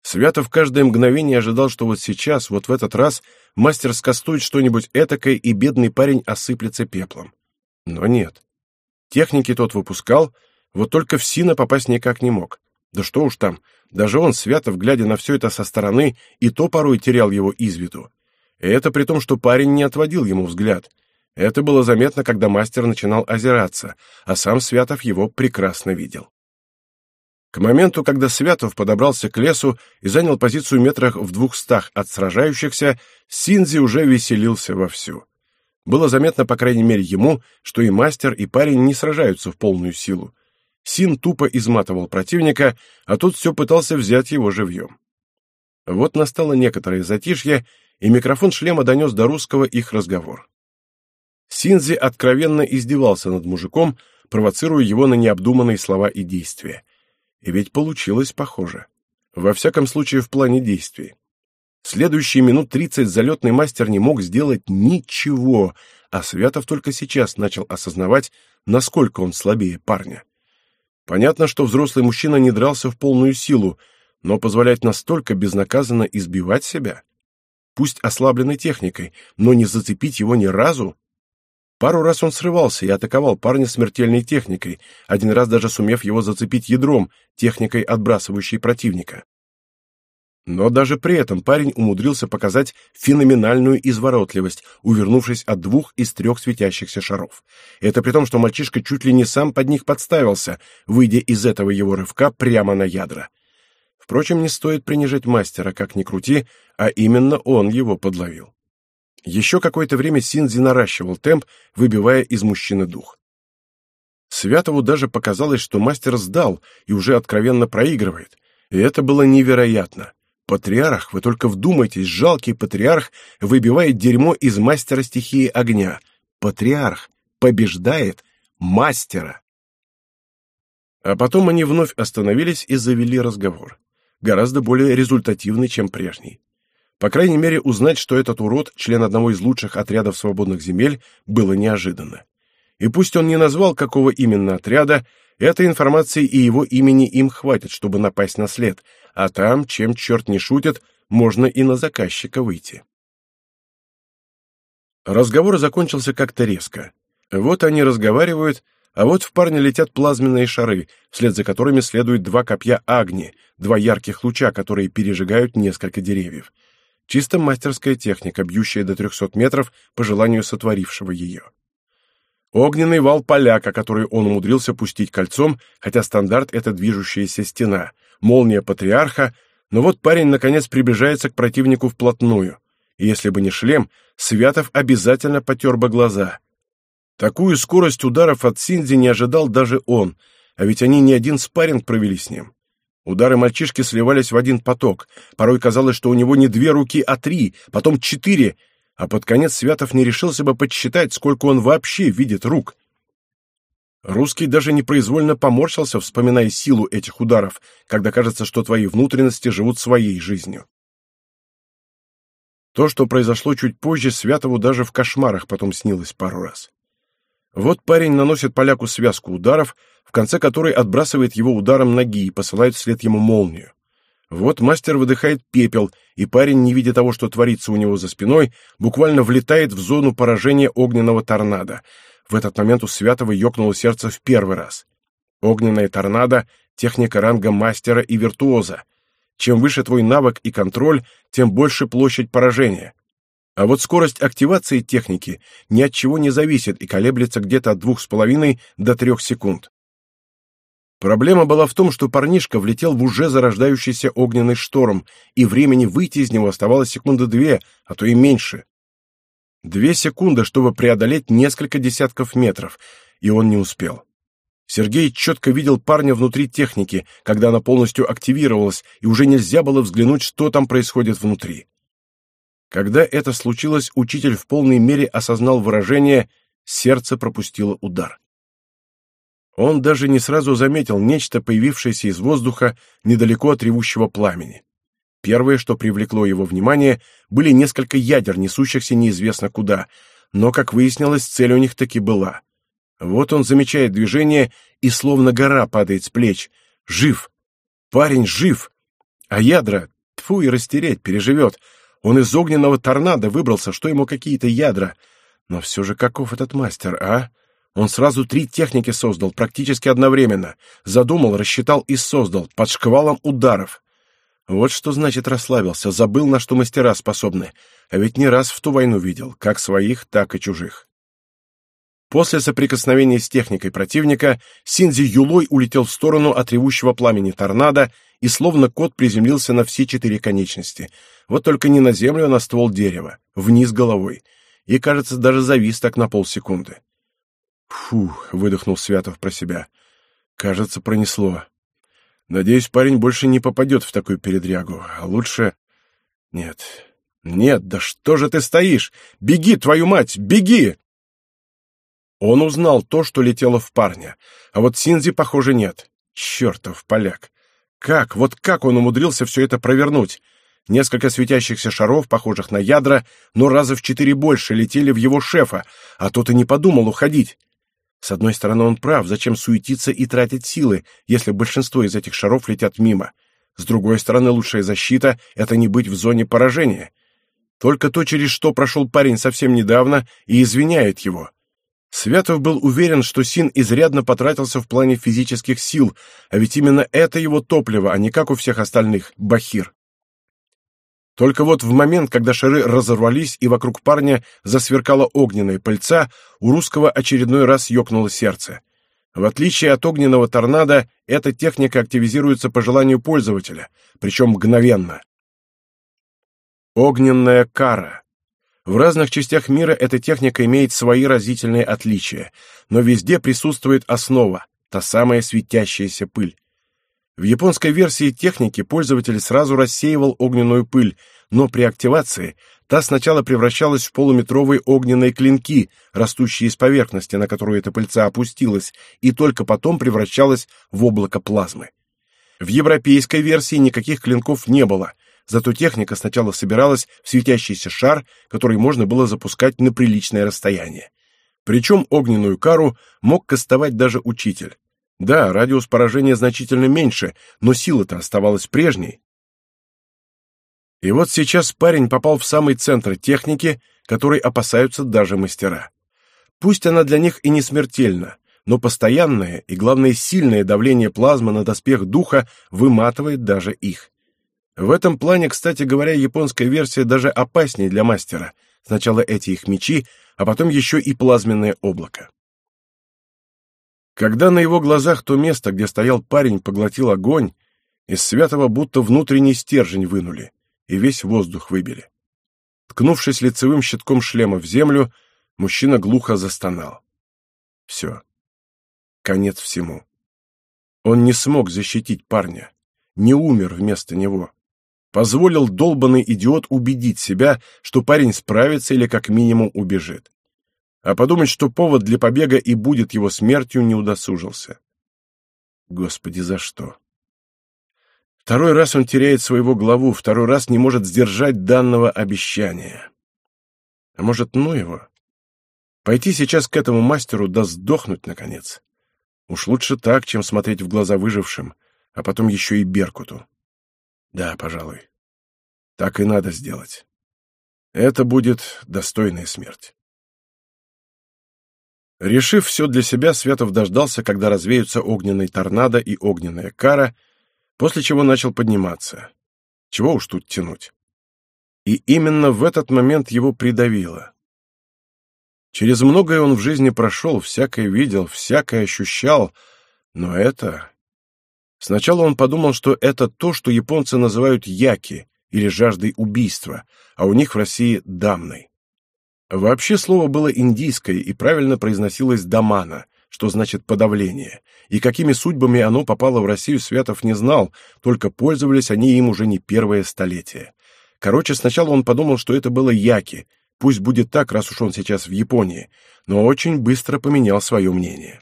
Святов каждое мгновение ожидал, что вот сейчас, вот в этот раз, мастер скастует что-нибудь этакое, и бедный парень осыплется пеплом. Но нет. Техники тот выпускал, вот только в Сина попасть никак не мог. Да что уж там, даже он, Святов, глядя на все это со стороны, и то порой терял его из виду. И это при том, что парень не отводил ему взгляд. Это было заметно, когда мастер начинал озираться, а сам Святов его прекрасно видел. К моменту, когда Святов подобрался к лесу и занял позицию метрах в двухстах от сражающихся, Синзи уже веселился вовсю. Было заметно, по крайней мере, ему, что и мастер, и парень не сражаются в полную силу. Син тупо изматывал противника, а тот все пытался взять его живьем. Вот настало некоторое затишье, и микрофон шлема донес до русского их разговор. Синзи откровенно издевался над мужиком, провоцируя его на необдуманные слова и действия. И ведь получилось похоже. Во всяком случае, в плане действий. Следующие минут тридцать залетный мастер не мог сделать ничего, а Святов только сейчас начал осознавать, насколько он слабее парня. Понятно, что взрослый мужчина не дрался в полную силу, но позволять настолько безнаказанно избивать себя? Пусть ослабленной техникой, но не зацепить его ни разу? Пару раз он срывался и атаковал парня смертельной техникой, один раз даже сумев его зацепить ядром, техникой, отбрасывающей противника. Но даже при этом парень умудрился показать феноменальную изворотливость, увернувшись от двух из трех светящихся шаров. Это при том, что мальчишка чуть ли не сам под них подставился, выйдя из этого его рывка прямо на ядра. Впрочем, не стоит принижать мастера, как ни крути, а именно он его подловил. Еще какое-то время Синзи наращивал темп, выбивая из мужчины дух. Святову даже показалось, что мастер сдал и уже откровенно проигрывает. И это было невероятно. Патриарх, вы только вдумайтесь, жалкий патриарх выбивает дерьмо из мастера стихии огня. Патриарх побеждает мастера. А потом они вновь остановились и завели разговор. Гораздо более результативный, чем прежний. По крайней мере, узнать, что этот урод — член одного из лучших отрядов свободных земель, было неожиданно. И пусть он не назвал, какого именно отряда, этой информации и его имени им хватит, чтобы напасть на след, а там, чем черт не шутит, можно и на заказчика выйти. Разговор закончился как-то резко. Вот они разговаривают, а вот в парня летят плазменные шары, вслед за которыми следуют два копья Агни, два ярких луча, которые пережигают несколько деревьев. Чисто мастерская техника, бьющая до 300 метров по желанию сотворившего ее. Огненный вал поляка, который он умудрился пустить кольцом, хотя стандарт — это движущаяся стена, молния патриарха, но вот парень наконец приближается к противнику вплотную. И если бы не шлем, Святов обязательно потер бы глаза. Такую скорость ударов от Синзи не ожидал даже он, а ведь они не один спарринг провели с ним. Удары мальчишки сливались в один поток. Порой казалось, что у него не две руки, а три, потом четыре, а под конец Святов не решился бы подсчитать, сколько он вообще видит рук. Русский даже непроизвольно поморщился, вспоминая силу этих ударов, когда кажется, что твои внутренности живут своей жизнью. То, что произошло чуть позже, Святову даже в кошмарах потом снилось пару раз. Вот парень наносит поляку связку ударов, в конце которой отбрасывает его ударом ноги и посылает вслед ему молнию. Вот мастер выдыхает пепел, и парень, не видя того, что творится у него за спиной, буквально влетает в зону поражения огненного торнадо. В этот момент у Святого ёкнуло сердце в первый раз. Огненная торнадо — техника ранга мастера и виртуоза. Чем выше твой навык и контроль, тем больше площадь поражения. А вот скорость активации техники ни от чего не зависит и колеблется где-то от двух с половиной до трех секунд. Проблема была в том, что парнишка влетел в уже зарождающийся огненный шторм, и времени выйти из него оставалось секунды две, а то и меньше. Две секунды, чтобы преодолеть несколько десятков метров, и он не успел. Сергей четко видел парня внутри техники, когда она полностью активировалась, и уже нельзя было взглянуть, что там происходит внутри. Когда это случилось, учитель в полной мере осознал выражение «сердце пропустило удар». Он даже не сразу заметил нечто, появившееся из воздуха недалеко от ревущего пламени. Первое, что привлекло его внимание, были несколько ядер, несущихся неизвестно куда, но, как выяснилось, цель у них таки была. Вот он замечает движение, и словно гора падает с плеч. Жив! Парень жив! А ядра, тфу и растереть, переживет. Он из огненного торнадо выбрался, что ему какие-то ядра. Но все же каков этот мастер, а? Он сразу три техники создал, практически одновременно. Задумал, рассчитал и создал, под шквалом ударов. Вот что значит расслабился, забыл, на что мастера способны. А ведь не раз в ту войну видел, как своих, так и чужих. После соприкосновения с техникой противника Синзи Юлой улетел в сторону от ревущего пламени торнадо и словно кот приземлился на все четыре конечности. Вот только не на землю, а на ствол дерева, вниз головой. И, кажется, даже завис так на полсекунды. Фух, выдохнул Святов про себя. Кажется, пронесло. Надеюсь, парень больше не попадет в такую передрягу, а лучше... Нет, нет, да что же ты стоишь? Беги, твою мать, беги! Он узнал то, что летело в парня, а вот Синзи, похоже, нет. Чертов поляк! Как, вот как он умудрился все это провернуть? Несколько светящихся шаров, похожих на ядра, но раза в четыре больше летели в его шефа, а тот и не подумал уходить. С одной стороны, он прав, зачем суетиться и тратить силы, если большинство из этих шаров летят мимо. С другой стороны, лучшая защита — это не быть в зоне поражения. Только то, через что прошел парень совсем недавно, и извиняет его. Святов был уверен, что Син изрядно потратился в плане физических сил, а ведь именно это его топливо, а не как у всех остальных, бахир. Только вот в момент, когда шары разорвались и вокруг парня засверкала огненная пыльца, у русского очередной раз ёкнуло сердце. В отличие от огненного торнадо, эта техника активизируется по желанию пользователя, причем мгновенно. Огненная кара. В разных частях мира эта техника имеет свои разительные отличия, но везде присутствует основа, та самая светящаяся пыль. В японской версии техники пользователь сразу рассеивал огненную пыль, но при активации та сначала превращалась в полуметровые огненные клинки, растущие из поверхности, на которую эта пыльца опустилась, и только потом превращалась в облако плазмы. В европейской версии никаких клинков не было, зато техника сначала собиралась в светящийся шар, который можно было запускать на приличное расстояние. Причем огненную кару мог кастовать даже учитель. Да, радиус поражения значительно меньше, но сила-то оставалась прежней. И вот сейчас парень попал в самый центр техники, которой опасаются даже мастера. Пусть она для них и не смертельна, но постоянное и, главное, сильное давление плазмы на доспех духа выматывает даже их. В этом плане, кстати говоря, японская версия даже опаснее для мастера. Сначала эти их мечи, а потом еще и плазменное облако. Когда на его глазах то место, где стоял парень, поглотил огонь, из святого будто внутренний стержень вынули и весь воздух выбили. Ткнувшись лицевым щитком шлема в землю, мужчина глухо застонал. Все. Конец всему. Он не смог защитить парня, не умер вместо него. Позволил долбанный идиот убедить себя, что парень справится или как минимум убежит а подумать, что повод для побега и будет его смертью, не удосужился. Господи, за что? Второй раз он теряет своего главу, второй раз не может сдержать данного обещания. А может, ну его? Пойти сейчас к этому мастеру да сдохнуть, наконец. Уж лучше так, чем смотреть в глаза выжившим, а потом еще и Беркуту. Да, пожалуй. Так и надо сделать. Это будет достойная смерть. Решив все для себя, Светов дождался, когда развеются огненный торнадо и огненная кара, после чего начал подниматься. Чего уж тут тянуть. И именно в этот момент его придавило. Через многое он в жизни прошел, всякое видел, всякое ощущал, но это... Сначала он подумал, что это то, что японцы называют яки, или жаждой убийства, а у них в России — дамной. Вообще слово было индийское и правильно произносилось «дамана», что значит «подавление», и какими судьбами оно попало в Россию, Святов не знал, только пользовались они им уже не первое столетие. Короче, сначала он подумал, что это было яки, пусть будет так, раз уж он сейчас в Японии, но очень быстро поменял свое мнение.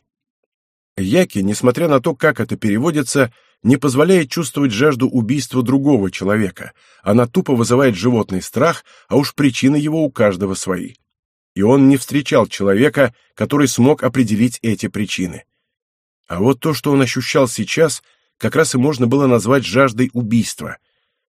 Яки, несмотря на то, как это переводится, не позволяет чувствовать жажду убийства другого человека. Она тупо вызывает животный страх, а уж причины его у каждого свои. И он не встречал человека, который смог определить эти причины. А вот то, что он ощущал сейчас, как раз и можно было назвать жаждой убийства.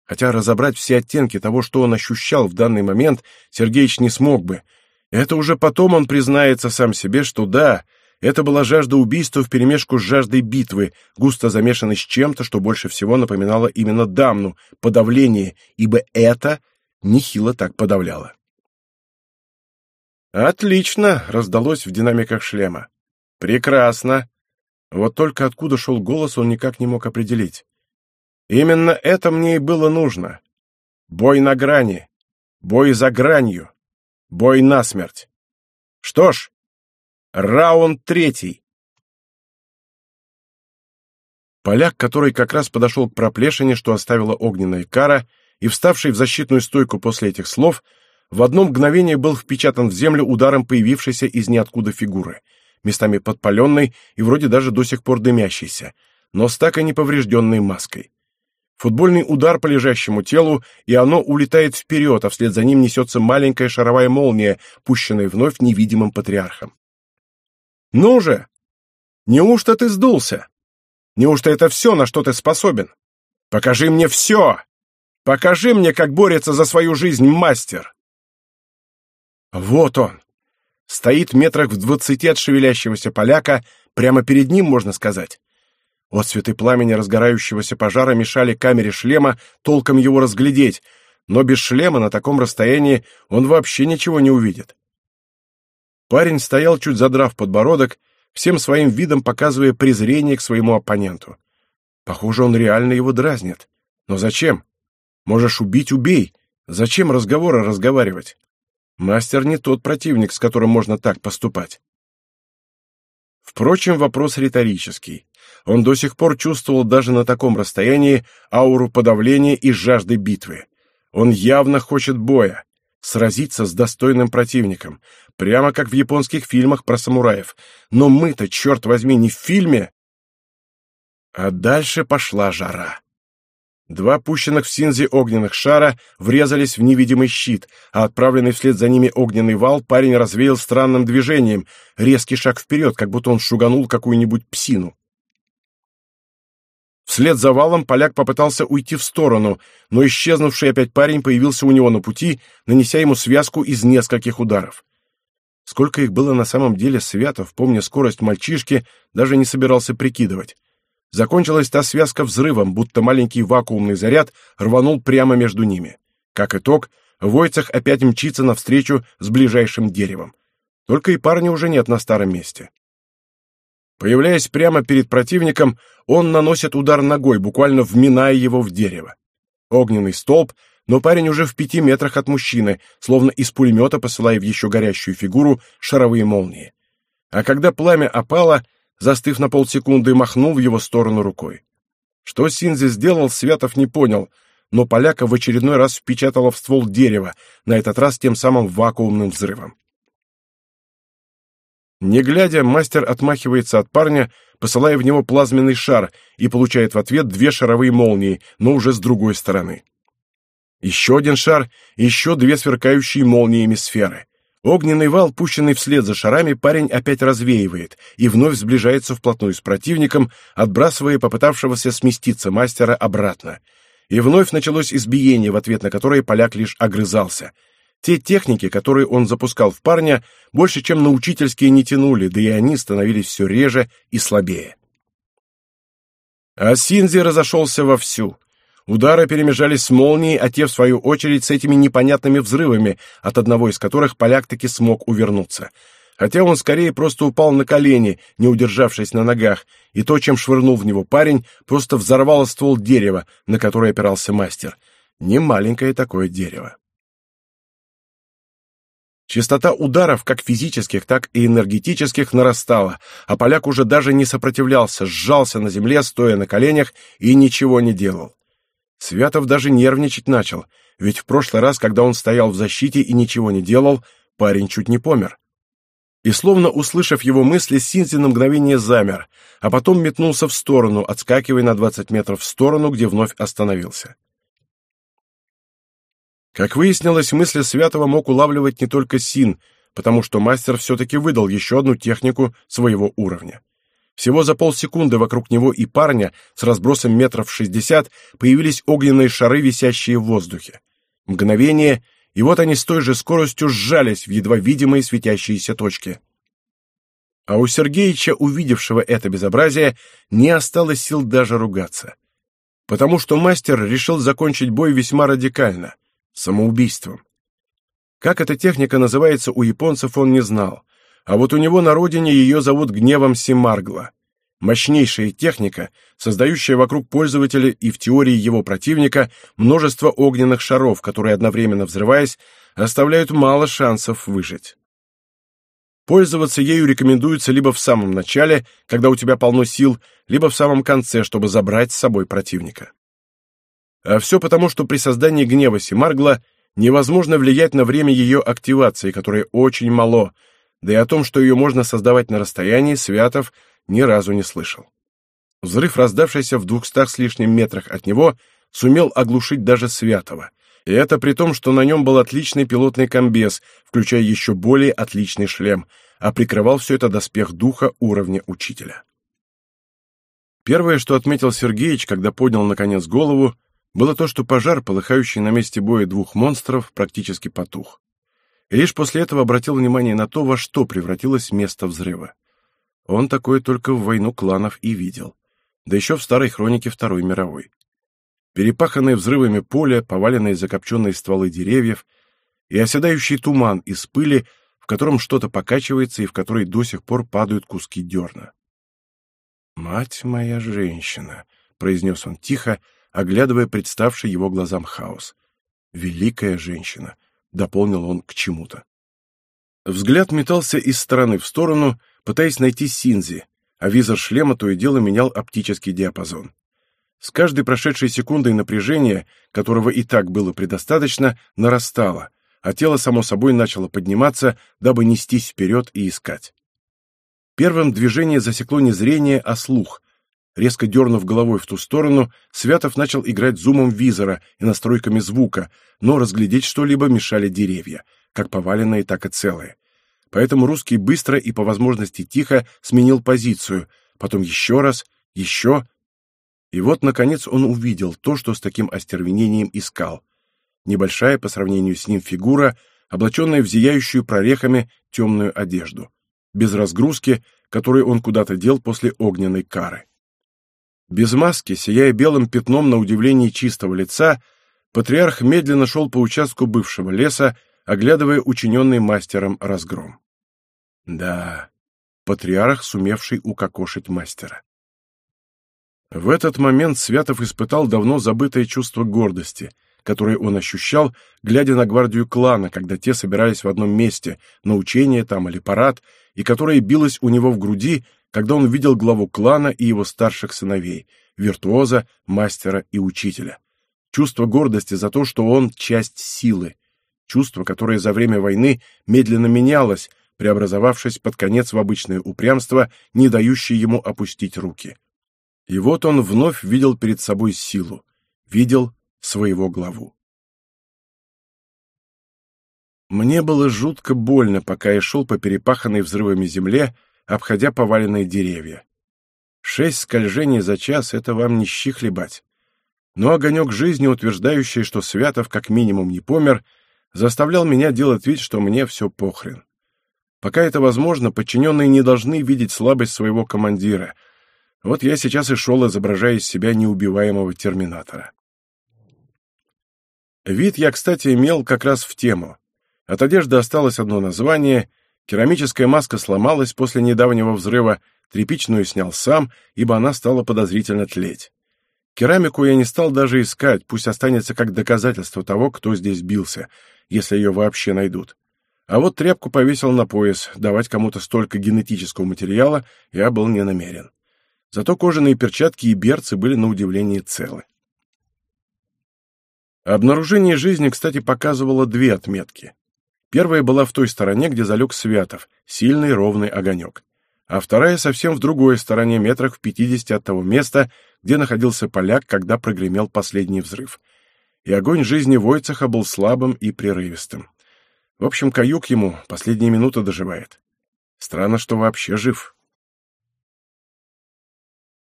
Хотя разобрать все оттенки того, что он ощущал в данный момент, Сергеич не смог бы. Это уже потом он признается сам себе, что да, это была жажда убийства вперемешку с жаждой битвы, густо замешанной с чем-то, что больше всего напоминало именно дамну, подавление, ибо это нехило так подавляло. «Отлично!» — раздалось в динамиках шлема. «Прекрасно!» Вот только откуда шел голос, он никак не мог определить. «Именно это мне и было нужно. Бой на грани, бой за гранью, бой насмерть. Что ж, Раунд третий. Поляк, который как раз подошел к проплешине, что оставила огненная кара, и вставший в защитную стойку после этих слов, в одно мгновение был впечатан в землю ударом появившейся из ниоткуда фигуры, местами подпаленной и вроде даже до сих пор дымящейся, но с так и неповрежденной маской. Футбольный удар по лежащему телу, и оно улетает вперед, а вслед за ним несется маленькая шаровая молния, пущенная вновь невидимым патриархом. Ну же! Неужто ты сдулся? Неужто это все, на что ты способен? Покажи мне все! Покажи мне, как борется за свою жизнь мастер!» Вот он! Стоит метрах в двадцати от шевелящегося поляка, прямо перед ним, можно сказать. Отцветы пламени разгорающегося пожара мешали камере шлема толком его разглядеть, но без шлема на таком расстоянии он вообще ничего не увидит. Парень стоял, чуть задрав подбородок, всем своим видом показывая презрение к своему оппоненту. Похоже, он реально его дразнит. Но зачем? Можешь убить — убей. Зачем разговоры разговаривать? Мастер не тот противник, с которым можно так поступать. Впрочем, вопрос риторический. Он до сих пор чувствовал даже на таком расстоянии ауру подавления и жажды битвы. Он явно хочет боя. сразиться с достойным противником, прямо как в японских фильмах про самураев. Но мы-то, черт возьми, не в фильме. А дальше пошла жара. Два пущенных в Синзи огненных шара врезались в невидимый щит, а отправленный вслед за ними огненный вал парень развеял странным движением, резкий шаг вперед, как будто он шуганул какую-нибудь псину. Вслед за валом поляк попытался уйти в сторону, но исчезнувший опять парень появился у него на пути, нанеся ему связку из нескольких ударов. Сколько их было на самом деле, Святов, помня скорость мальчишки, даже не собирался прикидывать. Закончилась та связка взрывом, будто маленький вакуумный заряд рванул прямо между ними. Как итог, Войцах опять мчится навстречу с ближайшим деревом. Только и парня уже нет на старом месте. Появляясь прямо перед противником, он наносит удар ногой, буквально вминая его в дерево. Огненный столб, но парень уже в пяти метрах от мужчины, словно из пулемета посылая в еще горящую фигуру шаровые молнии. А когда пламя опало, застыв на полсекунды, махнул в его сторону рукой. Что Синзи сделал, Святов не понял, но поляка в очередной раз впечатало в ствол дерева, на этот раз тем самым вакуумным взрывом. Не глядя, мастер отмахивается от парня, посылая в него плазменный шар, и получает в ответ две шаровые молнии, но уже с другой стороны. Еще один шар, еще две сверкающие молниями сферы. Огненный вал, пущенный вслед за шарами, парень опять развеивает и вновь сближается вплотную с противником, отбрасывая попытавшегося сместиться мастера обратно. И вновь началось избиение, в ответ на которое поляк лишь огрызался. Те техники, которые он запускал в парня, больше чем на учительские не тянули, да и они становились все реже и слабее. А Синзи разошелся вовсю — Удары перемежались с молнией, а те, в свою очередь, с этими непонятными взрывами, от одного из которых поляк таки смог увернуться. Хотя он скорее просто упал на колени, не удержавшись на ногах, и то, чем швырнул в него парень, просто взорвало ствол дерева, на которое опирался мастер. Не маленькое такое дерево. Частота ударов, как физических, так и энергетических, нарастала, а поляк уже даже не сопротивлялся, сжался на земле, стоя на коленях, и ничего не делал. Святов даже нервничать начал, ведь в прошлый раз, когда он стоял в защите и ничего не делал, парень чуть не помер. И словно услышав его мысли, Синзи на мгновение замер, а потом метнулся в сторону, отскакивая на 20 метров в сторону, где вновь остановился. Как выяснилось, мысли Святого мог улавливать не только Син, потому что мастер все-таки выдал еще одну технику своего уровня. Всего за полсекунды вокруг него и парня с разбросом метров шестьдесят появились огненные шары, висящие в воздухе. Мгновение, и вот они с той же скоростью сжались в едва видимые светящиеся точки. А у Сергеича, увидевшего это безобразие, не осталось сил даже ругаться. Потому что мастер решил закончить бой весьма радикально — самоубийством. Как эта техника называется у японцев, он не знал, а вот у него на родине ее зовут гневом Симаргла. Мощнейшая техника, создающая вокруг пользователя и в теории его противника множество огненных шаров, которые, одновременно взрываясь, оставляют мало шансов выжить. Пользоваться ею рекомендуется либо в самом начале, когда у тебя полно сил, либо в самом конце, чтобы забрать с собой противника. А все потому, что при создании гнева Симаргла невозможно влиять на время ее активации, которое очень мало – да и о том, что ее можно создавать на расстоянии, Святов ни разу не слышал. Взрыв, раздавшийся в двухстах с лишним метрах от него, сумел оглушить даже Святого. И это при том, что на нем был отличный пилотный комбез, включая еще более отличный шлем, а прикрывал все это доспех духа уровня учителя. Первое, что отметил Сергеич, когда поднял наконец голову, было то, что пожар, полыхающий на месте боя двух монстров, практически потух и лишь после этого обратил внимание на то, во что превратилось место взрыва. Он такое только в войну кланов и видел, да еще в старой хронике Второй мировой. Перепаханное взрывами поле, поваленные закопченные стволы деревьев и оседающий туман из пыли, в котором что-то покачивается и в который до сих пор падают куски дерна. «Мать моя женщина!» — произнес он тихо, оглядывая представший его глазам хаос. «Великая женщина! — дополнил он к чему-то. Взгляд метался из стороны в сторону, пытаясь найти Синзи, а визор шлема то и дело менял оптический диапазон. С каждой прошедшей секундой напряжение, которого и так было предостаточно, нарастало, а тело само собой начало подниматься, дабы нестись вперед и искать. Первым движение засекло не зрение, а слух. Резко дернув головой в ту сторону, Святов начал играть зумом визора и настройками звука, но разглядеть что-либо мешали деревья, как поваленные, так и целые. Поэтому русский быстро и по возможности тихо сменил позицию, потом еще раз, еще. И вот, наконец, он увидел то, что с таким остервенением искал. Небольшая по сравнению с ним фигура, облаченная в зияющую прорехами темную одежду. Без разгрузки, которую он куда-то дел после огненной кары. Без маски, сияя белым пятном на удивление чистого лица, патриарх медленно шел по участку бывшего леса, оглядывая учиненный мастером разгром. Да, патриарх, сумевший укокошить мастера. В этот момент Святов испытал давно забытое чувство гордости, которое он ощущал, глядя на гвардию клана, когда те собирались в одном месте, на учение там или парад, и которое билось у него в груди, когда он видел главу клана и его старших сыновей, виртуоза, мастера и учителя. Чувство гордости за то, что он часть силы, чувство, которое за время войны медленно менялось, преобразовавшись под конец в обычное упрямство, не дающее ему опустить руки. И вот он вновь видел перед собой силу, видел своего главу. Мне было жутко больно, пока я шел по перепаханной взрывами земле, обходя поваленные деревья. Шесть скольжений за час — это вам не щи хлебать. Но огонек жизни, утверждающий, что Святов как минимум не помер, заставлял меня делать вид, что мне все похрен. Пока это возможно, подчиненные не должны видеть слабость своего командира. Вот я сейчас и шел, изображая из себя неубиваемого терминатора. Вид я, кстати, имел как раз в тему. От одежды осталось одно название — Керамическая маска сломалась после недавнего взрыва, тряпичную снял сам, ибо она стала подозрительно тлеть. Керамику я не стал даже искать, пусть останется как доказательство того, кто здесь бился, если ее вообще найдут. А вот тряпку повесил на пояс, давать кому-то столько генетического материала я был не намерен. Зато кожаные перчатки и берцы были на удивление целы. Обнаружение жизни, кстати, показывало две отметки. Первая была в той стороне, где залег Святов, сильный ровный огонек. А вторая совсем в другой стороне, метрах в пятидесяти от того места, где находился поляк, когда прогремел последний взрыв. И огонь жизни Войцеха был слабым и прерывистым. В общем, каюк ему последние минуты доживает. Странно, что вообще жив.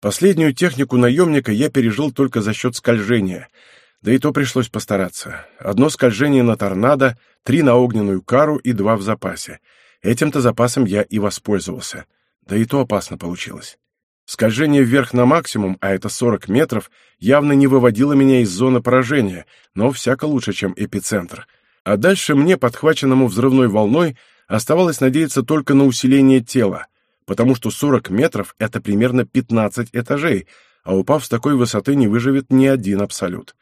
Последнюю технику наемника я пережил только за счет скольжения — да и то пришлось постараться. Одно скольжение на торнадо, три на огненную кару и два в запасе. Этим-то запасом я и воспользовался. Да и то опасно получилось. Скольжение вверх на максимум, а это 40 метров, явно не выводило меня из зоны поражения, но всяко лучше, чем эпицентр. А дальше мне, подхваченному взрывной волной, оставалось надеяться только на усиление тела, потому что 40 метров — это примерно 15 этажей, а упав с такой высоты не выживет ни один абсолют.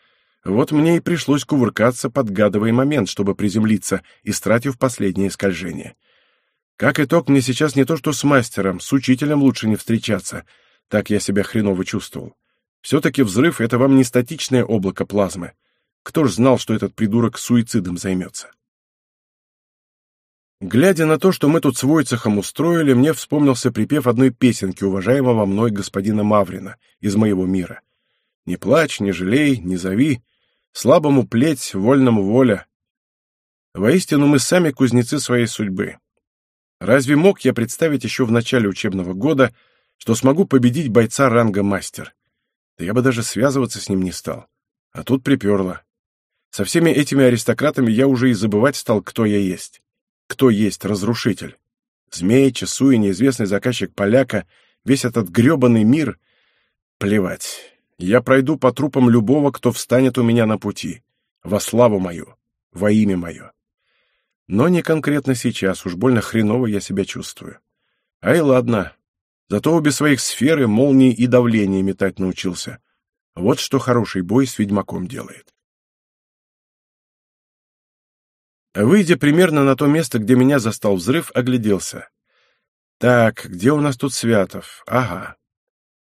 Вот мне и пришлось кувыркаться, подгадывая момент, чтобы приземлиться, истратив последнее скольжение. Как итог, мне сейчас не то что с мастером, с учителем лучше не встречаться. Так я себя хреново чувствовал. Все-таки взрыв — это вам не статичное облако плазмы. Кто ж знал, что этот придурок суицидом займется? Глядя на то, что мы тут с Войцехом устроили, мне вспомнился припев одной песенки уважаемого мной господина Маврина из моего мира. «Не плачь, не жалей, не зови, Слабому плеть, вольному воля. Воистину мы сами кузнецы своей судьбы. Разве мог я представить еще в начале учебного года, что смогу победить бойца ранга мастер? Да я бы даже связываться с ним не стал. А тут приперло. Со всеми этими аристократами я уже и забывать стал, кто я есть. Кто есть разрушитель. Змей, Часу и неизвестный заказчик поляка, весь этот гребаный мир. Плевать. Я пройду по трупам любого, кто встанет у меня на пути, во славу мою, во имя мое. Но не конкретно сейчас, уж больно хреново я себя чувствую. Ай, ладно. Зато обе своих сферы, молнии и давление метать научился. Вот что хороший бой с ведьмаком делает. Выйдя примерно на то место, где меня застал взрыв, огляделся. Так, где у нас тут Святов? Ага.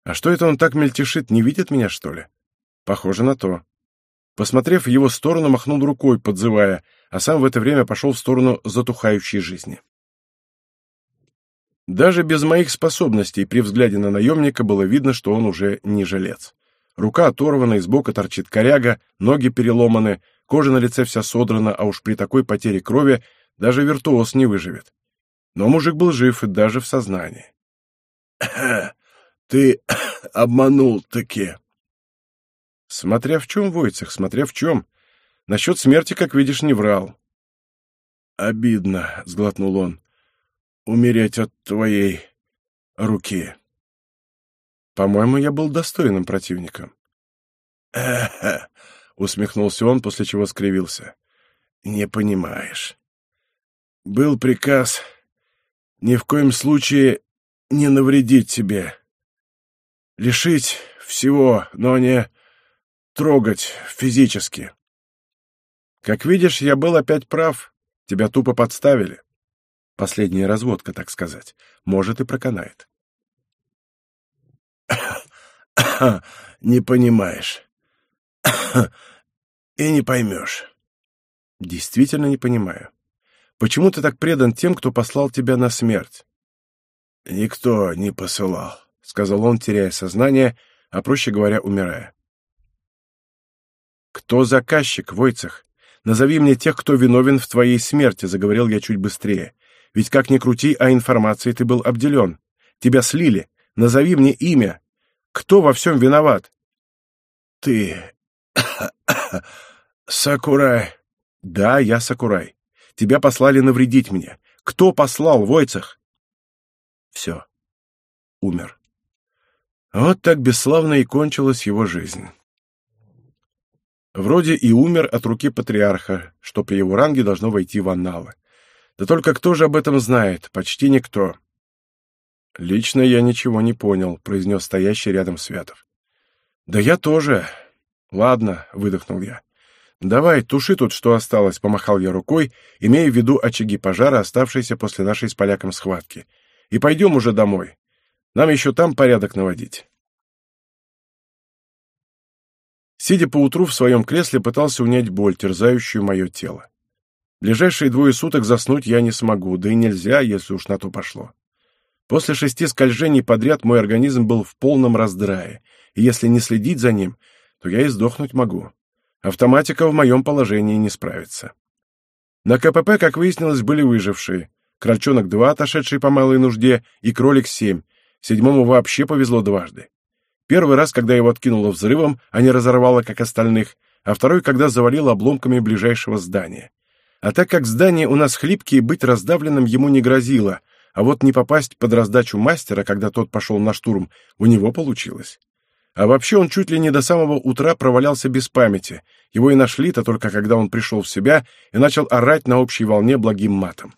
А что это он так мельтешит, не видит меня, что ли? Похоже на то. Посмотрев в его сторону, махнул рукой, подзывая, а сам в это время пошел в сторону затухающей жизни. Даже без моих способностей при взгляде на наемника было видно, что он уже не жилец. Рука оторвана, из бока торчит коряга, ноги переломаны, кожа на лице вся содрана, а уж при такой потере крови даже виртуоз не выживет. Но мужик был жив и даже в сознании. «Ты <coughs> обманул-таки!» Смотря в чем, Войцех, смотря в чем. Насчет смерти, как видишь, не врал. «Обидно», — сглотнул он, — «умереть от твоей руки». По-моему, я был достойным противником. «Эхе», — усмехнулся он, после чего скривился. «Не понимаешь. Был приказ ни в коем случае не навредить тебе. Лишить всего, но не трогать физически. Как видишь, я был опять прав. Тебя тупо подставили. Последняя разводка, так сказать. Может, и проканает. <coughs> Не понимаешь. <coughs> И не поймешь. Действительно не понимаю. Почему ты так предан тем, кто послал тебя на смерть? Никто не посылал, — сказал он, теряя сознание, а, проще говоря, умирая. «Кто заказчик, Войцех? Назови мне тех, кто виновен в твоей смерти», — заговорил я чуть быстрее. «Ведь как ни крути, а информацией ты был обделен. Тебя слили. Назови мне имя. Кто во всем виноват?» «Ты... <coughs> Сакурай». «Да, я Сакурай. Тебя послали навредить мне. Кто послал, Войцех?» Все. Умер. Вот так бесславно и кончилась его жизнь. Вроде и умер от руки патриарха, что при его ранге должно войти в анналы. Да только кто же об этом знает? Почти никто. «Лично я ничего не понял», — произнес стоящий рядом Святов. «Да я тоже. Ладно», — выдохнул я. «Давай, туши тут, что осталось», — помахал я рукой, имея в виду очаги пожара, оставшиеся после нашей с поляком схватки. «И пойдем уже домой. Нам еще там порядок наводить». Сидя поутру в своем кресле, пытался унять боль, терзающую мое тело. Ближайшие двое суток заснуть я не смогу, да и нельзя, если уж на то пошло. После шести скольжений подряд мой организм был в полном раздрае, и если не следить за ним, то я и сдохнуть могу. Автоматика в моем положении не справится. На КПП, как выяснилось, были выжившие. Крольчонок-2, отошедший по малой нужде, и кролик-7. Седьмому вообще повезло дважды. Первый раз, когда его откинуло взрывом, а не разорвало, как остальных, а второй, когда завалило обломками ближайшего здания. А так как здание у нас хлипкие, быть раздавленным ему не грозило, а вот не попасть под раздачу мастера, когда тот пошел на штурм, у него получилось. А вообще он чуть ли не до самого утра провалялся без памяти. Его и нашли-то только когда он пришел в себя и начал орать на общей волне благим матом.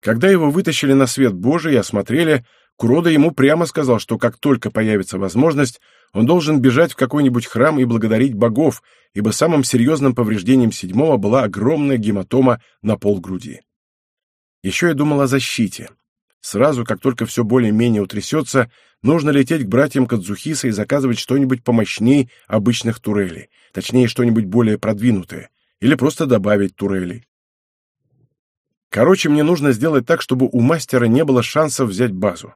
Когда его вытащили на свет Божий и осмотрели, Курода ему прямо сказал, что как только появится возможность, он должен бежать в какой-нибудь храм и благодарить богов, ибо самым серьезным повреждением седьмого была огромная гематома на полгруди. Еще я думал о защите. Сразу, как только все более-менее утрясется, нужно лететь к братьям Кадзухиса и заказывать что-нибудь помощней обычных турелей, точнее, что-нибудь более продвинутое, или просто добавить турелей. Короче, мне нужно сделать так, чтобы у мастера не было шансов взять базу.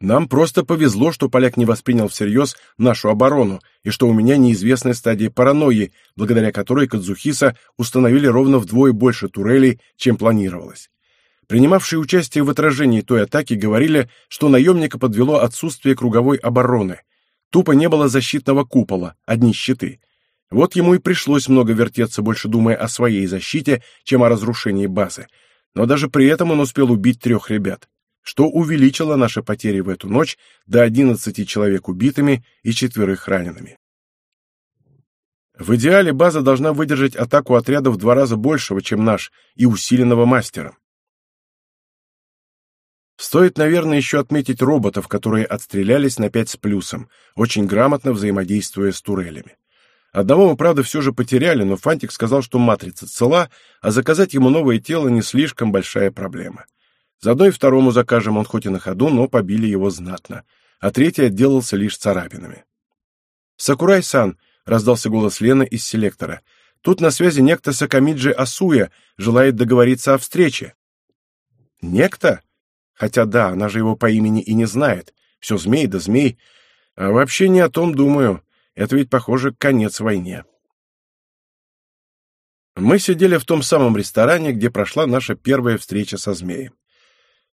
Нам просто повезло, что поляк не воспринял всерьез нашу оборону, и что у меня неизвестная стадия паранойи, благодаря которой Кадзухиса установили ровно вдвое больше турелей, чем планировалось. Принимавшие участие в отражении той атаки говорили, что наемника подвело отсутствие круговой обороны. Тупо не было защитного купола, одни щиты. Вот ему и пришлось много вертеться, больше думая о своей защите, чем о разрушении базы. Но даже при этом он успел убить трех ребят что увеличило наши потери в эту ночь до 11 человек убитыми и четверых ранеными. В идеале база должна выдержать атаку отряда в два раза большего, чем наш, и усиленного мастером. Стоит, наверное, еще отметить роботов, которые отстрелялись на пять с плюсом, очень грамотно взаимодействуя с турелями. Одного мы, правда, все же потеряли, но Фантик сказал, что матрица цела, а заказать ему новое тело не слишком большая проблема. Заодно и второму закажем, он хоть и на ходу, но побили его знатно. А третий отделался лишь царапинами. «Сакурай-сан, раздался голос Лены из селектора. Тут на связи некто Сакамиджи Асуя, желает договориться о встрече. Некто? Хотя да, она же его по имени и не знает. Все змей да змей. А вообще не о том думаю. Это ведь, похоже, конец войне. Мы сидели в том самом ресторане, где прошла наша первая встреча со змеем.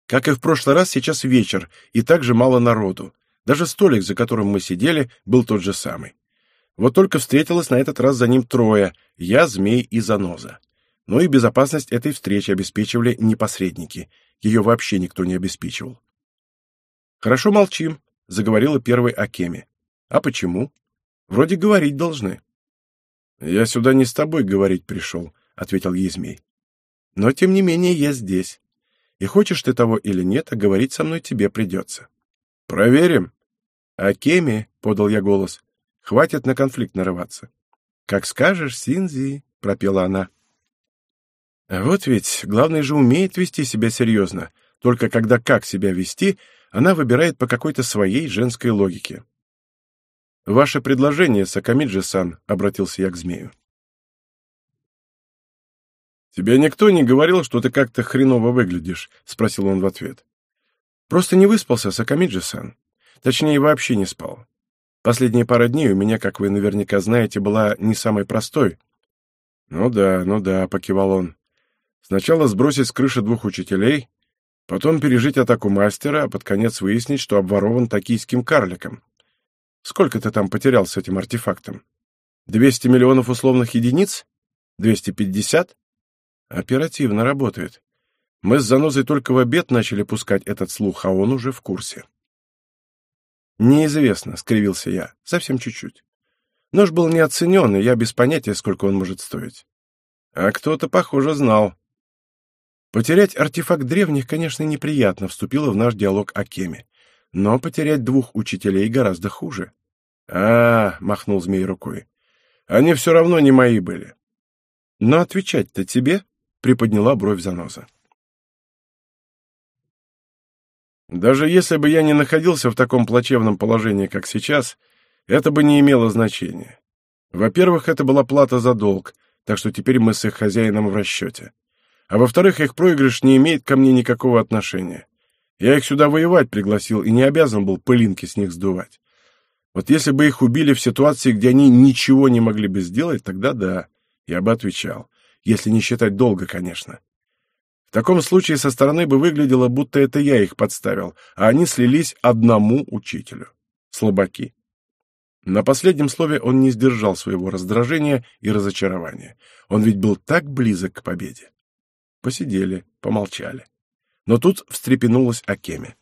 Как и в прошлый раз, сейчас вечер, и также мало народу. Даже столик, за которым мы сидели, был тот же самый. Вот только встретилось на этот раз за ним трое — я, змей и заноза. Но и безопасность этой встречи обеспечивали не посредники. Ее вообще никто не обеспечивал. «Хорошо молчим», — заговорила первой Акеми. «А почему? Вроде говорить должны». «Я сюда не с тобой говорить пришел», — ответил ей змей. «Но, тем не менее, я здесь. И хочешь ты того или нет, а говорить со мной тебе придется». «Проверим». «Акеми», — подал я голос, — «хватит на конфликт нарываться». «Как скажешь, Синзи», — пропела она. Вот ведь, главное же умеет вести себя серьезно, только когда как себя вести, она выбирает по какой-то своей женской логике. «Ваше предложение, Сакамиджи-сан», — обратился я к змею. «Тебе никто не говорил, что ты как-то хреново выглядишь?» — спросил он в ответ. «Просто не выспался, Сакамиджи-сан. Точнее, вообще не спал. Последние пара дней у меня, как вы наверняка знаете, была не самой простой». «Ну да, ну да», — покивал он. «Сначала сбросить с крыши двух учителей, потом пережить атаку мастера, а под конец выяснить, что обворован токийским карликом. Сколько ты там потерял с этим артефактом? Двести миллионов условных единиц? Двести пятьдесят? Оперативно работает. Мы с занозой только в обед начали пускать этот слух, а он уже в курсе. «Неизвестно», — скривился я, — «совсем чуть-чуть. Нож был не оценен, и я без понятия, сколько он может стоить. А кто-то, похоже, знал. Потерять артефакт древних, конечно, неприятно, вступила в наш диалог о Кеме. Но потерять двух учителей гораздо хуже. А, махнул змей рукой. Они все равно не мои были. Но отвечать-то тебе, приподняла бровь заноза. Даже если бы я не находился в таком плачевном положении, как сейчас, это бы не имело значения. Во-первых, это была плата за долг, так что теперь мы с их хозяином в расчете. А во-вторых, их проигрыш не имеет ко мне никакого отношения. Я их сюда воевать пригласил и не обязан был пылинки с них сдувать. Вот если бы их убили в ситуации, где они ничего не могли бы сделать, тогда да, я бы отвечал. Если не считать долго, конечно. В таком случае со стороны бы выглядело, будто это я их подставил, а они слились одному учителю. Слабаки. На последнем слове он не сдержал своего раздражения и разочарования. Он ведь был так близок к победе. Посидели, помолчали. Но тут встрепенулась Акеме.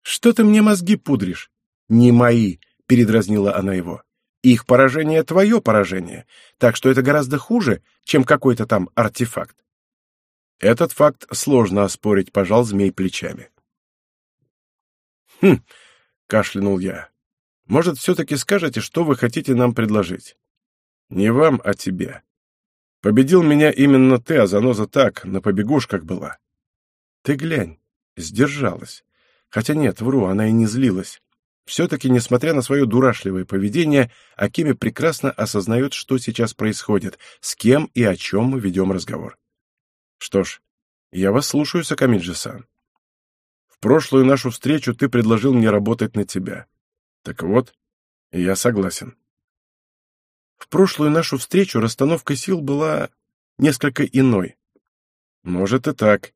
«Что ты мне мозги пудришь?» «Не мои», — передразнила она его. Их поражение — твое поражение, так что это гораздо хуже, чем какой-то там артефакт. Этот факт сложно оспорить, пожал змей плечами. «Хм», — кашлянул я, — «может, все-таки скажете, что вы хотите нам предложить?» «Не вам, а тебе. Победил меня именно ты, а заноза так, на побегушках была». «Ты глянь, сдержалась. Хотя нет, вру, она и не злилась. Все-таки, несмотря на свое дурашливое поведение, Акими прекрасно осознает, что сейчас происходит, с кем и о чем мы ведем разговор. Что ж, я вас слушаю, Сакамиджи-сан. В прошлую нашу встречу ты предложил мне работать на тебя. Так вот, я согласен. В прошлую нашу встречу расстановка сил была несколько иной. Может и так,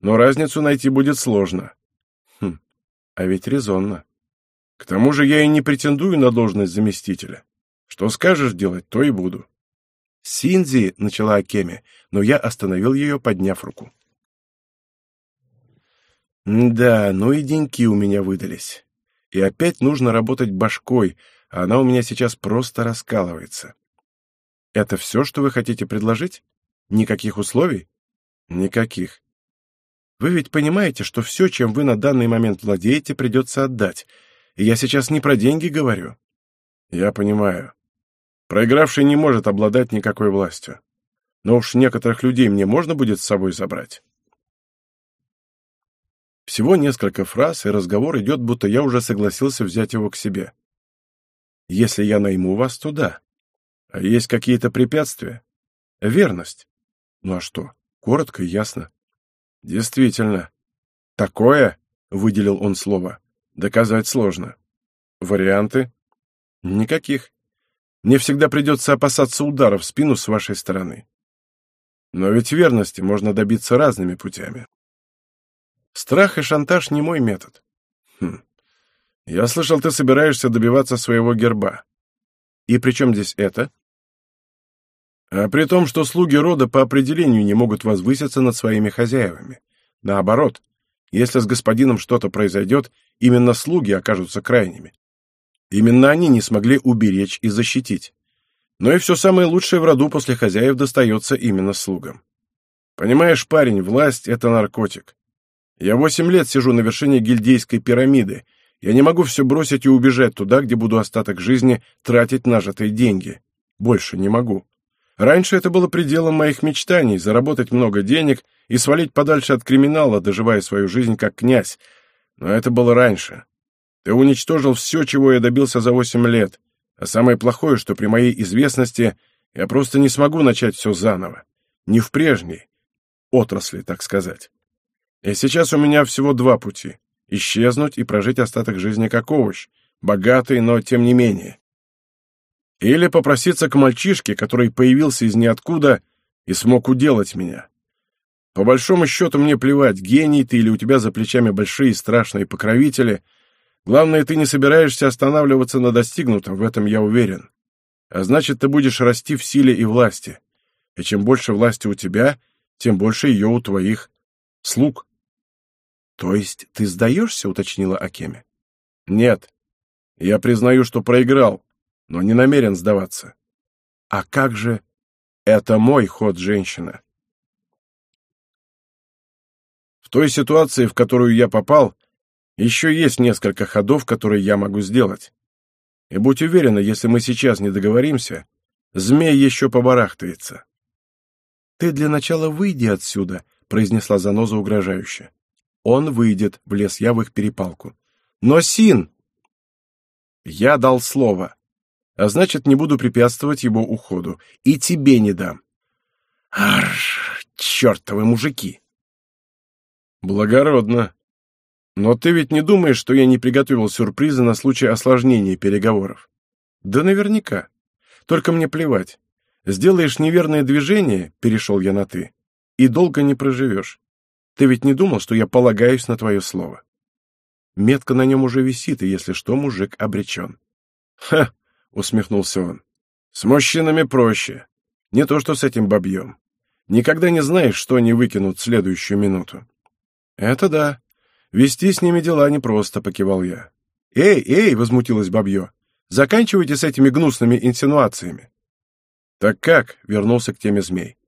но разницу найти будет сложно. Хм, а ведь резонно. К тому же я и не претендую на должность заместителя. Что скажешь делать, то и буду. Синзи, — начала Акеми, но я остановил ее, подняв руку. Да, ну и деньки у меня выдались. И опять нужно работать башкой, а она у меня сейчас просто раскалывается. Это все, что вы хотите предложить? Никаких условий? Никаких. Вы ведь понимаете, что все, чем вы на данный момент владеете, придется отдать — и я сейчас не про деньги говорю. Я понимаю. Проигравший не может обладать никакой властью. Но уж некоторых людей мне можно будет с собой забрать. Всего несколько фраз, и разговор идет, будто я уже согласился взять его к себе. Если я найму вас, то да. А есть какие-то препятствия? Верность. Ну а что? Коротко и ясно. Действительно. Такое, выделил он слово, доказать сложно. Варианты? Никаких. Мне всегда придется опасаться удара в спину с вашей стороны. Но ведь верности можно добиться разными путями. Страх и шантаж не мой метод. Хм. Я слышал, ты собираешься добиваться своего герба. И при чем здесь это? А при том, что слуги рода по определению не могут возвыситься над своими хозяевами. Наоборот, если с господином что-то произойдет, именно слуги окажутся крайними. Именно они не смогли уберечь и защитить. Но и все самое лучшее в роду после хозяев достается именно слугам. Понимаешь, парень, власть — это наркотик. Я восемь лет сижу на вершине гильдейской пирамиды. Я не могу все бросить и убежать туда, где буду остаток жизни тратить нажитые деньги. Больше не могу. Раньше это было пределом моих мечтаний — заработать много денег и свалить подальше от криминала, доживая свою жизнь как князь. Но это было раньше. Ты уничтожил все, чего я добился за восемь лет. А самое плохое, что при моей известности я просто не смогу начать все заново. Не в прежней отрасли, так сказать. И сейчас у меня всего два пути — исчезнуть и прожить остаток жизни как овощ, богатый, но тем не менее. Или попроситься к мальчишке, который появился из ниоткуда и смог уделать меня. По большому счету мне плевать, гений ты или у тебя за плечами большие страшные покровители — Главное, ты не собираешься останавливаться на достигнутом, в этом я уверен. А значит, ты будешь расти в силе и власти. И чем больше власти у тебя, тем больше ее у твоих слуг. — То есть ты сдаешься, — уточнила Акеме? — Нет. Я признаю, что проиграл, но не намерен сдаваться. — А как же... Это мой ход, женщина. В той ситуации, в которую я попал, еще есть несколько ходов, которые я могу сделать. И будь уверена, если мы сейчас не договоримся, змей еще побарахтается. — Ты для начала выйди отсюда, — произнесла заноза угрожающе. — Он выйдет, — влез я в их перепалку. — Но Син! Я дал слово, а значит, не буду препятствовать его уходу, и тебе не дам. Арш, чертовы мужики! Благородно, но ты ведь не думаешь, что я не приготовил сюрпризы на случай осложнения переговоров? Да наверняка. Только мне плевать. Сделаешь неверное движение, перешел я на «ты», и долго не проживешь. Ты ведь не думал, что я полагаюсь на твое слово? Метка на нем уже висит, и если что, мужик обречен. Ха! усмехнулся он. С мужчинами проще. Не то, что с этим бабьем. Никогда не знаешь, что они выкинут в следующую минуту. Это да. Вести с ними дела непросто, покивал я. Эй, эй, возмутилась бабье. Заканчивайте с этими гнусными инсинуациями. Так как? Вернулся к теме змей.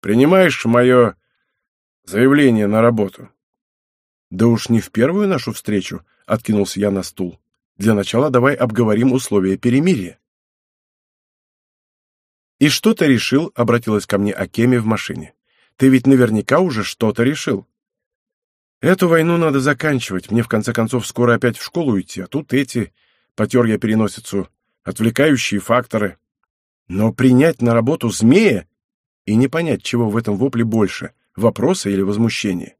Принимаешь мое заявление на работу? Да уж не в первую нашу встречу, откинулся я на стул. Для начала давай обговорим условия перемирия. «И что ты решил?» — обратилась ко мне Акеми в машине. «Ты ведь наверняка уже что-то решил». Эту войну надо заканчивать, мне в конце концов скоро опять в школу идти, а тут эти, потер я переносицу, отвлекающие факторы. Но принять на работу змея и не понять, чего в этом вопле больше, вопроса или возмущения.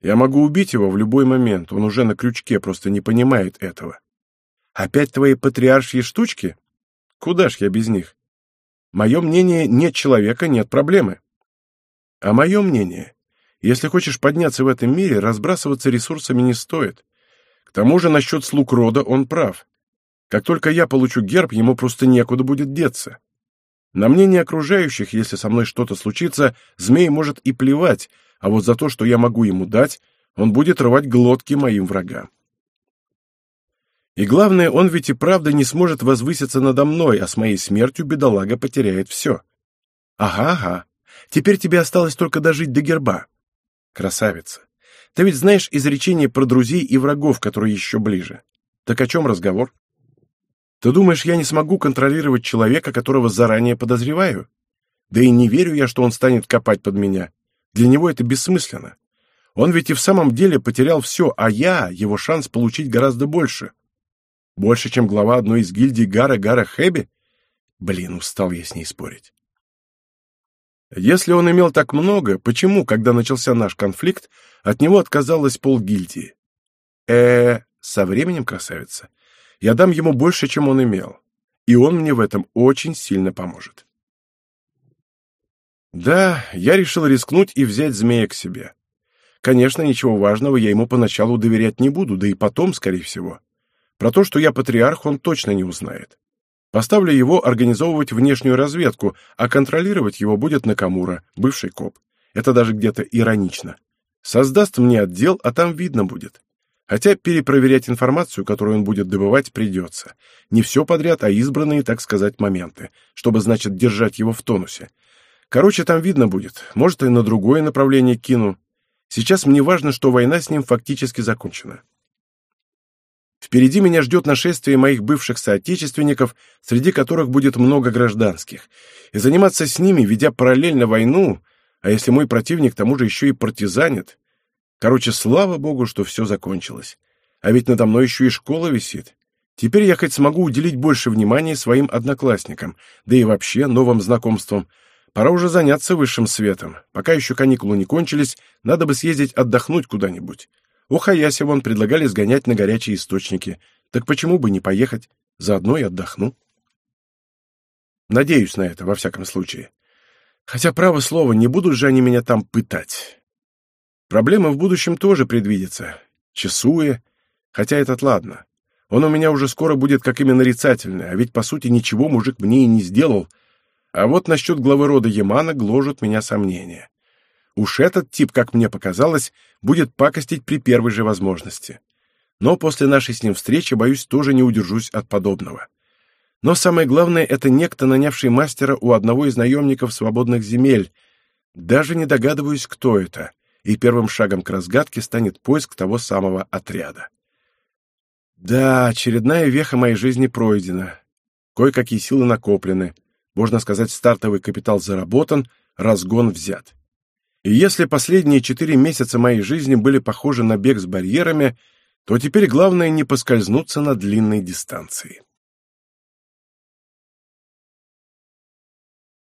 Я могу убить его в любой момент, он уже на крючке, просто не понимает этого. Опять твои патриаршьи штучки? Куда ж я без них? Мое мнение, нет человека, нет проблемы. А мое мнение, если хочешь подняться в этом мире, разбрасываться ресурсами не стоит. К тому же насчет слуг рода он прав. Как только я получу герб, ему просто некуда будет деться. На мнение окружающих, если со мной что-то случится, змей может и плевать, а вот за то, что я могу ему дать, он будет рвать глотки моим врагам. И главное, он ведь и правда не сможет возвыситься надо мной, а с моей смертью бедолага потеряет все. Ага, ага. Теперь тебе осталось только дожить до герба. Красавица. Ты ведь знаешь изречение про друзей и врагов, которые еще ближе. Так о чем разговор? Ты думаешь, я не смогу контролировать человека, которого заранее подозреваю? Да и не верю я, что он станет копать под меня. Для него это бессмысленно. Он ведь и в самом деле потерял все, а я — его шанс получить гораздо больше. Больше, чем глава одной из гильдий Гара-Гара Хэби? Блин, устал я с ней спорить. Если он имел так много, почему, когда начался наш конфликт, от него отказалась полгильдии? э со временем, красавица, я дам ему больше, чем он имел, и он мне в этом очень сильно поможет. Да, я решил рискнуть и взять змея к себе. Конечно, ничего важного я ему поначалу доверять не буду, да и потом, скорее всего. Про то, что я патриарх, он точно не узнает. Поставлю его организовывать внешнюю разведку, а контролировать его будет Накамура, бывший коп. Это даже где-то иронично. Создаст мне отдел, а там видно будет. Хотя перепроверять информацию, которую он будет добывать, придется. Не все подряд, а избранные, так сказать, моменты, чтобы, значит, держать его в тонусе. Короче, там видно будет. Может, и на другое направление кину. Сейчас мне важно, что война с ним фактически закончена. Впереди меня ждет нашествие моих бывших соотечественников, среди которых будет много гражданских. И заниматься с ними, ведя параллельно войну, а если мой противник тому же еще и партизанит... Короче, слава богу, что все закончилось. А ведь надо мной еще и школа висит. Теперь я хоть смогу уделить больше внимания своим одноклассникам, да и вообще новым знакомствам. Пора уже заняться высшим светом. Пока еще каникулы не кончились, надо бы съездить отдохнуть куда-нибудь. У Хаяси вон предлагали сгонять на горячие источники. Так почему бы не поехать? Заодно и отдохну. Надеюсь на это, во всяком случае. Хотя, право слово, не будут же они меня там пытать. Проблемы в будущем тоже предвидятся. Чесуя. Хотя этот ладно. Он у меня уже скоро будет как именно нарицательный, а ведь, по сути, ничего мужик мне и не сделал. А вот насчет главы рода Ямана гложут меня сомнения. Уж этот тип, как мне показалось, будет пакостить при первой же возможности. Но после нашей с ним встречи, боюсь, тоже не удержусь от подобного. Но самое главное — это некто, нанявший мастера у одного из наемников свободных земель. Даже не догадываюсь, кто это, и первым шагом к разгадке станет поиск того самого отряда. Да, очередная веха моей жизни пройдена. Кое-какие силы накоплены. Можно сказать, стартовый капитал заработан, разгон взят. И если последние четыре месяца моей жизни были похожи на бег с барьерами, то теперь главное не поскользнуться на длинной дистанции.